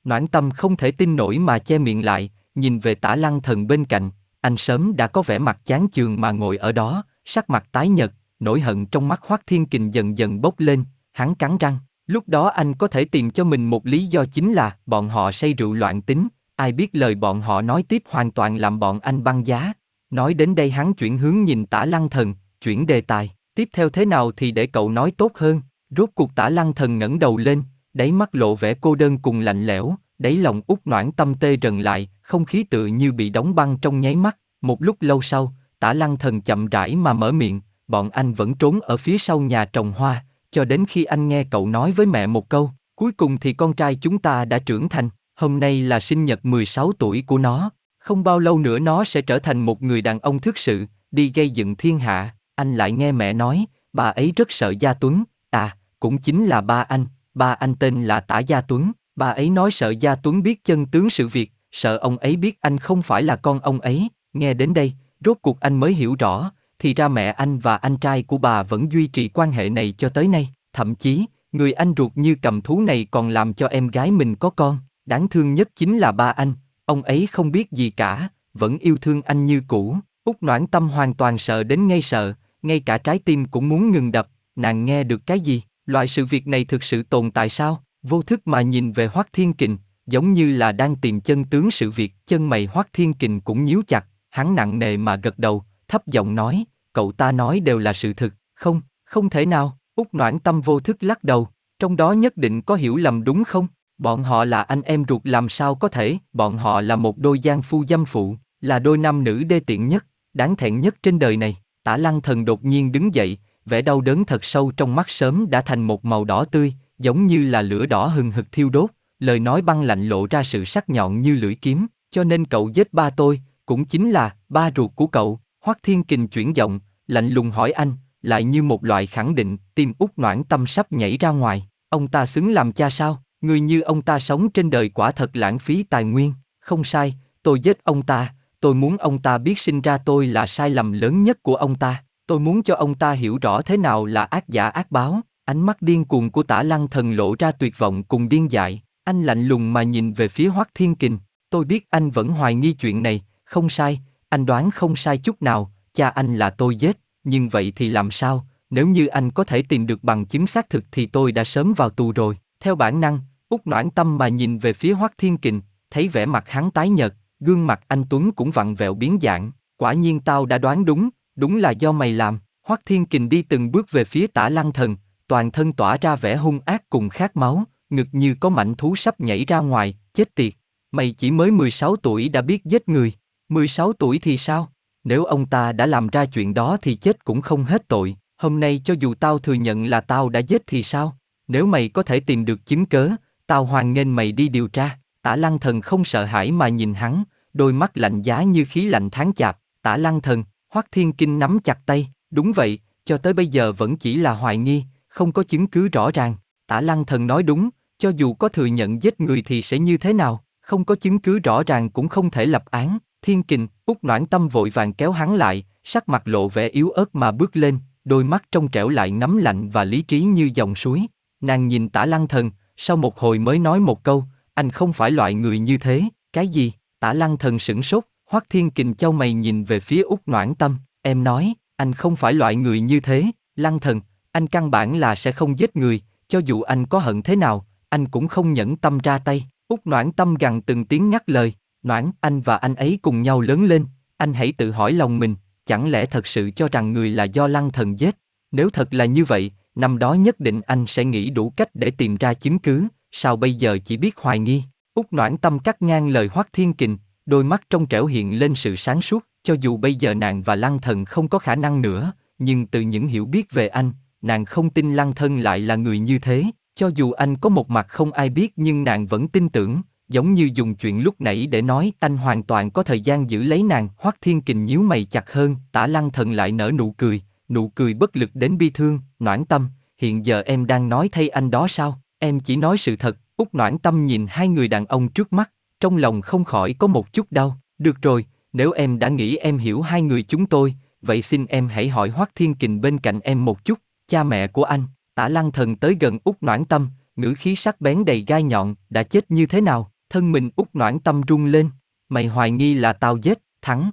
Noãn tâm không thể tin nổi mà che miệng lại, nhìn về tả Lăng Thần bên cạnh, anh sớm đã có vẻ mặt chán chường mà ngồi ở đó, sắc mặt tái nhợt, nỗi hận trong mắt Hoắc Thiên Kình dần dần bốc lên, hắn cắn răng. Lúc đó anh có thể tìm cho mình một lý do chính là bọn họ say rượu loạn tính, ai biết lời bọn họ nói tiếp hoàn toàn làm bọn anh băng giá. Nói đến đây hắn chuyển hướng nhìn tả lăng thần, chuyển đề tài, tiếp theo thế nào thì để cậu nói tốt hơn. Rốt cuộc tả lăng thần ngẩng đầu lên, đáy mắt lộ vẻ cô đơn cùng lạnh lẽo, đáy lòng út noãn tâm tê rần lại, không khí tự như bị đóng băng trong nháy mắt. Một lúc lâu sau, tả lăng thần chậm rãi mà mở miệng, bọn anh vẫn trốn ở phía sau nhà trồng hoa, cho đến khi anh nghe cậu nói với mẹ một câu, cuối cùng thì con trai chúng ta đã trưởng thành, hôm nay là sinh nhật 16 tuổi của nó, không bao lâu nữa nó sẽ trở thành một người đàn ông thức sự, đi gây dựng thiên hạ, anh lại nghe mẹ nói, bà ấy rất sợ Gia Tuấn, à, cũng chính là ba anh, ba anh tên là Tả Gia Tuấn, bà ấy nói sợ Gia Tuấn biết chân tướng sự việc, sợ ông ấy biết anh không phải là con ông ấy, nghe đến đây, rốt cuộc anh mới hiểu rõ, thì ra mẹ anh và anh trai của bà vẫn duy trì quan hệ này cho tới nay, thậm chí, người anh ruột như cầm thú này còn làm cho em gái mình có con, đáng thương nhất chính là ba anh, ông ấy không biết gì cả, vẫn yêu thương anh như cũ. Úc noãn tâm hoàn toàn sợ đến ngay sợ, ngay cả trái tim cũng muốn ngừng đập, nàng nghe được cái gì, loại sự việc này thực sự tồn tại sao, vô thức mà nhìn về Hoắc Thiên Kình, giống như là đang tìm chân tướng sự việc, chân mày Hoắc Thiên Kình cũng nhíu chặt, hắn nặng nề mà gật đầu, thấp giọng nói, cậu ta nói đều là sự thực, không, không thể nào, út noãn tâm vô thức lắc đầu, trong đó nhất định có hiểu lầm đúng không? Bọn họ là anh em ruột làm sao có thể, bọn họ là một đôi giang phu dâm phụ, là đôi nam nữ đê tiện nhất, đáng thẹn nhất trên đời này. Tả lăng thần đột nhiên đứng dậy, vẻ đau đớn thật sâu trong mắt sớm đã thành một màu đỏ tươi, giống như là lửa đỏ hừng hực thiêu đốt, lời nói băng lạnh lộ ra sự sắc nhọn như lưỡi kiếm, cho nên cậu giết ba tôi, cũng chính là ba ruột của cậu. Hoắc Thiên Kình chuyển giọng, lạnh lùng hỏi anh, lại như một loại khẳng định, tim út noãn tâm sắp nhảy ra ngoài. Ông ta xứng làm cha sao? Người như ông ta sống trên đời quả thật lãng phí tài nguyên. Không sai, tôi giết ông ta, tôi muốn ông ta biết sinh ra tôi là sai lầm lớn nhất của ông ta. Tôi muốn cho ông ta hiểu rõ thế nào là ác giả ác báo. Ánh mắt điên cuồng của tả lăng thần lộ ra tuyệt vọng cùng điên dại. Anh lạnh lùng mà nhìn về phía Hoắc Thiên Kình. Tôi biết anh vẫn hoài nghi chuyện này, không sai, anh đoán không sai chút nào, cha anh là tôi giết, nhưng vậy thì làm sao, nếu như anh có thể tìm được bằng chứng xác thực thì tôi đã sớm vào tù rồi. Theo bản năng, Úc noãn tâm mà nhìn về phía Hoắc Thiên Kình, thấy vẻ mặt hắn tái nhợt, gương mặt anh Tuấn cũng vặn vẹo biến dạng. Quả nhiên tao đã đoán đúng, đúng là do mày làm. Hoắc Thiên Kình đi từng bước về phía tả lăng thần, toàn thân tỏa ra vẻ hung ác cùng khát máu, ngực như có mảnh thú sắp nhảy ra ngoài, chết tiệt. Mày chỉ mới 16 tuổi đã biết giết người. 16 tuổi thì sao? Nếu ông ta đã làm ra chuyện đó thì chết cũng không hết tội. Hôm nay cho dù tao thừa nhận là tao đã giết thì sao? Nếu mày có thể tìm được chứng cớ, tao hoan nghênh mày đi điều tra. Tả lăng thần không sợ hãi mà nhìn hắn, đôi mắt lạnh giá như khí lạnh tháng chạp. Tả lăng thần, Hoắc Thiên Kinh nắm chặt tay, đúng vậy, cho tới bây giờ vẫn chỉ là hoài nghi, không có chứng cứ rõ ràng. Tả lăng thần nói đúng, cho dù có thừa nhận giết người thì sẽ như thế nào, không có chứng cứ rõ ràng cũng không thể lập án. Thiên kình, út noãn tâm vội vàng kéo hắn lại, sắc mặt lộ vẻ yếu ớt mà bước lên, đôi mắt trong trẻo lại ngấm lạnh và lý trí như dòng suối. Nàng nhìn tả lăng thần, sau một hồi mới nói một câu, anh không phải loại người như thế, cái gì? Tả lăng thần sửng sốt, hoắc thiên kình châu mày nhìn về phía út noãn tâm, em nói, anh không phải loại người như thế, lăng thần, anh căn bản là sẽ không giết người, cho dù anh có hận thế nào, anh cũng không nhẫn tâm ra tay. Út noãn tâm gằn từng tiếng nhắc lời, noãn, anh và anh ấy cùng nhau lớn lên, anh hãy tự hỏi lòng mình, chẳng lẽ thật sự cho rằng người là do lăng thần giết? Nếu thật là như vậy, năm đó nhất định anh sẽ nghĩ đủ cách để tìm ra chứng cứ, sao bây giờ chỉ biết hoài nghi? Úc noãn tâm cắt ngang lời Hoắc Thiên Kình, đôi mắt trong trẻo hiện lên sự sáng suốt, cho dù bây giờ nàng và lăng thần không có khả năng nữa, nhưng từ những hiểu biết về anh, nàng không tin lăng thân lại là người như thế, cho dù anh có một mặt không ai biết nhưng nàng vẫn tin tưởng, giống như dùng chuyện lúc nãy để nói tanh hoàn toàn có thời gian giữ lấy nàng. Hoắc Thiên Kình nhíu mày chặt hơn, tả lăng thần lại nở nụ cười, nụ cười bất lực đến bi thương, noãn tâm, hiện giờ em đang nói thay anh đó sao, em chỉ nói sự thật, út noãn tâm nhìn hai người đàn ông trước mắt, trong lòng không khỏi có một chút đau, được rồi, nếu em đã nghĩ em hiểu hai người chúng tôi, vậy xin em hãy hỏi Hoắc Thiên Kình bên cạnh em một chút, cha mẹ của anh, tả lăng thần tới gần út noãn tâm, ngữ khí sắc bén đầy gai nhọn, đã chết như thế nào, thân mình út noãn tâm rung lên, mày hoài nghi là tao giết, thắng.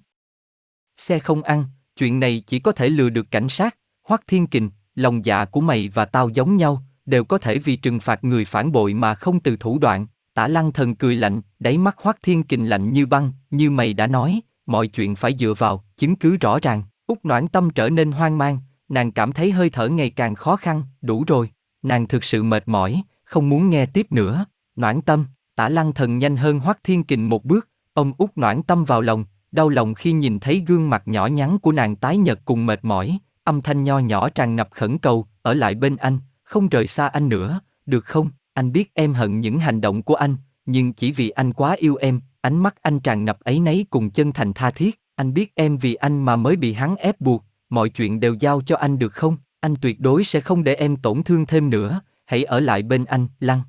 Xe không ăn, chuyện này chỉ có thể lừa được cảnh sát, Hoắc Thiên Kình, lòng dạ của mày và tao giống nhau, đều có thể vì trừng phạt người phản bội mà không từ thủ đoạn. Tả Lăng Thần cười lạnh, đáy mắt Hoắc Thiên Kình lạnh như băng, như mày đã nói, mọi chuyện phải dựa vào chứng cứ rõ ràng. Út Noãn Tâm trở nên hoang mang, nàng cảm thấy hơi thở ngày càng khó khăn, đủ rồi, nàng thực sự mệt mỏi, không muốn nghe tiếp nữa. Noãn Tâm, Tả Lăng Thần nhanh hơn Hoắc Thiên Kình một bước, ông út Noãn Tâm vào lòng, đau lòng khi nhìn thấy gương mặt nhỏ nhắn của nàng tái nhợt cùng mệt mỏi, âm thanh nho nhỏ tràn ngập khẩn cầu, ở lại bên anh, không rời xa anh nữa, được không? Anh biết em hận những hành động của anh, nhưng chỉ vì anh quá yêu em, ánh mắt anh tràn ngập ấy nấy cùng chân thành tha thiết, anh biết em vì anh mà mới bị hắn ép buộc, mọi chuyện đều giao cho anh được không? Anh tuyệt đối sẽ không để em tổn thương thêm nữa, hãy ở lại bên anh, Lăng.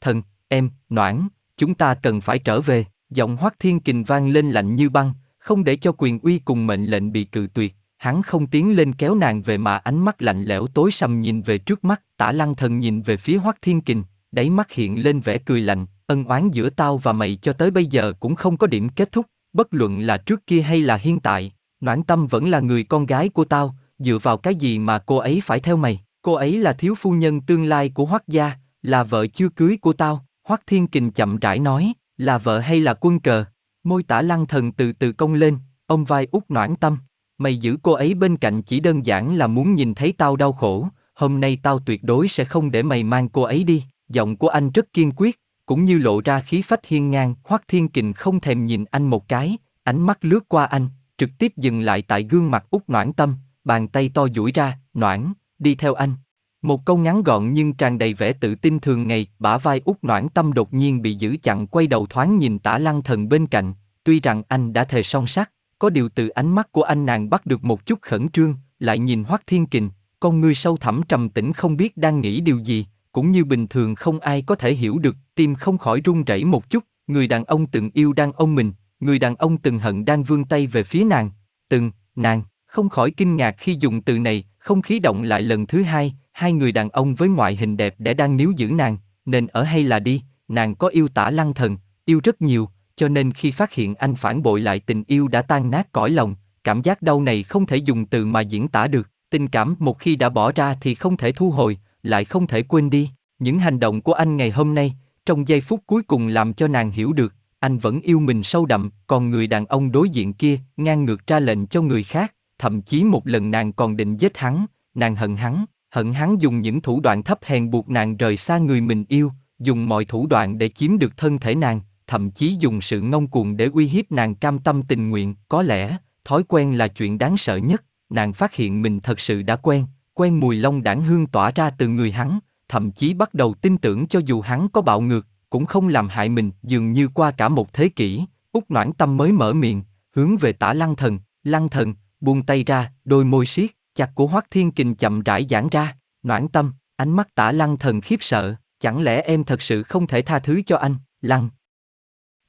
Thần, em, Noãn, chúng ta cần phải trở về, giọng Hoắc Thiên Kình vang lên lạnh như băng, không để cho quyền uy cùng mệnh lệnh bị cự tuyệt, hắn không tiến lên kéo nàng về mà ánh mắt lạnh lẽo tối sầm nhìn về trước mắt, tả lăng thần nhìn về phía Hoắc Thiên Kình, đáy mắt hiện lên vẻ cười lạnh, ân oán giữa tao và mày cho tới bây giờ cũng không có điểm kết thúc, bất luận là trước kia hay là hiện tại, Noãn Tâm vẫn là người con gái của tao, dựa vào cái gì mà cô ấy phải theo mày, cô ấy là thiếu phu nhân tương lai của Hoắc gia, là vợ chưa cưới của tao, Hoắc Thiên Kình chậm rãi nói, là vợ hay là quân cờ, môi tả lăng thần từ từ cong lên, ông vai út Noãn Tâm, mày giữ cô ấy bên cạnh chỉ đơn giản là muốn nhìn thấy tao đau khổ, hôm nay tao tuyệt đối sẽ không để mày mang cô ấy đi, giọng của anh rất kiên quyết, cũng như lộ ra khí phách hiên ngang, Hoắc Thiên Kình không thèm nhìn anh một cái, ánh mắt lướt qua anh, trực tiếp dừng lại tại gương mặt út noãn tâm, bàn tay to duỗi ra, noãn, đi theo anh. Một câu ngắn gọn nhưng tràn đầy vẻ tự tin thường ngày, bả vai út noãn tâm đột nhiên bị giữ chặn quay đầu thoáng nhìn tả lăng thần bên cạnh, tuy rằng anh đã thề song sắt, có điều từ ánh mắt của anh nàng bắt được một chút khẩn trương, lại nhìn Hoắc Thiên Kình, con ngươi sâu thẳm trầm tĩnh không biết đang nghĩ điều gì, cũng như bình thường không ai có thể hiểu được, tim không khỏi run rẩy một chút, người đàn ông từng yêu đang ông mình, người đàn ông từng hận đang vươn tay về phía nàng, từng, nàng, không khỏi kinh ngạc khi dùng từ này, không khí động lại lần thứ hai, hai người đàn ông với ngoại hình đẹp để đang níu giữ nàng, nên ở hay là đi, nàng có yêu tả lăng thần, yêu rất nhiều, cho nên khi phát hiện anh phản bội lại tình yêu đã tan nát cõi lòng, cảm giác đau này không thể dùng từ mà diễn tả được, tình cảm một khi đã bỏ ra thì không thể thu hồi, lại không thể quên đi. Những hành động của anh ngày hôm nay, trong giây phút cuối cùng làm cho nàng hiểu được, anh vẫn yêu mình sâu đậm, còn người đàn ông đối diện kia ngang ngược ra lệnh cho người khác, thậm chí một lần nàng còn định giết hắn, nàng hận hắn, hận hắn dùng những thủ đoạn thấp hèn buộc nàng rời xa người mình yêu, dùng mọi thủ đoạn để chiếm được thân thể nàng, thậm chí dùng sự ngông cuồng để uy hiếp nàng cam tâm tình nguyện, có lẽ, thói quen là chuyện đáng sợ nhất, nàng phát hiện mình thật sự đã quen, quen mùi lông đảng hương tỏa ra từ người hắn, thậm chí bắt đầu tin tưởng cho dù hắn có bạo ngược, cũng không làm hại mình, dường như qua cả một thế kỷ, út noãn tâm mới mở miệng, hướng về tả lăng thần, lăng thần, buông tay ra, đôi môi siết, chặt của hoắc thiên kình chậm rãi giãn ra, noãn tâm, ánh mắt tả lăng thần khiếp sợ, chẳng lẽ em thật sự không thể tha thứ cho anh, lăng.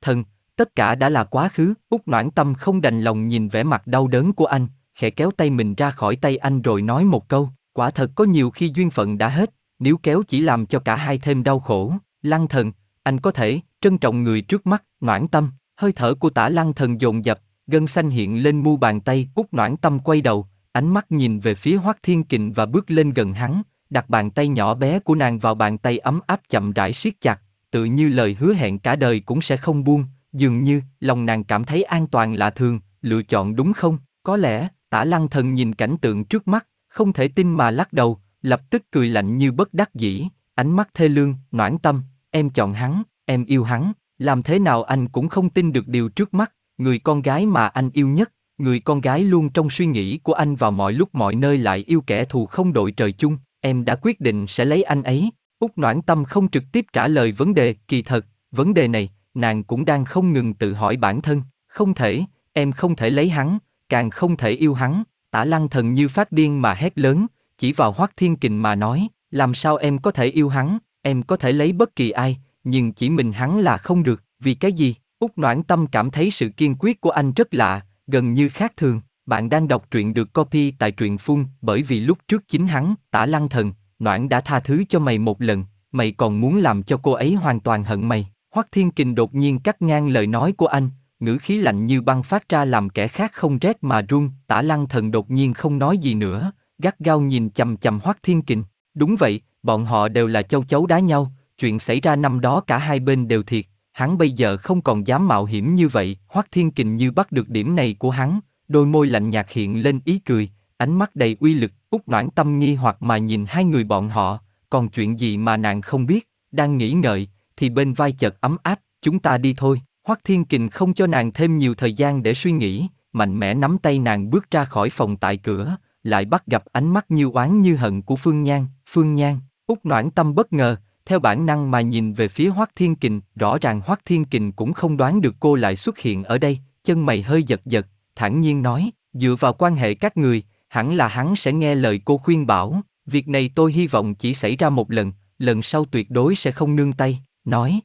Thần, tất cả đã là quá khứ, út noãn tâm không đành lòng nhìn vẻ mặt đau đớn của anh, khẽ kéo tay mình ra khỏi tay anh rồi nói một câu, quả thật có nhiều khi duyên phận đã hết, nếu kéo chỉ làm cho cả hai thêm đau khổ. Lăng thần, anh có thể, trân trọng người trước mắt, noãn tâm, hơi thở của tả lăng thần dồn dập, gân xanh hiện lên mu bàn tay, út noãn tâm quay đầu, ánh mắt nhìn về phía Hoắc Thiên Kình và bước lên gần hắn, đặt bàn tay nhỏ bé của nàng vào bàn tay ấm áp chậm rãi siết chặt, tự như lời hứa hẹn cả đời cũng sẽ không buông, dường như lòng nàng cảm thấy an toàn lạ thường, lựa chọn đúng không? Có lẽ, Tả Lăng Thần nhìn cảnh tượng trước mắt, không thể tin mà lắc đầu, lập tức cười lạnh như bất đắc dĩ, ánh mắt thê lương, noãn tâm, em chọn hắn, em yêu hắn, làm thế nào anh cũng không tin được điều trước mắt, người con gái mà anh yêu nhất, người con gái luôn trong suy nghĩ của anh vào mọi lúc mọi nơi lại yêu kẻ thù không đội trời chung, em đã quyết định sẽ lấy anh ấy. Úc Noãn Tâm không trực tiếp trả lời vấn đề, kỳ thật, vấn đề này, nàng cũng đang không ngừng tự hỏi bản thân, không thể, em không thể lấy hắn, càng không thể yêu hắn, tả lăng thần như phát điên mà hét lớn, chỉ vào Hoắc Thiên Kình mà nói, làm sao em có thể yêu hắn, em có thể lấy bất kỳ ai, nhưng chỉ mình hắn là không được, vì cái gì? Úc Noãn Tâm cảm thấy sự kiên quyết của anh rất lạ, gần như khác thường. Bạn đang đọc truyện được copy tại truyện phun, bởi vì lúc trước chính hắn, tả lăng thần, Noãn đã tha thứ cho mày một lần, mày còn muốn làm cho cô ấy hoàn toàn hận mày. Hoắc Thiên Kình đột nhiên cắt ngang lời nói của anh, ngữ khí lạnh như băng phát ra làm kẻ khác không rét mà run. Tả Lăng Thần đột nhiên không nói gì nữa, gắt gao nhìn chằm chằm Hoắc Thiên Kình. Đúng vậy, bọn họ đều là châu chấu đá nhau, chuyện xảy ra năm đó cả hai bên đều thiệt, hắn bây giờ không còn dám mạo hiểm như vậy. Hoắc Thiên Kình như bắt được điểm này của hắn, đôi môi lạnh nhạt hiện lên ý cười, ánh mắt đầy uy lực. Út noãn tâm nghi hoặc mà nhìn hai người bọn họ, còn chuyện gì mà nàng không biết, đang nghĩ ngợi, thì bên vai chợt ấm áp, chúng ta đi thôi. Hoắc Thiên Kình không cho nàng thêm nhiều thời gian để suy nghĩ, mạnh mẽ nắm tay nàng bước ra khỏi phòng tại cửa, lại bắt gặp ánh mắt như oán như hận của Phương Nhan, Phương Nhan, út noãn tâm bất ngờ, theo bản năng mà nhìn về phía Hoắc Thiên Kình, rõ ràng Hoắc Thiên Kình cũng không đoán được cô lại xuất hiện ở đây, chân mày hơi giật giật, thản nhiên nói, dựa vào quan hệ các người, hẳn là hắn sẽ nghe lời cô khuyên bảo, việc này tôi hy vọng chỉ xảy ra một lần, lần sau tuyệt đối sẽ không nương tay, nói.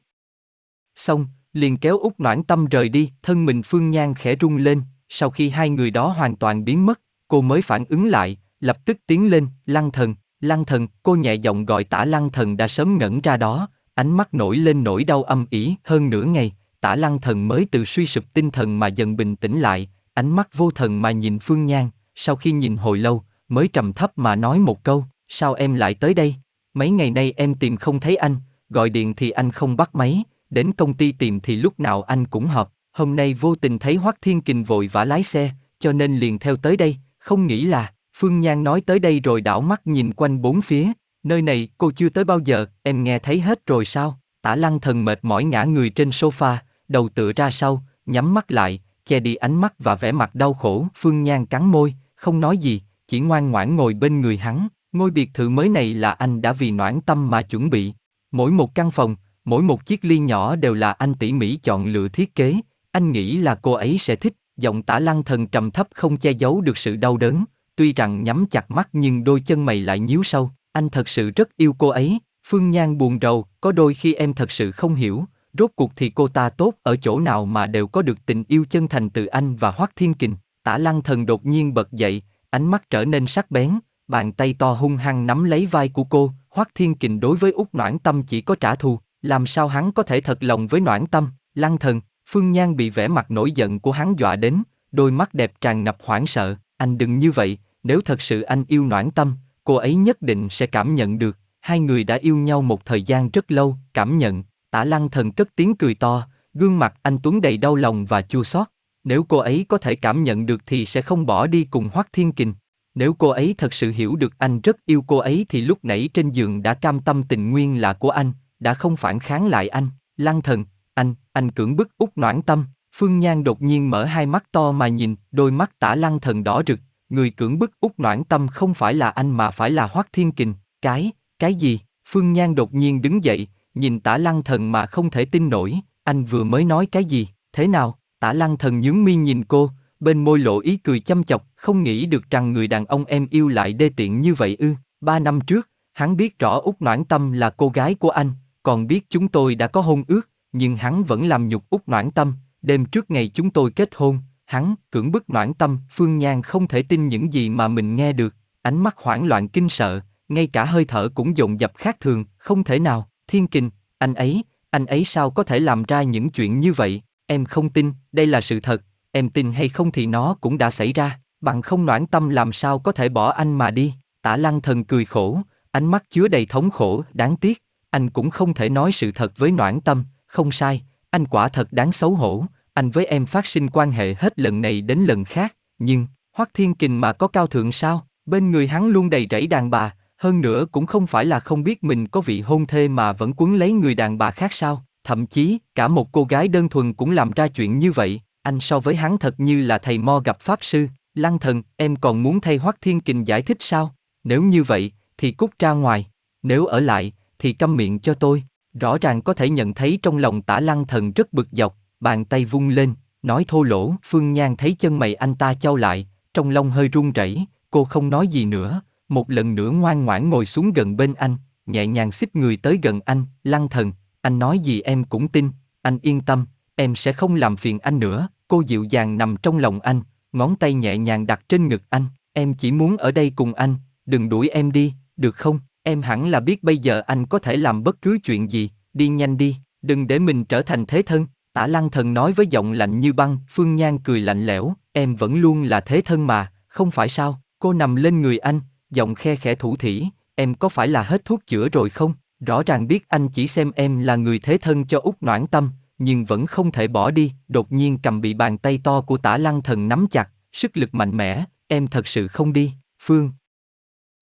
Xong, liền kéo út noãn tâm rời đi, thân mình Phương Nhan khẽ rung lên, sau khi hai người đó hoàn toàn biến mất, cô mới phản ứng lại, lập tức tiến lên, lăng thần, lăng thần, cô nhẹ giọng gọi tả lăng thần đã sớm ngẩn ra đó, ánh mắt nổi lên nỗi đau âm ỉ. Hơn nửa ngày, tả lăng thần mới từ suy sụp tinh thần mà dần bình tĩnh lại, ánh mắt vô thần mà nhìn Phương Nhan, sau khi nhìn hồi lâu, mới trầm thấp mà nói một câu, sao em lại tới đây? Mấy ngày nay em tìm không thấy anh, gọi điện thì anh không bắt máy, đến công ty tìm thì lúc nào anh cũng họp, hôm nay vô tình thấy Hoắc Thiên Kình vội vã lái xe, cho nên liền theo tới đây, không nghĩ là, Phương Nhan nói tới đây rồi đảo mắt nhìn quanh bốn phía, nơi này cô chưa tới bao giờ, em nghe thấy hết rồi sao? Tả lăng thần mệt mỏi ngã người trên sofa, đầu tựa ra sau, nhắm mắt lại, che đi ánh mắt và vẻ mặt đau khổ. Phương Nhan cắn môi, không nói gì, chỉ ngoan ngoãn ngồi bên người hắn. Ngôi biệt thự mới này là anh đã vì noãn tâm mà chuẩn bị. Mỗi một căn phòng, mỗi một chiếc ly nhỏ đều là anh tỉ mỉ chọn lựa thiết kế. Anh nghĩ là cô ấy sẽ thích. Giọng tả lăng thần trầm thấp không che giấu được sự đau đớn. Tuy rằng nhắm chặt mắt nhưng đôi chân mày lại nhíu sâu. Anh thật sự rất yêu cô ấy. Phương Nhan buồn rầu, có đôi khi em thật sự không hiểu, rốt cuộc thì cô ta tốt ở chỗ nào mà đều có được tình yêu chân thành từ anh và Hoắc Thiên Kình. Tả Lăng Thần đột nhiên bật dậy, ánh mắt trở nên sắc bén, bàn tay to hung hăng nắm lấy vai của cô. Hoắc Thiên Kình đối với út Noãn Tâm chỉ có trả thù, làm sao hắn có thể thật lòng với Noãn Tâm? Lăng Thần, Phương Nhan bị vẻ mặt nổi giận của hắn dọa đến, đôi mắt đẹp tràn ngập hoảng sợ. Anh đừng như vậy, nếu thật sự anh yêu Noãn Tâm, cô ấy nhất định sẽ cảm nhận được. Hai người đã yêu nhau một thời gian rất lâu, cảm nhận. Tả Lăng Thần cất tiếng cười to, gương mặt anh Tuấn đầy đau lòng và chua xót. Nếu cô ấy có thể cảm nhận được thì sẽ không bỏ đi cùng Hoắc Thiên Kình. Nếu cô ấy thật sự hiểu được anh rất yêu cô ấy thì lúc nãy trên giường đã cam tâm tình nguyên là của anh, đã không phản kháng lại anh. Lăng thần, anh, anh cưỡng bức út noãn tâm. Phương Nhan đột nhiên mở hai mắt to mà nhìn, đôi mắt tả lăng thần đỏ rực. Người cưỡng bức út noãn tâm không phải là anh mà phải là Hoắc Thiên Kình. Cái, cái gì? Phương Nhan đột nhiên đứng dậy, nhìn tả lăng thần mà không thể tin nổi, anh vừa mới nói cái gì, thế nào? Tả lăng thần nhướng mi nhìn cô, bên môi lộ ý cười chăm chọc, không nghĩ được rằng người đàn ông em yêu lại đê tiện như vậy ư. Ba năm trước, hắn biết rõ út Noãn Tâm là cô gái của anh, còn biết chúng tôi đã có hôn ước, nhưng hắn vẫn làm nhục út noãn tâm, đêm trước ngày chúng tôi kết hôn, hắn cưỡng bức noãn tâm, Phương Nhan không thể tin những gì mà mình nghe được, ánh mắt hoảng loạn kinh sợ, ngay cả hơi thở cũng dồn dập khác thường, không thể nào, thiên kình, anh ấy, anh ấy sao có thể làm ra những chuyện như vậy, em không tin, đây là sự thật, em tin hay không thì nó cũng đã xảy ra, bằng không noãn tâm làm sao có thể bỏ anh mà đi, tả lăng thần cười khổ, ánh mắt chứa đầy thống khổ, đáng tiếc, anh cũng không thể nói sự thật với noãn tâm, không sai, anh quả thật đáng xấu hổ, anh với em phát sinh quan hệ hết lần này đến lần khác, nhưng, Hoắc Thiên Kình mà có cao thượng sao, bên người hắn luôn đầy rẫy đàn bà, hơn nữa cũng không phải là không biết mình có vị hôn thê mà vẫn quấn lấy người đàn bà khác sao, thậm chí, cả một cô gái đơn thuần cũng làm ra chuyện như vậy, anh so với hắn thật như là thầy mo gặp pháp sư, lăng thần, em còn muốn thay Hoắc Thiên Kình giải thích sao, nếu như vậy, thì cút ra ngoài, nếu ở lại, thì câm miệng cho tôi, rõ ràng có thể nhận thấy trong lòng tả lăng thần rất bực dọc, bàn tay vung lên, nói thô lỗ, Phương Nhan thấy chân mày anh ta trao lại, trong lòng hơi run rẩy, cô không nói gì nữa, một lần nữa ngoan ngoãn ngồi xuống gần bên anh, nhẹ nhàng xích người tới gần anh, lăng thần, anh nói gì em cũng tin, anh yên tâm, em sẽ không làm phiền anh nữa, cô dịu dàng nằm trong lòng anh, ngón tay nhẹ nhàng đặt trên ngực anh, em chỉ muốn ở đây cùng anh, đừng đuổi em đi, được không, em hẳn là biết bây giờ anh có thể làm bất cứ chuyện gì, đi nhanh đi, đừng để mình trở thành thế thân, tả lăng thần nói với giọng lạnh như băng, Phương Nhan cười lạnh lẽo, em vẫn luôn là thế thân mà, không phải sao, cô nằm lên người anh, giọng khe khẽ thủ thỉ, em có phải là hết thuốc chữa rồi không? Rõ ràng biết anh chỉ xem em là người thế thân cho út noãn tâm, nhưng vẫn không thể bỏ đi, đột nhiên cầm bị bàn tay to của tả lăng thần nắm chặt, sức lực mạnh mẽ, em thật sự không đi, Phương.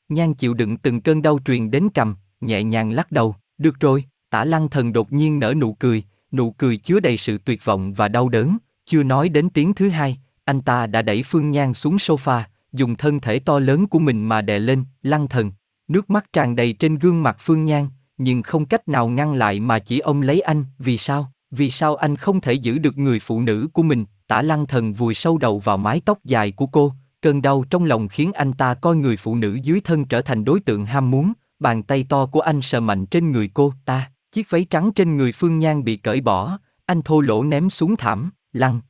Nhan chịu đựng từng cơn đau truyền đến cầm, nhẹ nhàng lắc đầu, được rồi, tả lăng thần đột nhiên nở nụ cười, nụ cười chứa đầy sự tuyệt vọng và đau đớn, chưa nói đến tiếng thứ hai, anh ta đã đẩy Phương Nhan xuống sofa, dùng thân thể to lớn của mình mà đè lên, lăng thần. Nước mắt tràn đầy trên gương mặt Phương Nhan, nhưng không cách nào ngăn lại mà chỉ ông lấy anh, vì sao? Vì sao anh không thể giữ được người phụ nữ của mình? Tả lăng thần vùi sâu đầu vào mái tóc dài của cô, cơn đau trong lòng khiến anh ta coi người phụ nữ dưới thân trở thành đối tượng ham muốn, bàn tay to của anh sờ mạnh trên người cô, ta, chiếc váy trắng trên người Phương Nhan bị cởi bỏ, anh thô lỗ ném xuống thảm, lăn.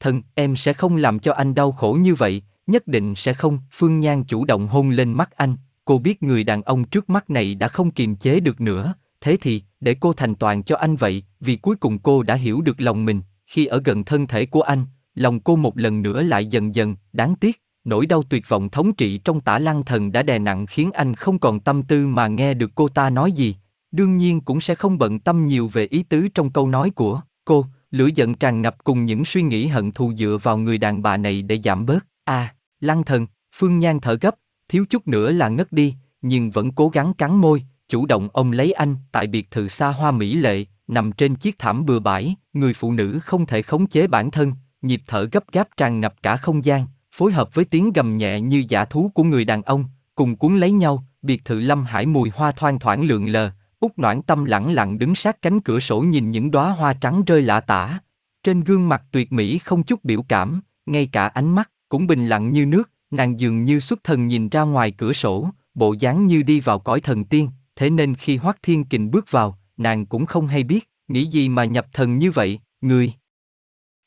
Thần, em sẽ không làm cho anh đau khổ như vậy, nhất định sẽ không. Phương Nhan chủ động hôn lên mắt anh, cô biết người đàn ông trước mắt này đã không kiềm chế được nữa, thế thì, để cô thành toàn cho anh vậy, vì cuối cùng cô đã hiểu được lòng mình, khi ở gần thân thể của anh, lòng cô một lần nữa lại dần dần, đáng tiếc, nỗi đau tuyệt vọng thống trị trong tả lăng thần đã đè nặng khiến anh không còn tâm tư mà nghe được cô ta nói gì, đương nhiên cũng sẽ không bận tâm nhiều về ý tứ trong câu nói của cô, lửa giận tràn ngập cùng những suy nghĩ hận thù dựa vào người đàn bà này để giảm bớt. A, à, lăng thần, Phương Nhan thở gấp, thiếu chút nữa là ngất đi, nhưng vẫn cố gắng cắn môi, chủ động ôm lấy anh tại biệt thự xa hoa mỹ lệ, nằm trên chiếc thảm bừa bãi, người phụ nữ không thể khống chế bản thân, nhịp thở gấp gáp tràn ngập cả không gian, phối hợp với tiếng gầm nhẹ như giả thú của người đàn ông, cùng cuốn lấy nhau, biệt thự Lâm Hải mùi hoa thoang thoảng lượn lờ, Úc Noãn Tâm lặng lặng đứng sát cánh cửa sổ nhìn những đóa hoa trắng rơi lạ tả. Trên gương mặt tuyệt mỹ không chút biểu cảm, ngay cả ánh mắt cũng bình lặng như nước, nàng dường như xuất thần nhìn ra ngoài cửa sổ, bộ dáng như đi vào cõi thần tiên, thế nên khi Hoắc Thiên Kình bước vào, nàng cũng không hay biết, nghĩ gì mà nhập thần như vậy, người.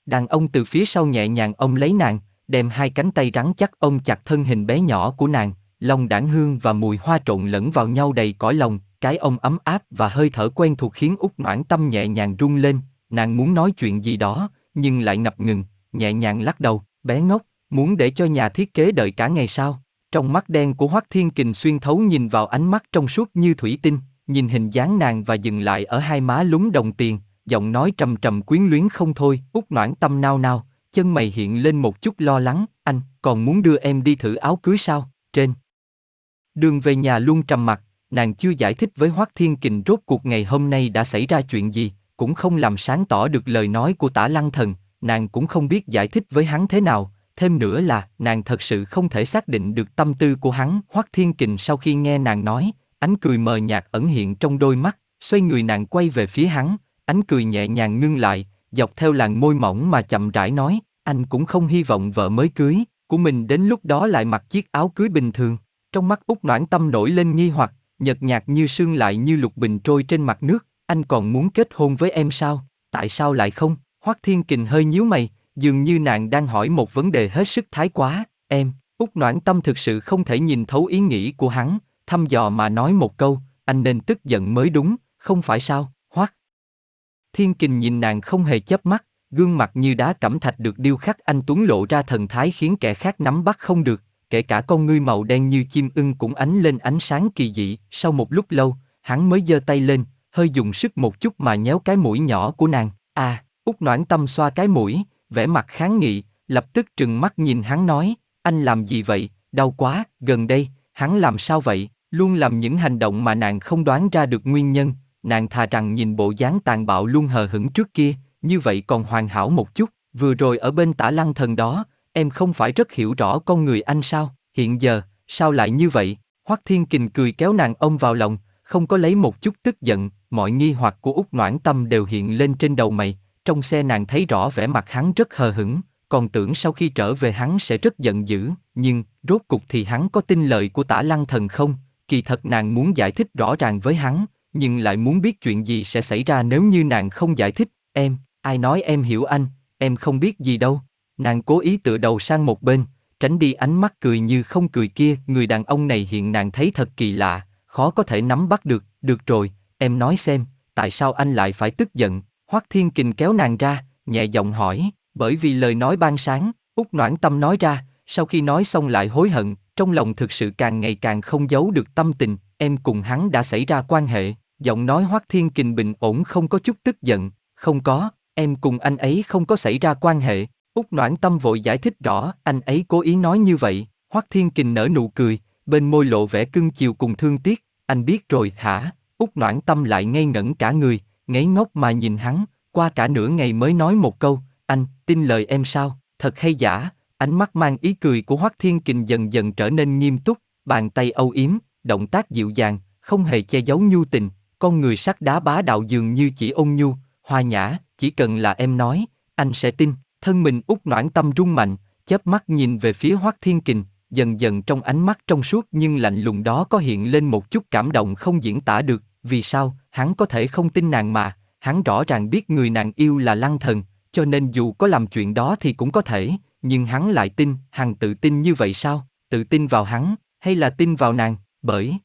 Đàn ông từ phía sau nhẹ nhàng ông lấy nàng, đem hai cánh tay rắn chắc ông chặt thân hình bé nhỏ của nàng, lòng đảng hương và mùi hoa trộn lẫn vào nhau đầy cõi lòng, cái ông ấm áp và hơi thở quen thuộc khiến út noãn tâm nhẹ nhàng rung lên, nàng muốn nói chuyện gì đó, nhưng lại ngập ngừng, nhẹ nhàng lắc đầu, bé ngốc, muốn để cho nhà thiết kế đợi cả ngày sao? Trong mắt đen của Hoắc Thiên Kình xuyên thấu nhìn vào ánh mắt trong suốt như thủy tinh, nhìn hình dáng nàng và dừng lại ở hai má lúng đồng tiền, giọng nói trầm trầm quyến luyến không thôi, út noãn tâm nao nao, chân mày hiện lên một chút lo lắng, anh, còn muốn đưa em đi thử áo cưới sao? Trên. Đường về nhà luôn trầm mặc, nàng chưa giải thích với Hoắc Thiên Kình rốt cuộc ngày hôm nay đã xảy ra chuyện gì, cũng không làm sáng tỏ được lời nói của Tả Lăng Thần, nàng cũng không biết giải thích với hắn thế nào, thêm nữa là nàng thật sự không thể xác định được tâm tư của hắn. Hoắc Thiên Kình sau khi nghe nàng nói, ánh cười mờ nhạt ẩn hiện trong đôi mắt, xoay người nàng quay về phía hắn, ánh cười nhẹ nhàng ngưng lại, dọc theo làn môi mỏng mà chậm rãi nói, anh cũng không hy vọng vợ mới cưới của mình đến lúc đó lại mặc chiếc áo cưới bình thường. Trong mắt út noãn tâm nổi lên nghi hoặc, nhợt nhạt như sương lại như lục bình trôi trên mặt nước, anh còn muốn kết hôn với em sao, tại sao lại không? Hoắc Thiên Kình hơi nhíu mày, dường như nàng đang hỏi một vấn đề hết sức thái quá, em, Úc Noãn Tâm thực sự không thể nhìn thấu ý nghĩ của hắn, thăm dò mà nói một câu, anh nên tức giận mới đúng, không phải sao, Hoắc. Thiên Kình nhìn nàng không hề chớp mắt, gương mặt như đá cẩm thạch được điêu khắc anh Tuấn lộ ra thần thái khiến kẻ khác nắm bắt không được, kể cả con ngươi màu đen như chim ưng cũng ánh lên ánh sáng kỳ dị, sau một lúc lâu, hắn mới giơ tay lên, hơi dùng sức một chút mà nhéo cái mũi nhỏ của nàng, à, út noãn tâm xoa cái mũi, vẻ mặt kháng nghị, lập tức trừng mắt nhìn hắn nói, anh làm gì vậy, đau quá, gần đây, hắn làm sao vậy, luôn làm những hành động mà nàng không đoán ra được nguyên nhân, nàng thà rằng nhìn bộ dáng tàn bạo luôn hờ hững trước kia, như vậy còn hoàn hảo một chút, vừa rồi ở bên tả lăng thần đó, em không phải rất hiểu rõ con người anh sao, hiện giờ, sao lại như vậy? Hoắc Thiên Kình cười kéo nàng ôm vào lòng, không có lấy một chút tức giận, mọi nghi hoặc của Úc Noãn Tâm đều hiện lên trên đầu mày, trong xe nàng thấy rõ vẻ mặt hắn rất hờ hững, còn tưởng sau khi trở về hắn sẽ rất giận dữ, nhưng, rốt cục thì hắn có tin lời của tả lăng thần không? Kỳ thật nàng muốn giải thích rõ ràng với hắn, nhưng lại muốn biết chuyện gì sẽ xảy ra nếu như nàng không giải thích, em, ai nói em hiểu anh, em không biết gì đâu. Nàng cố ý tựa đầu sang một bên, tránh đi ánh mắt cười như không cười kia, người đàn ông này hiện nàng thấy thật kỳ lạ, khó có thể nắm bắt được, được rồi, em nói xem, tại sao anh lại phải tức giận? Hoắc Thiên Kình kéo nàng ra, nhẹ giọng hỏi, bởi vì lời nói ban sáng, Úc Noãn Tâm nói ra, sau khi nói xong lại hối hận, trong lòng thực sự càng ngày càng không giấu được tâm tình, em cùng hắn đã xảy ra quan hệ, giọng nói Hoắc Thiên Kình bình ổn không có chút tức giận, không có, em cùng anh ấy không có xảy ra quan hệ, Úc Noãn Tâm vội giải thích rõ, anh ấy cố ý nói như vậy, Hoắc Thiên Kình nở nụ cười, bên môi lộ vẻ cưng chiều cùng thương tiếc, anh biết rồi hả? Úc Noãn Tâm lại ngây ngẩn cả người, ngấy ngốc mà nhìn hắn, qua cả nửa ngày mới nói một câu, anh, tin lời em sao, thật hay giả, ánh mắt mang ý cười của Hoắc Thiên Kình dần dần trở nên nghiêm túc, bàn tay âu yếm, động tác dịu dàng, không hề che giấu nhu tình, con người sắt đá bá đạo dường như chỉ ôn nhu, hoa nhã, chỉ cần là em nói, anh sẽ tin. Thân mình út noãn tâm rung mạnh, chớp mắt nhìn về phía Hoắc Thiên Kình, dần dần trong ánh mắt trong suốt nhưng lạnh lùng đó có hiện lên một chút cảm động không diễn tả được, vì sao, hắn có thể không tin nàng mà, hắn rõ ràng biết người nàng yêu là lăng thần, cho nên dù có làm chuyện đó thì cũng có thể, nhưng hắn lại tin, hằng tự tin như vậy sao, tự tin vào hắn, hay là tin vào nàng, bởi,